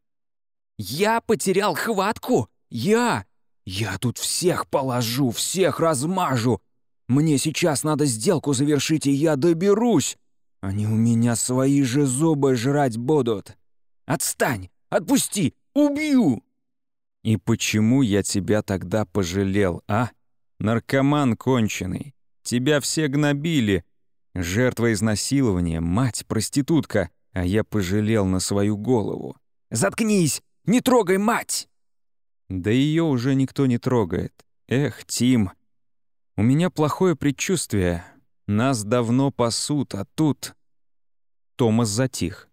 «Я потерял хватку? Я? Я тут всех положу, всех размажу! Мне сейчас надо сделку завершить, и я доберусь! Они у меня свои же зубы жрать будут! Отстань! Отпусти! Убью!» «И почему я тебя тогда пожалел, а? Наркоман конченый. Тебя все гнобили. Жертва изнасилования, мать, проститутка, а я пожалел на свою голову. «Заткнись! Не трогай мать!» Да ее уже никто не трогает. Эх, Тим, у меня плохое предчувствие. Нас давно пасут, а тут... Томас затих.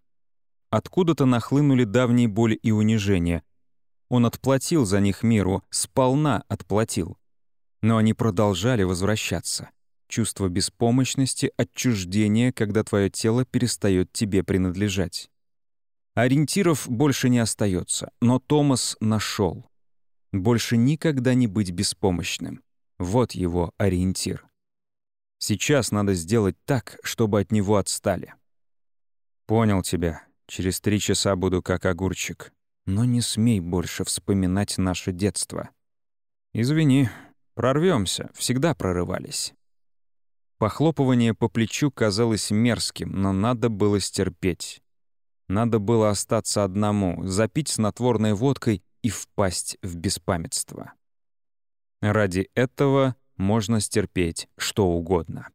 Откуда-то нахлынули давние боли и унижения. Он отплатил за них миру, сполна отплатил. Но они продолжали возвращаться чувство беспомощности, отчуждения, когда твое тело перестает тебе принадлежать. Ориентиров больше не остается, но Томас нашел. Больше никогда не быть беспомощным. Вот его ориентир. Сейчас надо сделать так, чтобы от него отстали. «Понял тебя. Через три часа буду как огурчик. Но не смей больше вспоминать наше детство. Извини, прорвемся, всегда прорывались». Похлопывание по плечу казалось мерзким, но надо было стерпеть. Надо было остаться одному, запить снотворной водкой и впасть в беспамятство. Ради этого можно стерпеть что угодно.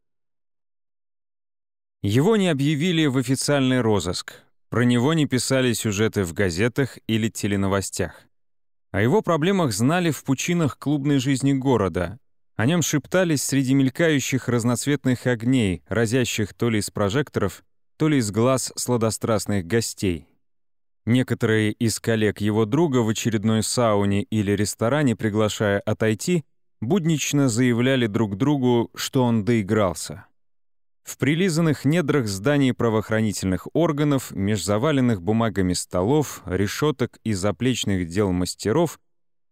Его не объявили в официальный розыск, про него не писали сюжеты в газетах или теленовостях. О его проблемах знали в пучинах клубной жизни города. О нем шептались среди мелькающих разноцветных огней, разящих то ли из прожекторов, то ли из глаз сладострастных гостей. Некоторые из коллег его друга в очередной сауне или ресторане, приглашая отойти, буднично заявляли друг другу, что он доигрался. В прилизанных недрах зданий правоохранительных органов, меж заваленных бумагами столов, решеток и заплечных дел мастеров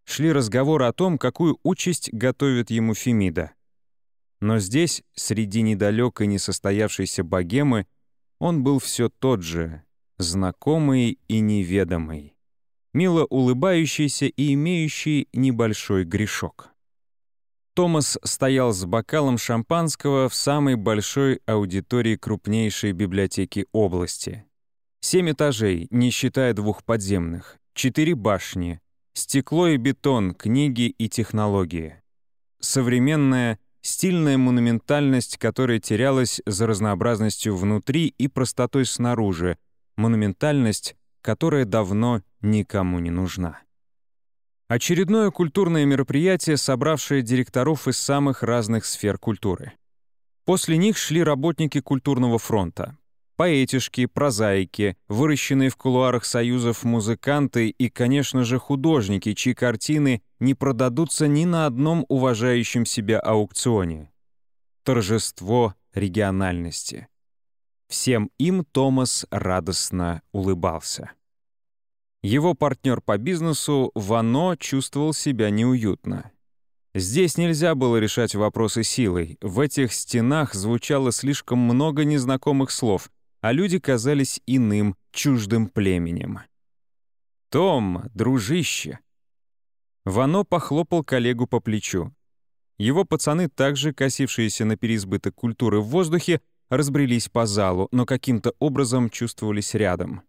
шли разговоры о том, какую участь готовит ему Фемида. Но здесь, среди недалекой несостоявшейся богемы, он был все тот же, знакомый и неведомый, мило улыбающийся и имеющий небольшой грешок. Томас стоял с бокалом шампанского в самой большой аудитории крупнейшей библиотеки области. Семь этажей, не считая двух подземных, четыре башни, стекло и бетон, книги и технологии. Современная, стильная монументальность, которая терялась за разнообразностью внутри и простотой снаружи, монументальность, которая давно никому не нужна. Очередное культурное мероприятие, собравшее директоров из самых разных сфер культуры. После них шли работники культурного фронта. Поэтишки, прозаики, выращенные в кулуарах союзов музыканты и, конечно же, художники, чьи картины не продадутся ни на одном уважающем себя аукционе. Торжество региональности. Всем им Томас радостно улыбался. Его партнер по бизнесу Вано чувствовал себя неуютно. Здесь нельзя было решать вопросы силой. В этих стенах звучало слишком много незнакомых слов, а люди казались иным, чуждым племенем. «Том, дружище!» Вано похлопал коллегу по плечу. Его пацаны, также косившиеся на переизбыток культуры в воздухе, разбрелись по залу, но каким-то образом чувствовались рядом.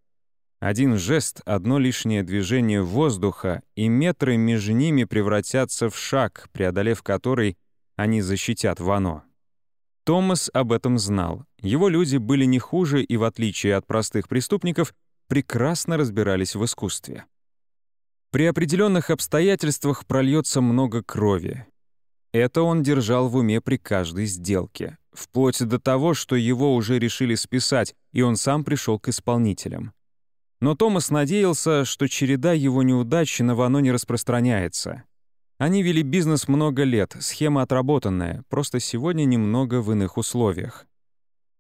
Один жест, одно лишнее движение воздуха, и метры между ними превратятся в шаг, преодолев который они защитят Вано. Томас об этом знал. Его люди были не хуже и, в отличие от простых преступников, прекрасно разбирались в искусстве. При определенных обстоятельствах прольется много крови. Это он держал в уме при каждой сделке, вплоть до того, что его уже решили списать, и он сам пришел к исполнителям. Но Томас надеялся, что череда его неудач на Вано не распространяется. Они вели бизнес много лет, схема отработанная, просто сегодня немного в иных условиях.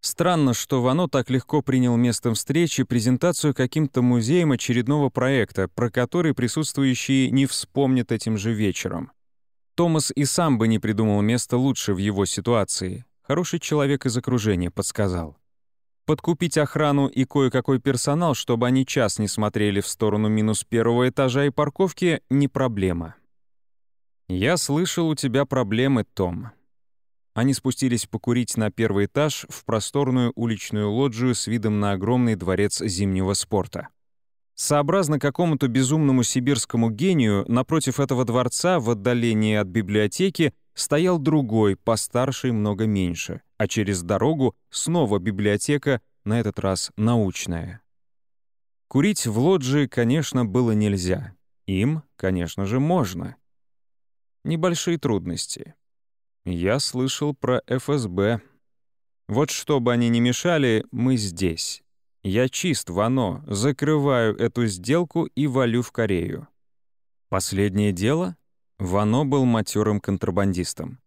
Странно, что Вано так легко принял местом встречи презентацию каким-то музеем очередного проекта, про который присутствующие не вспомнят этим же вечером. Томас и сам бы не придумал место лучше в его ситуации. Хороший человек из окружения подсказал. Подкупить охрану и кое-какой персонал, чтобы они час не смотрели в сторону минус первого этажа и парковки, не проблема. «Я слышал, у тебя проблемы, Том». Они спустились покурить на первый этаж в просторную уличную лоджию с видом на огромный дворец зимнего спорта. Сообразно какому-то безумному сибирскому гению, напротив этого дворца, в отдалении от библиотеки, стоял другой, постарше и много меньше, а через дорогу снова библиотека, на этот раз научная. Курить в лоджии, конечно, было нельзя. Им, конечно же, можно. Небольшие трудности. Я слышал про ФСБ. Вот чтобы они не мешали, мы здесь. Я чист, Вано, закрываю эту сделку и валю в Корею. Последнее дело? Вано был матерым контрабандистом.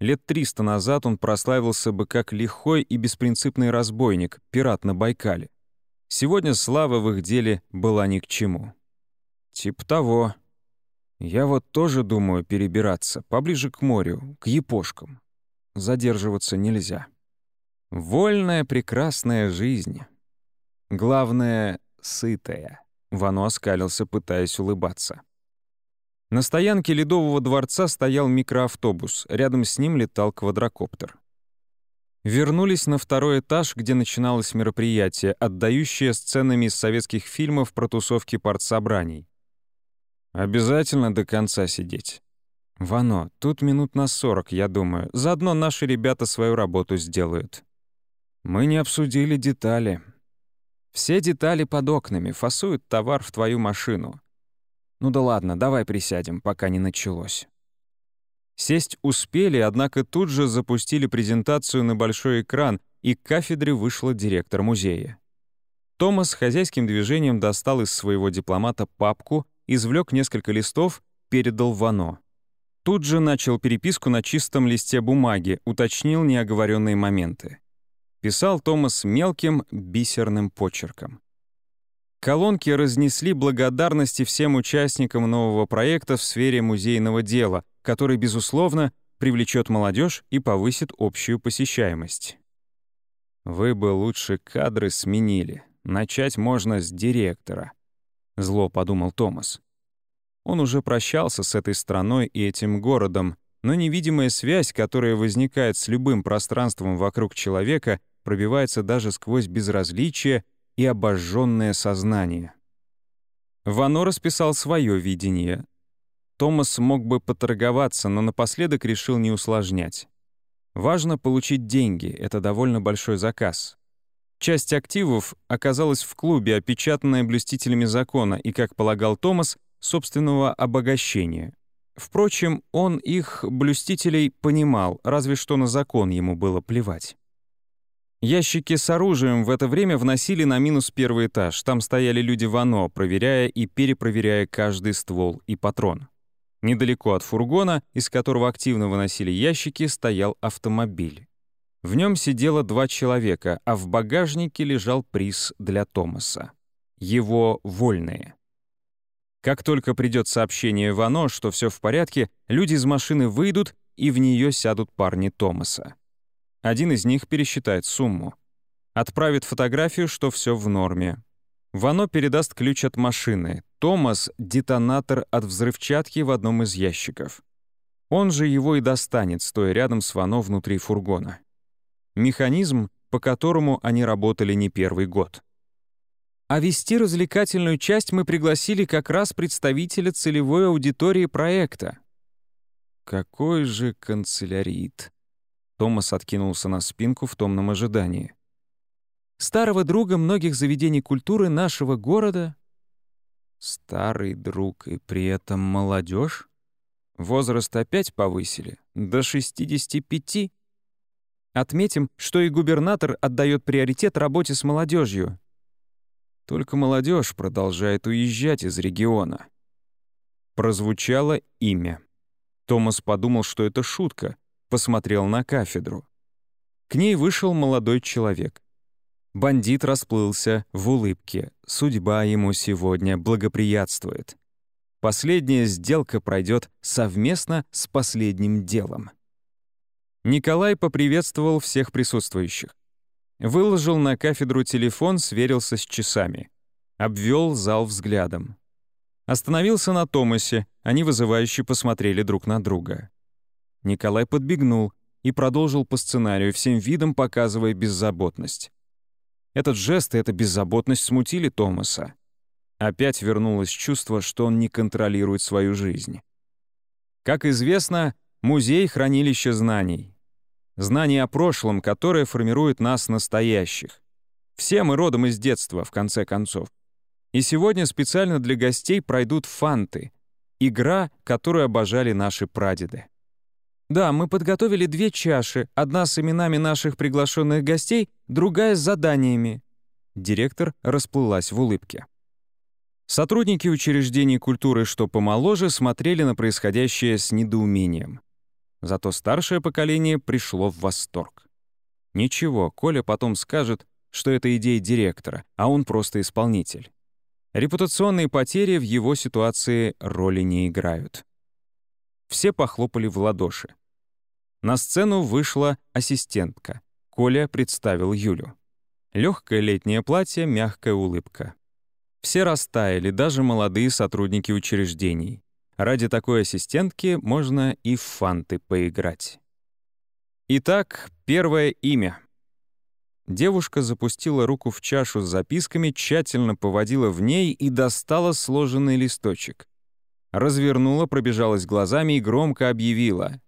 Лет триста назад он прославился бы как лихой и беспринципный разбойник, пират на Байкале. Сегодня слава в их деле была ни к чему. Тип того. Я вот тоже думаю перебираться поближе к морю, к япошкам. Задерживаться нельзя. Вольная прекрасная жизнь. Главное — сытая. Вано оскалился, пытаясь улыбаться. На стоянке Ледового дворца стоял микроавтобус, рядом с ним летал квадрокоптер. Вернулись на второй этаж, где начиналось мероприятие, отдающее сценами из советских фильмов про тусовки партсобраний. Обязательно до конца сидеть. Вано, тут минут на сорок, я думаю. Заодно наши ребята свою работу сделают. Мы не обсудили детали. Все детали под окнами, фасуют товар в твою машину. Ну да ладно, давай присядем, пока не началось. Сесть успели, однако тут же запустили презентацию на большой экран, и к кафедре вышла директор музея. Томас хозяйским движением достал из своего дипломата папку, извлек несколько листов, передал Вано. Тут же начал переписку на чистом листе бумаги, уточнил неоговоренные моменты. Писал Томас мелким бисерным почерком. Колонки разнесли благодарности всем участникам нового проекта в сфере музейного дела, который, безусловно, привлечет молодежь и повысит общую посещаемость. Вы бы лучше кадры сменили. Начать можно с директора. Зло подумал Томас. Он уже прощался с этой страной и этим городом, но невидимая связь, которая возникает с любым пространством вокруг человека, пробивается даже сквозь безразличие и обожженное сознание. Вано расписал свое видение, Томас мог бы поторговаться, но напоследок решил не усложнять. Важно получить деньги, это довольно большой заказ. Часть активов оказалась в клубе, опечатанная блюстителями закона и, как полагал Томас, собственного обогащения. Впрочем, он их, блюстителей, понимал, разве что на закон ему было плевать. Ящики с оружием в это время вносили на минус первый этаж. Там стояли люди в ОНО, проверяя и перепроверяя каждый ствол и патрон. Недалеко от фургона, из которого активно выносили ящики, стоял автомобиль. В нем сидело два человека, а в багажнике лежал приз для Томаса. Его вольные. Как только придет сообщение в ОНО, что все в порядке, люди из машины выйдут, и в нее сядут парни Томаса. Один из них пересчитает сумму. Отправит фотографию, что все в норме. Вано передаст ключ от машины. Томас — детонатор от взрывчатки в одном из ящиков. Он же его и достанет, стоя рядом с Вано внутри фургона. Механизм, по которому они работали не первый год. А вести развлекательную часть мы пригласили как раз представителя целевой аудитории проекта. Какой же канцелярит. Томас откинулся на спинку в томном ожидании старого друга многих заведений культуры нашего города. Старый друг и при этом молодежь? Возраст опять повысили, до 65. Отметим, что и губернатор отдает приоритет работе с молодежью. Только молодежь продолжает уезжать из региона. Прозвучало имя. Томас подумал, что это шутка, посмотрел на кафедру. К ней вышел молодой человек. Бандит расплылся в улыбке. Судьба ему сегодня благоприятствует. Последняя сделка пройдет совместно с последним делом. Николай поприветствовал всех присутствующих. Выложил на кафедру телефон, сверился с часами. Обвел зал взглядом. Остановился на Томасе, они вызывающе посмотрели друг на друга. Николай подбегнул и продолжил по сценарию, всем видом показывая беззаботность. Этот жест и эта беззаботность смутили Томаса. Опять вернулось чувство, что он не контролирует свою жизнь. Как известно, музей — хранилище знаний. Знаний о прошлом, которое формирует нас настоящих. Все мы родом из детства, в конце концов. И сегодня специально для гостей пройдут фанты — игра, которую обожали наши прадеды. Да, мы подготовили две чаши, одна с именами наших приглашенных гостей, другая с заданиями». Директор расплылась в улыбке. Сотрудники учреждений культуры, что помоложе, смотрели на происходящее с недоумением. Зато старшее поколение пришло в восторг. Ничего, Коля потом скажет, что это идея директора, а он просто исполнитель. Репутационные потери в его ситуации роли не играют. Все похлопали в ладоши. На сцену вышла ассистентка. Коля представил Юлю. Легкое летнее платье, мягкая улыбка. Все растаяли, даже молодые сотрудники учреждений. Ради такой ассистентки можно и в фанты поиграть. Итак, первое имя. Девушка запустила руку в чашу с записками, тщательно поводила в ней и достала сложенный листочек. Развернула, пробежалась глазами и громко объявила.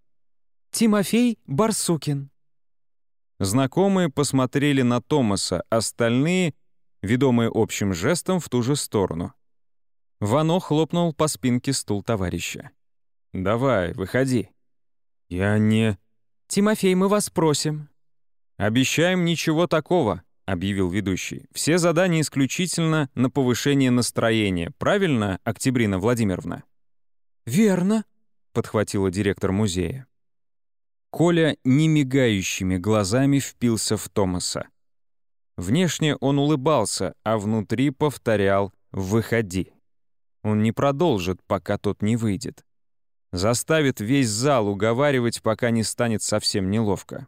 «Тимофей Барсукин». Знакомые посмотрели на Томаса, остальные, ведомые общим жестом, в ту же сторону. Вано хлопнул по спинке стул товарища. «Давай, выходи». «Я не...» «Тимофей, мы вас просим». «Обещаем ничего такого», — объявил ведущий. «Все задания исключительно на повышение настроения. Правильно, Октябрина Владимировна?» «Верно», — подхватила директор музея. Коля немигающими глазами впился в Томаса. Внешне он улыбался, а внутри повторял «выходи». Он не продолжит, пока тот не выйдет. Заставит весь зал уговаривать, пока не станет совсем неловко.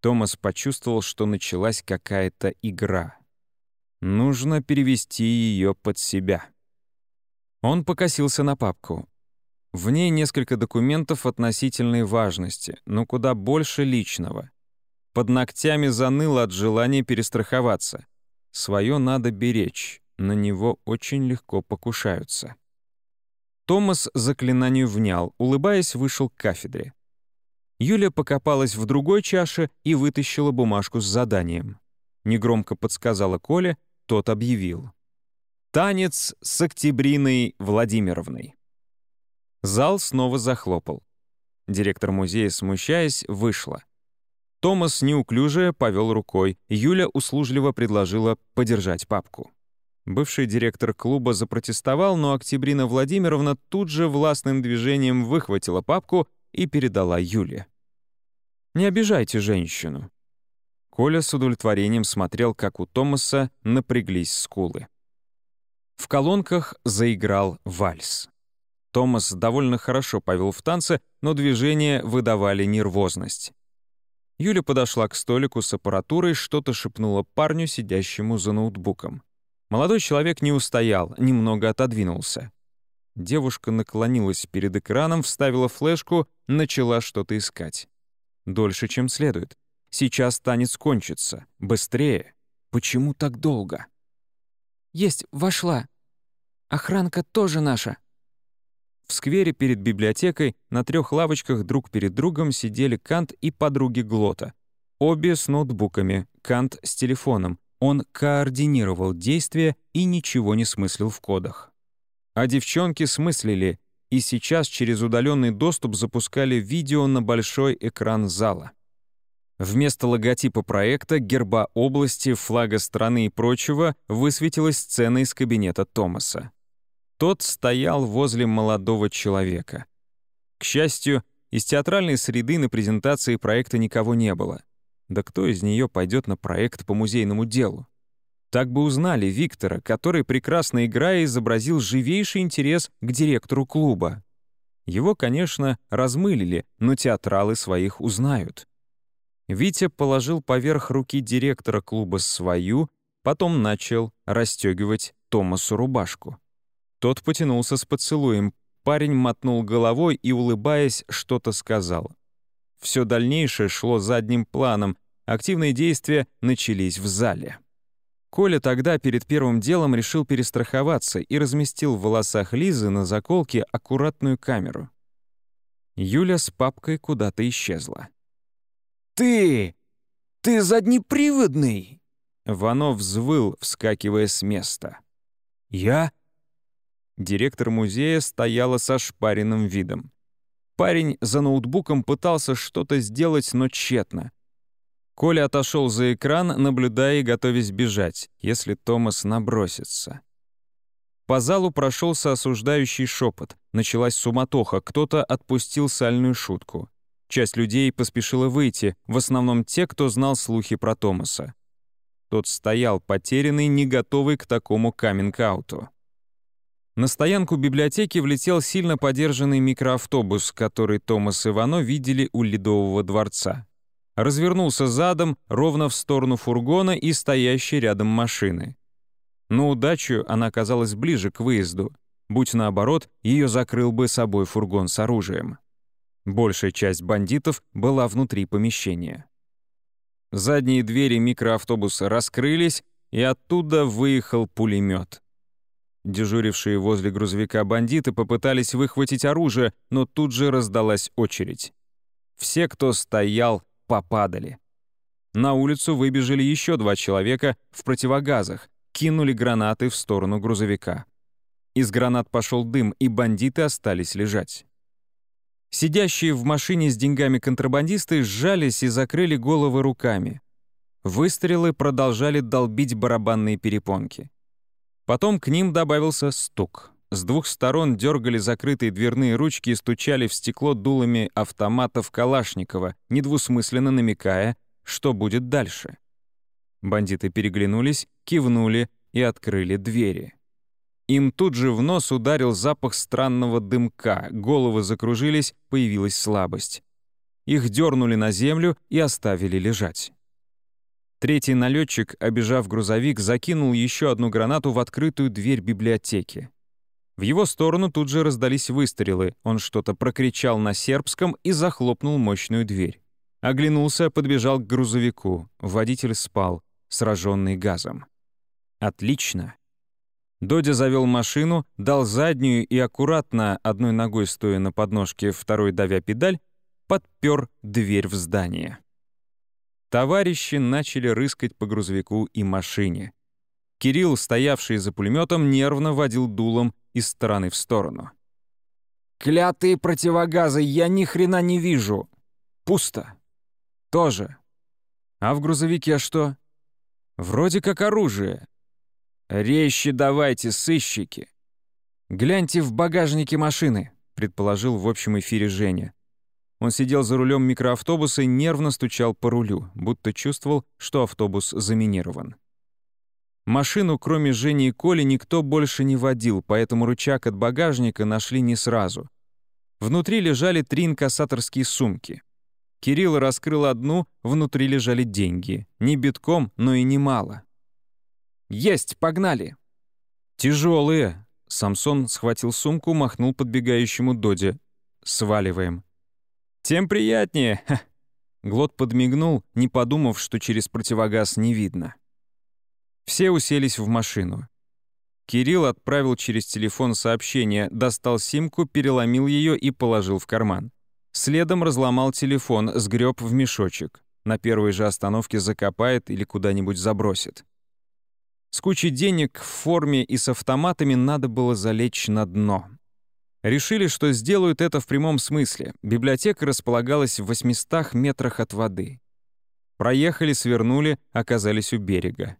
Томас почувствовал, что началась какая-то игра. Нужно перевести ее под себя. Он покосился на папку. В ней несколько документов относительной важности, но куда больше личного. Под ногтями заныло от желания перестраховаться. Своё надо беречь, на него очень легко покушаются. Томас заклинанию внял, улыбаясь, вышел к кафедре. Юля покопалась в другой чаше и вытащила бумажку с заданием. Негромко подсказала Коле, тот объявил. «Танец с Октябриной Владимировной». Зал снова захлопал. Директор музея, смущаясь, вышла. Томас неуклюже повел рукой. Юля услужливо предложила подержать папку. Бывший директор клуба запротестовал, но Октябрина Владимировна тут же властным движением выхватила папку и передала Юле. «Не обижайте женщину». Коля с удовлетворением смотрел, как у Томаса напряглись скулы. В колонках заиграл вальс. Томас довольно хорошо повел в танце, но движения выдавали нервозность. Юля подошла к столику с аппаратурой, что-то шепнула парню, сидящему за ноутбуком. Молодой человек не устоял, немного отодвинулся. Девушка наклонилась перед экраном, вставила флешку, начала что-то искать. Дольше, чем следует. Сейчас танец кончится. Быстрее. Почему так долго? «Есть, вошла. Охранка тоже наша», в сквере перед библиотекой на трех лавочках друг перед другом сидели Кант и подруги Глота. Обе с ноутбуками, Кант с телефоном. Он координировал действия и ничего не смыслил в кодах. А девчонки смыслили, и сейчас через удаленный доступ запускали видео на большой экран зала. Вместо логотипа проекта, герба области, флага страны и прочего высветилась сцена из кабинета Томаса. Тот стоял возле молодого человека. К счастью, из театральной среды на презентации проекта никого не было. Да кто из нее пойдет на проект по музейному делу? Так бы узнали Виктора, который, прекрасно играя, изобразил живейший интерес к директору клуба. Его, конечно, размылили, но театралы своих узнают. Витя положил поверх руки директора клуба свою, потом начал расстегивать Томасу рубашку. Тот потянулся с поцелуем. Парень мотнул головой и, улыбаясь, что-то сказал. Все дальнейшее шло задним планом, активные действия начались в зале. Коля тогда перед первым делом решил перестраховаться и разместил в волосах Лизы на заколке аккуратную камеру. Юля с папкой куда-то исчезла. «Ты! Ты заднеприводный!» Вано взвыл, вскакивая с места. «Я? Директор музея стояла со шпаренным видом. Парень за ноутбуком пытался что-то сделать, но тщетно. Коля отошел за экран, наблюдая и готовясь бежать, если Томас набросится. По залу прошелся осуждающий шепот. Началась суматоха, кто-то отпустил сальную шутку. Часть людей поспешила выйти, в основном те, кто знал слухи про Томаса. Тот стоял потерянный, не готовый к такому каминг-ауту. На стоянку библиотеки влетел сильно подержанный микроавтобус, который Томас и Ивано видели у Ледового дворца. Развернулся задом ровно в сторону фургона и стоящей рядом машины. На удачу она оказалась ближе к выезду. Будь наоборот, ее закрыл бы собой фургон с оружием. Большая часть бандитов была внутри помещения. Задние двери микроавтобуса раскрылись, и оттуда выехал пулемет. Дежурившие возле грузовика бандиты попытались выхватить оружие, но тут же раздалась очередь. Все, кто стоял, попадали. На улицу выбежали еще два человека в противогазах, кинули гранаты в сторону грузовика. Из гранат пошел дым, и бандиты остались лежать. Сидящие в машине с деньгами контрабандисты сжались и закрыли головы руками. Выстрелы продолжали долбить барабанные перепонки. Потом к ним добавился стук. С двух сторон дергали закрытые дверные ручки и стучали в стекло дулами автоматов Калашникова, недвусмысленно намекая, что будет дальше. Бандиты переглянулись, кивнули и открыли двери. Им тут же в нос ударил запах странного дымка, головы закружились, появилась слабость. Их дернули на землю и оставили лежать. Третий налетчик, обижав грузовик, закинул еще одну гранату в открытую дверь библиотеки. В его сторону тут же раздались выстрелы, он что-то прокричал на сербском и захлопнул мощную дверь. Оглянулся, подбежал к грузовику. Водитель спал, сраженный газом. «Отлично!» Додя завел машину, дал заднюю и аккуратно, одной ногой стоя на подножке, второй давя педаль, подпер дверь в здание. Товарищи начали рыскать по грузовику и машине. Кирилл, стоявший за пулеметом, нервно водил дулом из стороны в сторону. «Клятые противогазы, я ни хрена не вижу!» «Пусто!» «Тоже!» «А в грузовике что?» «Вроде как оружие!» «Резче давайте, сыщики!» «Гляньте в багажнике машины», — предположил в общем эфире Женя. Он сидел за рулем микроавтобуса и нервно стучал по рулю, будто чувствовал, что автобус заминирован. Машину, кроме Жени и Коли, никто больше не водил, поэтому рычаг от багажника нашли не сразу. Внутри лежали три инкассаторские сумки. Кирилл раскрыл одну, внутри лежали деньги. Не битком, но и немало. «Есть, погнали!» «Тяжелые!» Самсон схватил сумку, махнул подбегающему Доде. «Сваливаем». «Тем приятнее!» Глот подмигнул, не подумав, что через противогаз не видно. Все уселись в машину. Кирилл отправил через телефон сообщение, достал симку, переломил ее и положил в карман. Следом разломал телефон, сгреб в мешочек. На первой же остановке закопает или куда-нибудь забросит. С кучей денег в форме и с автоматами надо было залечь на дно. Решили, что сделают это в прямом смысле. Библиотека располагалась в 800 метрах от воды. Проехали, свернули, оказались у берега.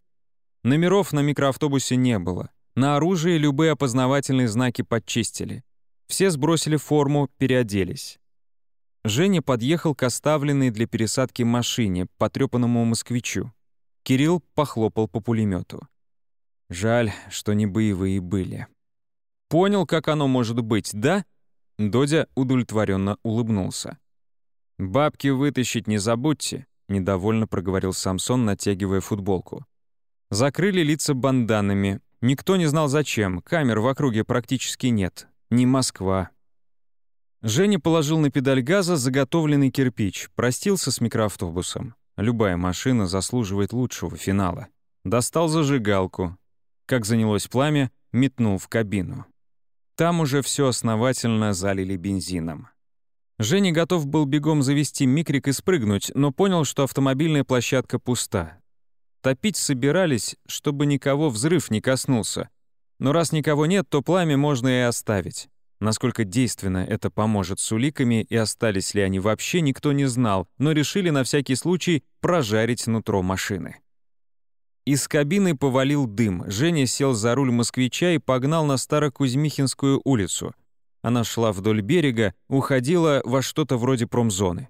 Номеров на микроавтобусе не было. На оружие любые опознавательные знаки подчистили. Все сбросили форму, переоделись. Женя подъехал к оставленной для пересадки машине, потрепанному москвичу. Кирилл похлопал по пулемету. Жаль, что не боевые были. Понял, как оно может быть, да? Додя удовлетворенно улыбнулся. «Бабки вытащить не забудьте», — недовольно проговорил Самсон, натягивая футболку. Закрыли лица банданами. Никто не знал зачем, камер в округе практически нет. Не Москва. Женя положил на педаль газа заготовленный кирпич, простился с микроавтобусом. Любая машина заслуживает лучшего финала. Достал зажигалку, как занялось пламя, метнул в кабину. Там уже все основательно залили бензином. Женя готов был бегом завести микрик и спрыгнуть, но понял, что автомобильная площадка пуста. Топить собирались, чтобы никого взрыв не коснулся. Но раз никого нет, то пламя можно и оставить. Насколько действенно это поможет с уликами и остались ли они вообще, никто не знал, но решили на всякий случай прожарить нутро машины. Из кабины повалил дым. Женя сел за руль москвича и погнал на Старокузьмихинскую улицу. Она шла вдоль берега, уходила во что-то вроде промзоны.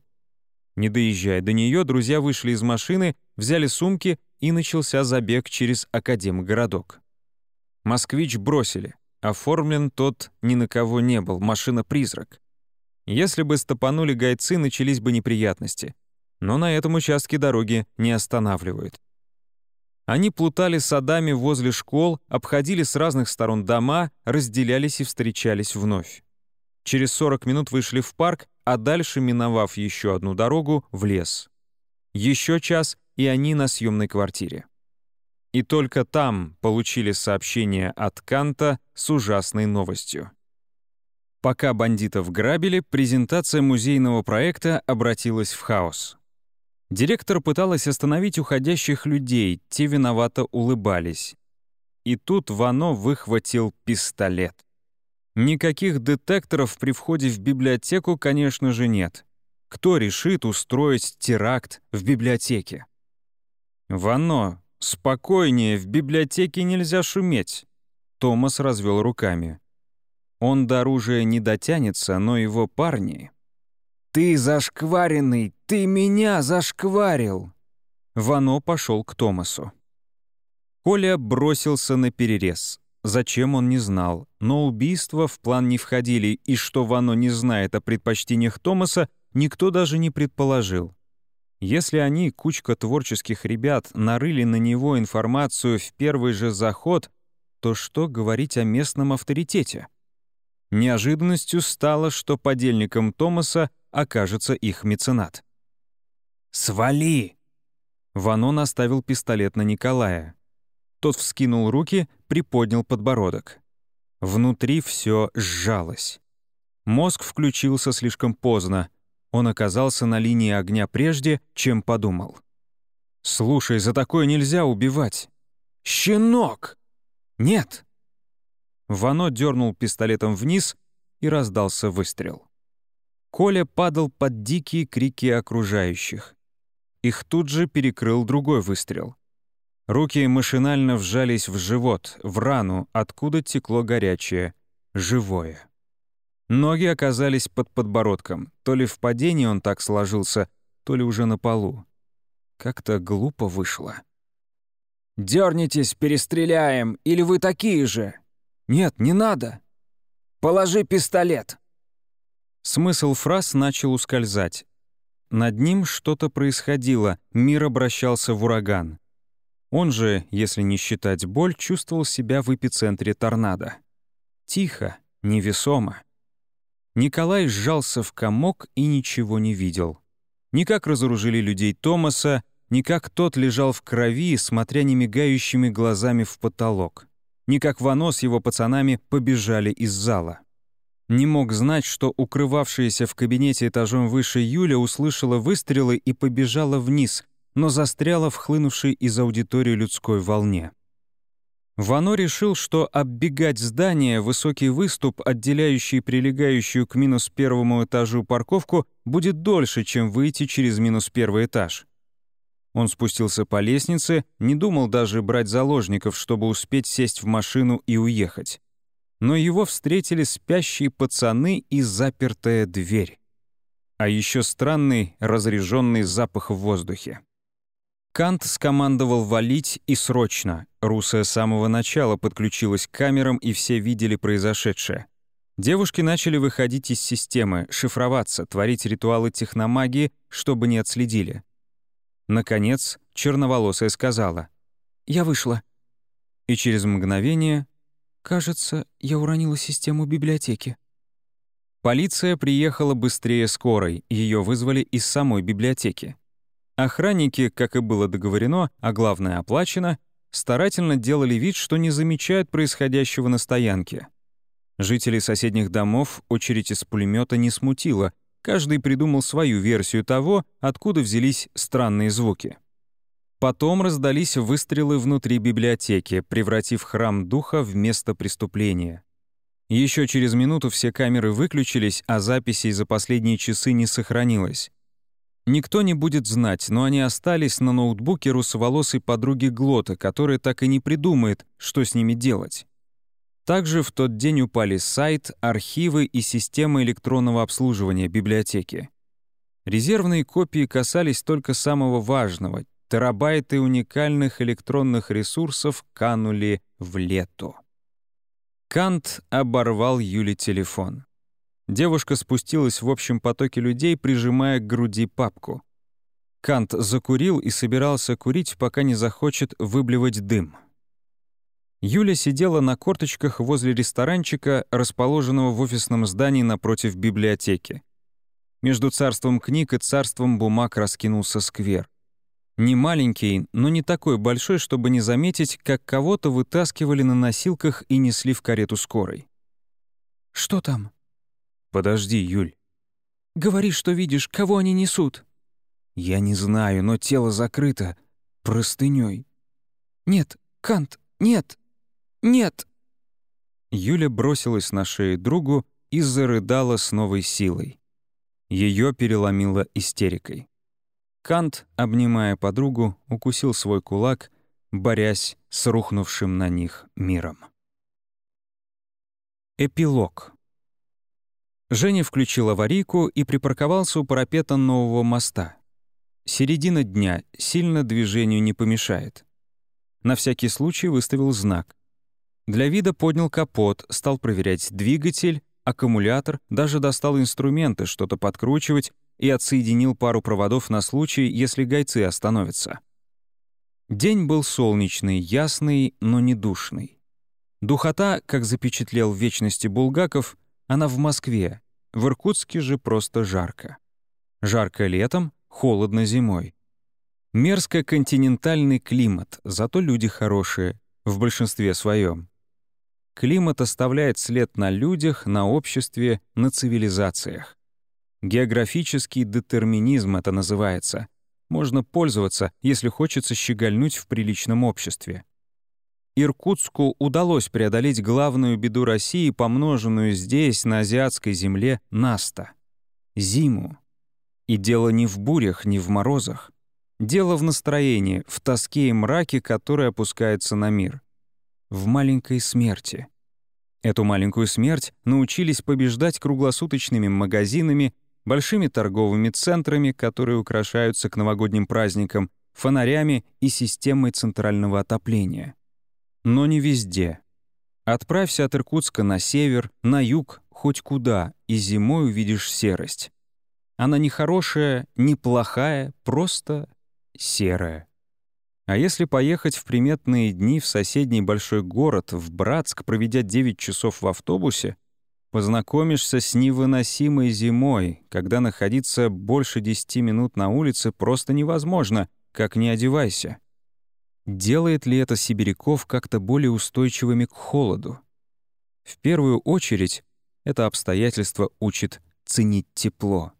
Не доезжая до нее, друзья вышли из машины, взяли сумки, и начался забег через Академгородок. Москвич бросили. Оформлен тот ни на кого не был, машина-призрак. Если бы стопанули гайцы, начались бы неприятности. Но на этом участке дороги не останавливают. Они плутали садами возле школ, обходили с разных сторон дома, разделялись и встречались вновь. Через 40 минут вышли в парк, а дальше, миновав еще одну дорогу, в лес. Еще час, и они на съемной квартире. И только там получили сообщение от Канта с ужасной новостью. Пока бандитов грабили, презентация музейного проекта обратилась в хаос. Директор пыталась остановить уходящих людей, те виновато улыбались. И тут Вано выхватил пистолет. Никаких детекторов при входе в библиотеку, конечно же, нет. Кто решит устроить теракт в библиотеке? «Вано, спокойнее, в библиотеке нельзя шуметь», — Томас развел руками. Он до оружия не дотянется, но его парни... «Ты зашкваренный! Ты меня зашкварил!» Вано пошел к Томасу. Коля бросился на перерез. Зачем он не знал, но убийства в план не входили, и что Вано не знает о предпочтениях Томаса, никто даже не предположил. Если они, кучка творческих ребят, нарыли на него информацию в первый же заход, то что говорить о местном авторитете? Неожиданностью стало, что подельником Томаса окажется их меценат. «Свали!» Вано наставил пистолет на Николая. Тот вскинул руки, приподнял подбородок. Внутри все сжалось. Мозг включился слишком поздно. Он оказался на линии огня прежде, чем подумал. «Слушай, за такое нельзя убивать!» «Щенок!» «Нет!» Вано дернул пистолетом вниз, и раздался выстрел. Коля падал под дикие крики окружающих. Их тут же перекрыл другой выстрел. Руки машинально вжались в живот, в рану, откуда текло горячее, живое. Ноги оказались под подбородком. То ли в падении он так сложился, то ли уже на полу. Как-то глупо вышло. «Дёрнитесь, перестреляем, или вы такие же?» «Нет, не надо!» «Положи пистолет!» Смысл фраз начал ускользать. Над ним что-то происходило, мир обращался в ураган. Он же, если не считать боль, чувствовал себя в эпицентре торнадо. Тихо, невесомо. Николай сжался в комок и ничего не видел. Ни как разоружили людей Томаса, ни как тот лежал в крови, смотря немигающими глазами в потолок. Ни как Вано с его пацанами побежали из зала. Не мог знать, что укрывавшаяся в кабинете этажом выше Юля услышала выстрелы и побежала вниз, но застряла в хлынувшей из аудитории людской волне. Вано решил, что оббегать здание, высокий выступ, отделяющий прилегающую к минус первому этажу парковку, будет дольше, чем выйти через минус первый этаж. Он спустился по лестнице, не думал даже брать заложников, чтобы успеть сесть в машину и уехать. Но его встретили спящие пацаны и запертая дверь. А еще странный, разреженный запах в воздухе. Кант скомандовал валить и срочно. Русая с самого начала подключилась к камерам, и все видели произошедшее. Девушки начали выходить из системы, шифроваться, творить ритуалы техномагии, чтобы не отследили. Наконец, черноволосая сказала «Я вышла». И через мгновение «Кажется, я уронила систему библиотеки». Полиция приехала быстрее скорой, ее вызвали из самой библиотеки. Охранники, как и было договорено, а главное оплачено, старательно делали вид, что не замечают происходящего на стоянке. Жители соседних домов очередь из пулемета не смутила, каждый придумал свою версию того, откуда взялись странные звуки. Потом раздались выстрелы внутри библиотеки, превратив храм духа в место преступления. Еще через минуту все камеры выключились, а записей за последние часы не сохранилось. Никто не будет знать, но они остались на ноутбуке русоволосой подруги Глота, которая так и не придумает, что с ними делать. Также в тот день упали сайт, архивы и система электронного обслуживания библиотеки. Резервные копии касались только самого важного. Терабайты уникальных электронных ресурсов канули в лету. Кант оборвал Юле телефон. Девушка спустилась в общем потоке людей, прижимая к груди папку. Кант закурил и собирался курить, пока не захочет выблевать дым. Юля сидела на корточках возле ресторанчика, расположенного в офисном здании напротив библиотеки. Между царством книг и царством бумаг раскинулся сквер. Не маленький, но не такой большой, чтобы не заметить, как кого-то вытаскивали на носилках и несли в карету скорой. «Что там?» «Подожди, Юль». «Говори, что видишь, кого они несут». «Я не знаю, но тело закрыто простынёй». «Нет, Кант, нет, нет!» Юля бросилась на шею другу и зарыдала с новой силой. Ее переломило истерикой. Кант, обнимая подругу, укусил свой кулак, борясь с рухнувшим на них миром. Эпилог. Женя включил аварийку и припарковался у парапета нового моста. Середина дня, сильно движению не помешает. На всякий случай выставил знак. Для вида поднял капот, стал проверять двигатель, аккумулятор, даже достал инструменты, что-то подкручивать и отсоединил пару проводов на случай, если гайцы остановятся. День был солнечный, ясный, но не душный. Духота, как запечатлел в вечности Булгаков, она в Москве, в Иркутске же просто жарко. Жарко летом, холодно зимой. Мерзко-континентальный климат, зато люди хорошие, в большинстве своем. Климат оставляет след на людях, на обществе, на цивилизациях. Географический детерминизм это называется. Можно пользоваться, если хочется щегольнуть в приличном обществе. Иркутску удалось преодолеть главную беду России, помноженную здесь, на азиатской земле, Наста — зиму. И дело не в бурях, не в морозах. Дело в настроении, в тоске и мраке, который опускается на мир в маленькой смерти. Эту маленькую смерть научились побеждать круглосуточными магазинами, большими торговыми центрами, которые украшаются к новогодним праздникам, фонарями и системой центрального отопления. Но не везде. Отправься от Иркутска на север, на юг, хоть куда, и зимой увидишь серость. Она не хорошая, не плохая, просто серая. А если поехать в приметные дни в соседний большой город, в Братск, проведя 9 часов в автобусе, познакомишься с невыносимой зимой, когда находиться больше 10 минут на улице просто невозможно, как не одевайся. Делает ли это сибиряков как-то более устойчивыми к холоду? В первую очередь, это обстоятельство учит ценить тепло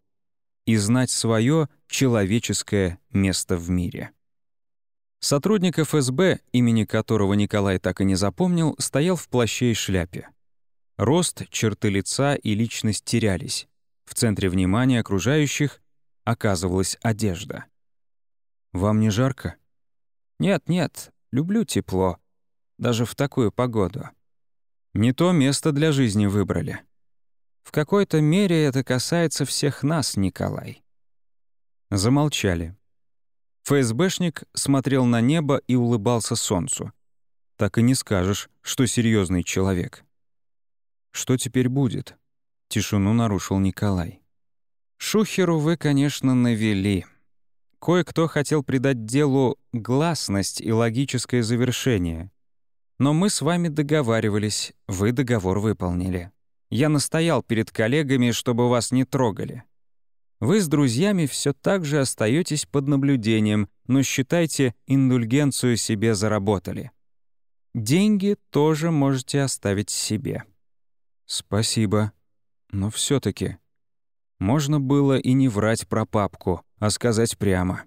и знать свое человеческое место в мире. Сотрудник ФСБ, имени которого Николай так и не запомнил, стоял в плаще и шляпе. Рост, черты лица и личность терялись. В центре внимания окружающих оказывалась одежда. «Вам не жарко?» «Нет, нет, люблю тепло. Даже в такую погоду. Не то место для жизни выбрали. В какой-то мере это касается всех нас, Николай». Замолчали. ФСБшник смотрел на небо и улыбался солнцу. Так и не скажешь, что серьезный человек. Что теперь будет? Тишину нарушил Николай. Шухеру вы, конечно, навели. Кое-кто хотел придать делу гласность и логическое завершение. Но мы с вами договаривались, вы договор выполнили. Я настоял перед коллегами, чтобы вас не трогали. Вы с друзьями все так же остаетесь под наблюдением, но считайте, индульгенцию себе заработали. Деньги тоже можете оставить себе. Спасибо. Но все таки можно было и не врать про папку, а сказать прямо.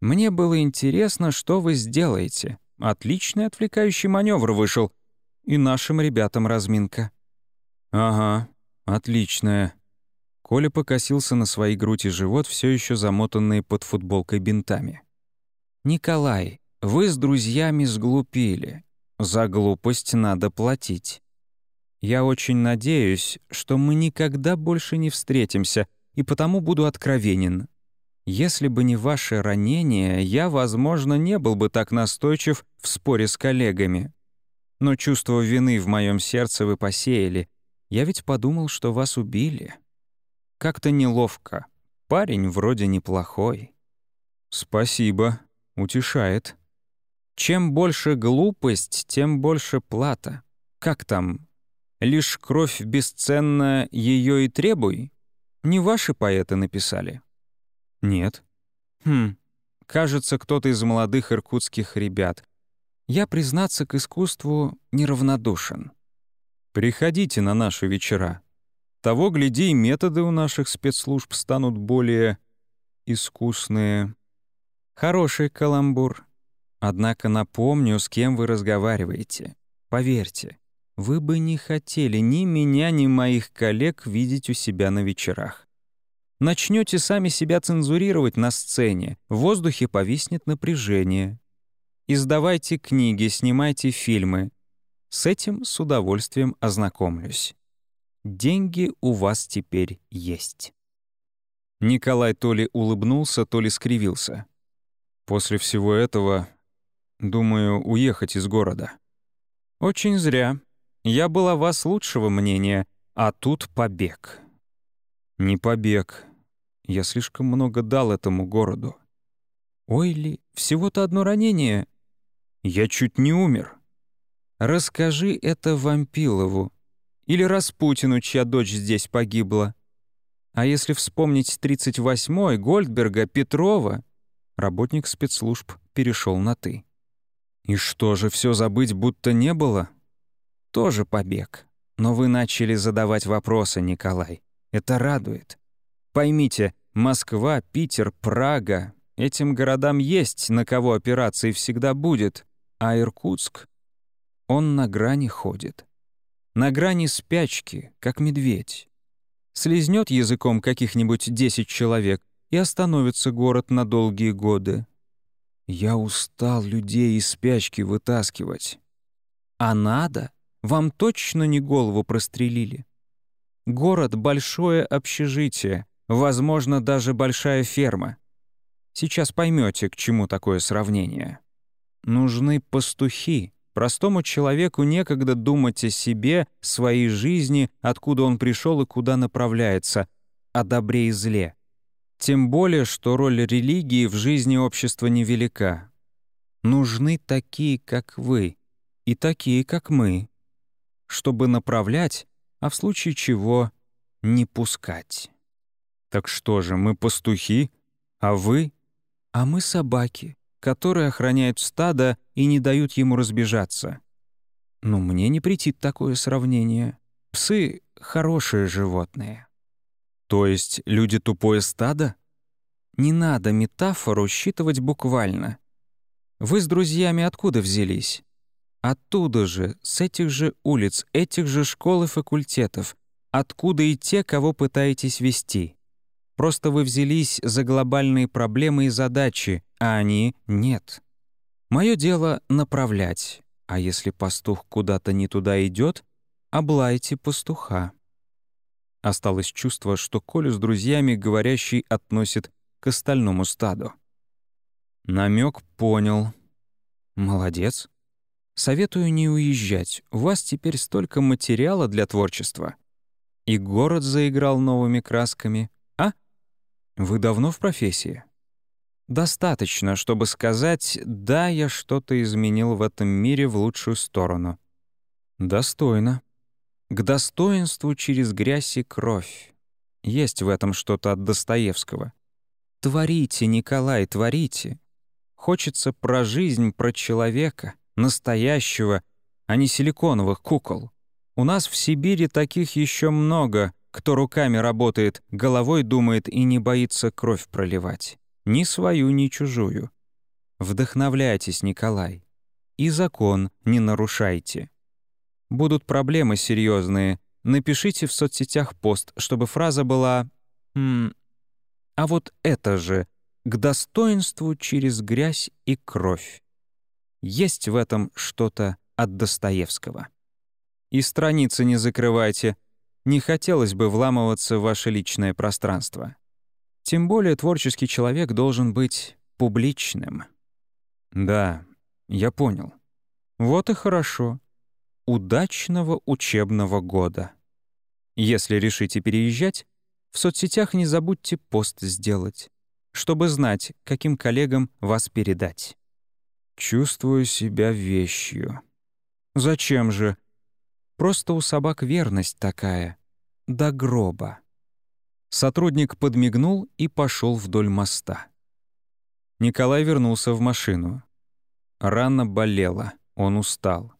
Мне было интересно, что вы сделаете. Отличный отвлекающий маневр вышел. И нашим ребятам разминка. Ага, отличная. Коля покосился на свои грудь и живот, все еще замотанные под футболкой бинтами. «Николай, вы с друзьями сглупили. За глупость надо платить. Я очень надеюсь, что мы никогда больше не встретимся, и потому буду откровенен. Если бы не ваше ранение, я, возможно, не был бы так настойчив в споре с коллегами. Но чувство вины в моем сердце вы посеяли. Я ведь подумал, что вас убили. Как-то неловко. Парень вроде неплохой. Спасибо. Утешает. Чем больше глупость, тем больше плата. Как там? Лишь кровь бесценна, ее и требуй? Не ваши поэты написали? Нет. Хм, кажется, кто-то из молодых иркутских ребят. Я, признаться, к искусству неравнодушен. Приходите на наши вечера. Того, гляди, и методы у наших спецслужб станут более искусные. Хороший каламбур. Однако напомню, с кем вы разговариваете. Поверьте, вы бы не хотели ни меня, ни моих коллег видеть у себя на вечерах. Начнете сами себя цензурировать на сцене, в воздухе повиснет напряжение. Издавайте книги, снимайте фильмы. С этим с удовольствием ознакомлюсь. Деньги у вас теперь есть». Николай то ли улыбнулся, то ли скривился. «После всего этого, думаю, уехать из города». «Очень зря. Я был о вас лучшего мнения, а тут побег». «Не побег. Я слишком много дал этому городу». «Ой ли, всего-то одно ранение». «Я чуть не умер». «Расскажи это Вампилову. Или Распутину, чья дочь здесь погибла. А если вспомнить 38-й, Гольдберга, Петрова...» Работник спецслужб перешел на «ты». «И что же, все забыть будто не было?» «Тоже побег. Но вы начали задавать вопросы, Николай. Это радует. Поймите, Москва, Питер, Прага — этим городам есть на кого операции всегда будет, а Иркутск, он на грани ходит. На грани спячки, как медведь. Слизнет языком каких-нибудь десять человек, и остановится город на долгие годы. Я устал людей из спячки вытаскивать. А надо? Вам точно не голову прострелили? Город — большое общежитие, возможно, даже большая ферма. Сейчас поймете, к чему такое сравнение. Нужны пастухи. Простому человеку некогда думать о себе, своей жизни, откуда он пришел и куда направляется, о добре и зле. Тем более, что роль религии в жизни общества невелика. Нужны такие, как вы, и такие, как мы, чтобы направлять а в случае чего не пускать. Так что же, мы пастухи, а вы? А мы собаки, которые охраняют стадо и не дают ему разбежаться. Но мне не претит такое сравнение. Псы — хорошие животные. То есть люди тупое стадо? Не надо метафору считывать буквально. Вы с друзьями откуда взялись? Оттуда же, с этих же улиц, этих же школ и факультетов, откуда и те, кого пытаетесь вести. Просто вы взялись за глобальные проблемы и задачи, а они — нет. Мое дело — направлять, а если пастух куда-то не туда идет, облайте пастуха. Осталось чувство, что Колю с друзьями говорящий относит к остальному стаду. Намек понял. Молодец. Советую не уезжать. У вас теперь столько материала для творчества. И город заиграл новыми красками. А? Вы давно в профессии? Достаточно, чтобы сказать «да, я что-то изменил в этом мире в лучшую сторону». Достойно. К достоинству через грязь и кровь. Есть в этом что-то от Достоевского. Творите, Николай, творите. Хочется про жизнь, про человека — настоящего, а не силиконовых кукол. У нас в Сибири таких еще много, кто руками работает, головой думает и не боится кровь проливать. Ни свою, ни чужую. Вдохновляйтесь, Николай. И закон не нарушайте. Будут проблемы серьезные. Напишите в соцсетях пост, чтобы фраза была «М а вот это же к достоинству через грязь и кровь. Есть в этом что-то от Достоевского. И страницы не закрывайте. Не хотелось бы вламываться в ваше личное пространство. Тем более творческий человек должен быть публичным. Да, я понял. Вот и хорошо. удачного учебного года. Если решите переезжать, в соцсетях не забудьте пост сделать, чтобы знать, каким коллегам вас передать. Чувствую себя вещью. Зачем же? Просто у собак верность такая. До гроба. Сотрудник подмигнул и пошел вдоль моста. Николай вернулся в машину. Рана болела, он устал.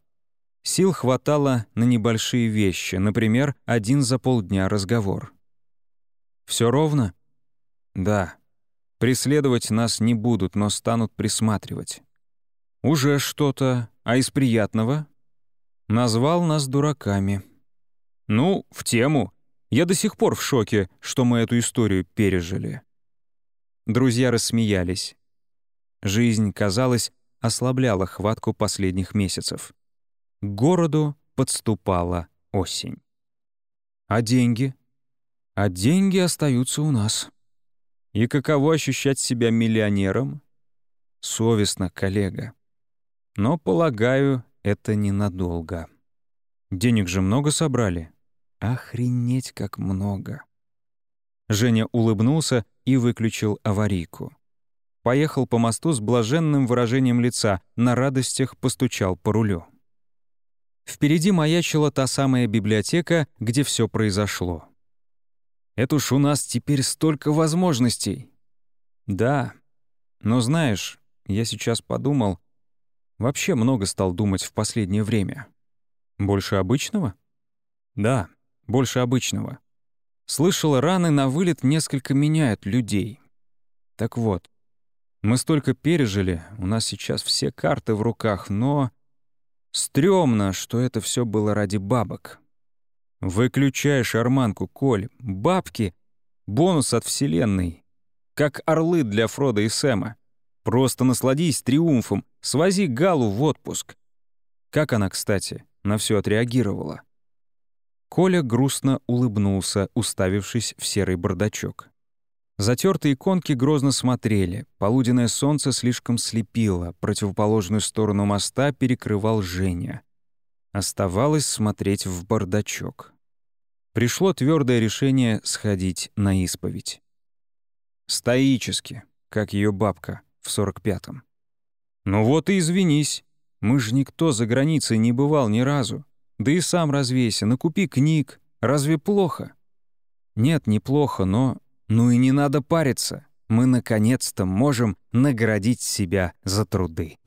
Сил хватало на небольшие вещи, например, один за полдня разговор. Все ровно? Да. Преследовать нас не будут, но станут присматривать. Уже что-то, а из приятного? Назвал нас дураками. Ну, в тему. Я до сих пор в шоке, что мы эту историю пережили. Друзья рассмеялись. Жизнь, казалось, ослабляла хватку последних месяцев. К городу подступала осень. А деньги? А деньги остаются у нас. И каково ощущать себя миллионером? Совестно, коллега. Но, полагаю, это ненадолго. Денег же много собрали. Охренеть, как много. Женя улыбнулся и выключил аварийку. Поехал по мосту с блаженным выражением лица, на радостях постучал по рулю. Впереди маячила та самая библиотека, где все произошло. Это уж у нас теперь столько возможностей. Да, но знаешь, я сейчас подумал, вообще много стал думать в последнее время. Больше обычного? Да, больше обычного. Слышал, раны на вылет несколько меняют людей. Так вот, мы столько пережили, у нас сейчас все карты в руках, но... Стрёмно, что это все было ради бабок. Выключай шарманку, Коль. Бабки — бонус от Вселенной. Как орлы для Фрода и Сэма. Просто насладись триумфом, свози Галу в отпуск. Как она, кстати, на все отреагировала? Коля грустно улыбнулся, уставившись в серый бардачок. Затертые иконки грозно смотрели, полуденное солнце слишком слепило, противоположную сторону моста перекрывал Женя. Оставалось смотреть в бардачок. Пришло твердое решение сходить на исповедь. Стоически, как ее бабка в сорок пятом. Ну вот и извинись. Мы же никто за границей не бывал ни разу. Да и сам развейся, накупи книг. Разве плохо? Нет, неплохо, но ну и не надо париться. Мы наконец-то можем наградить себя за труды.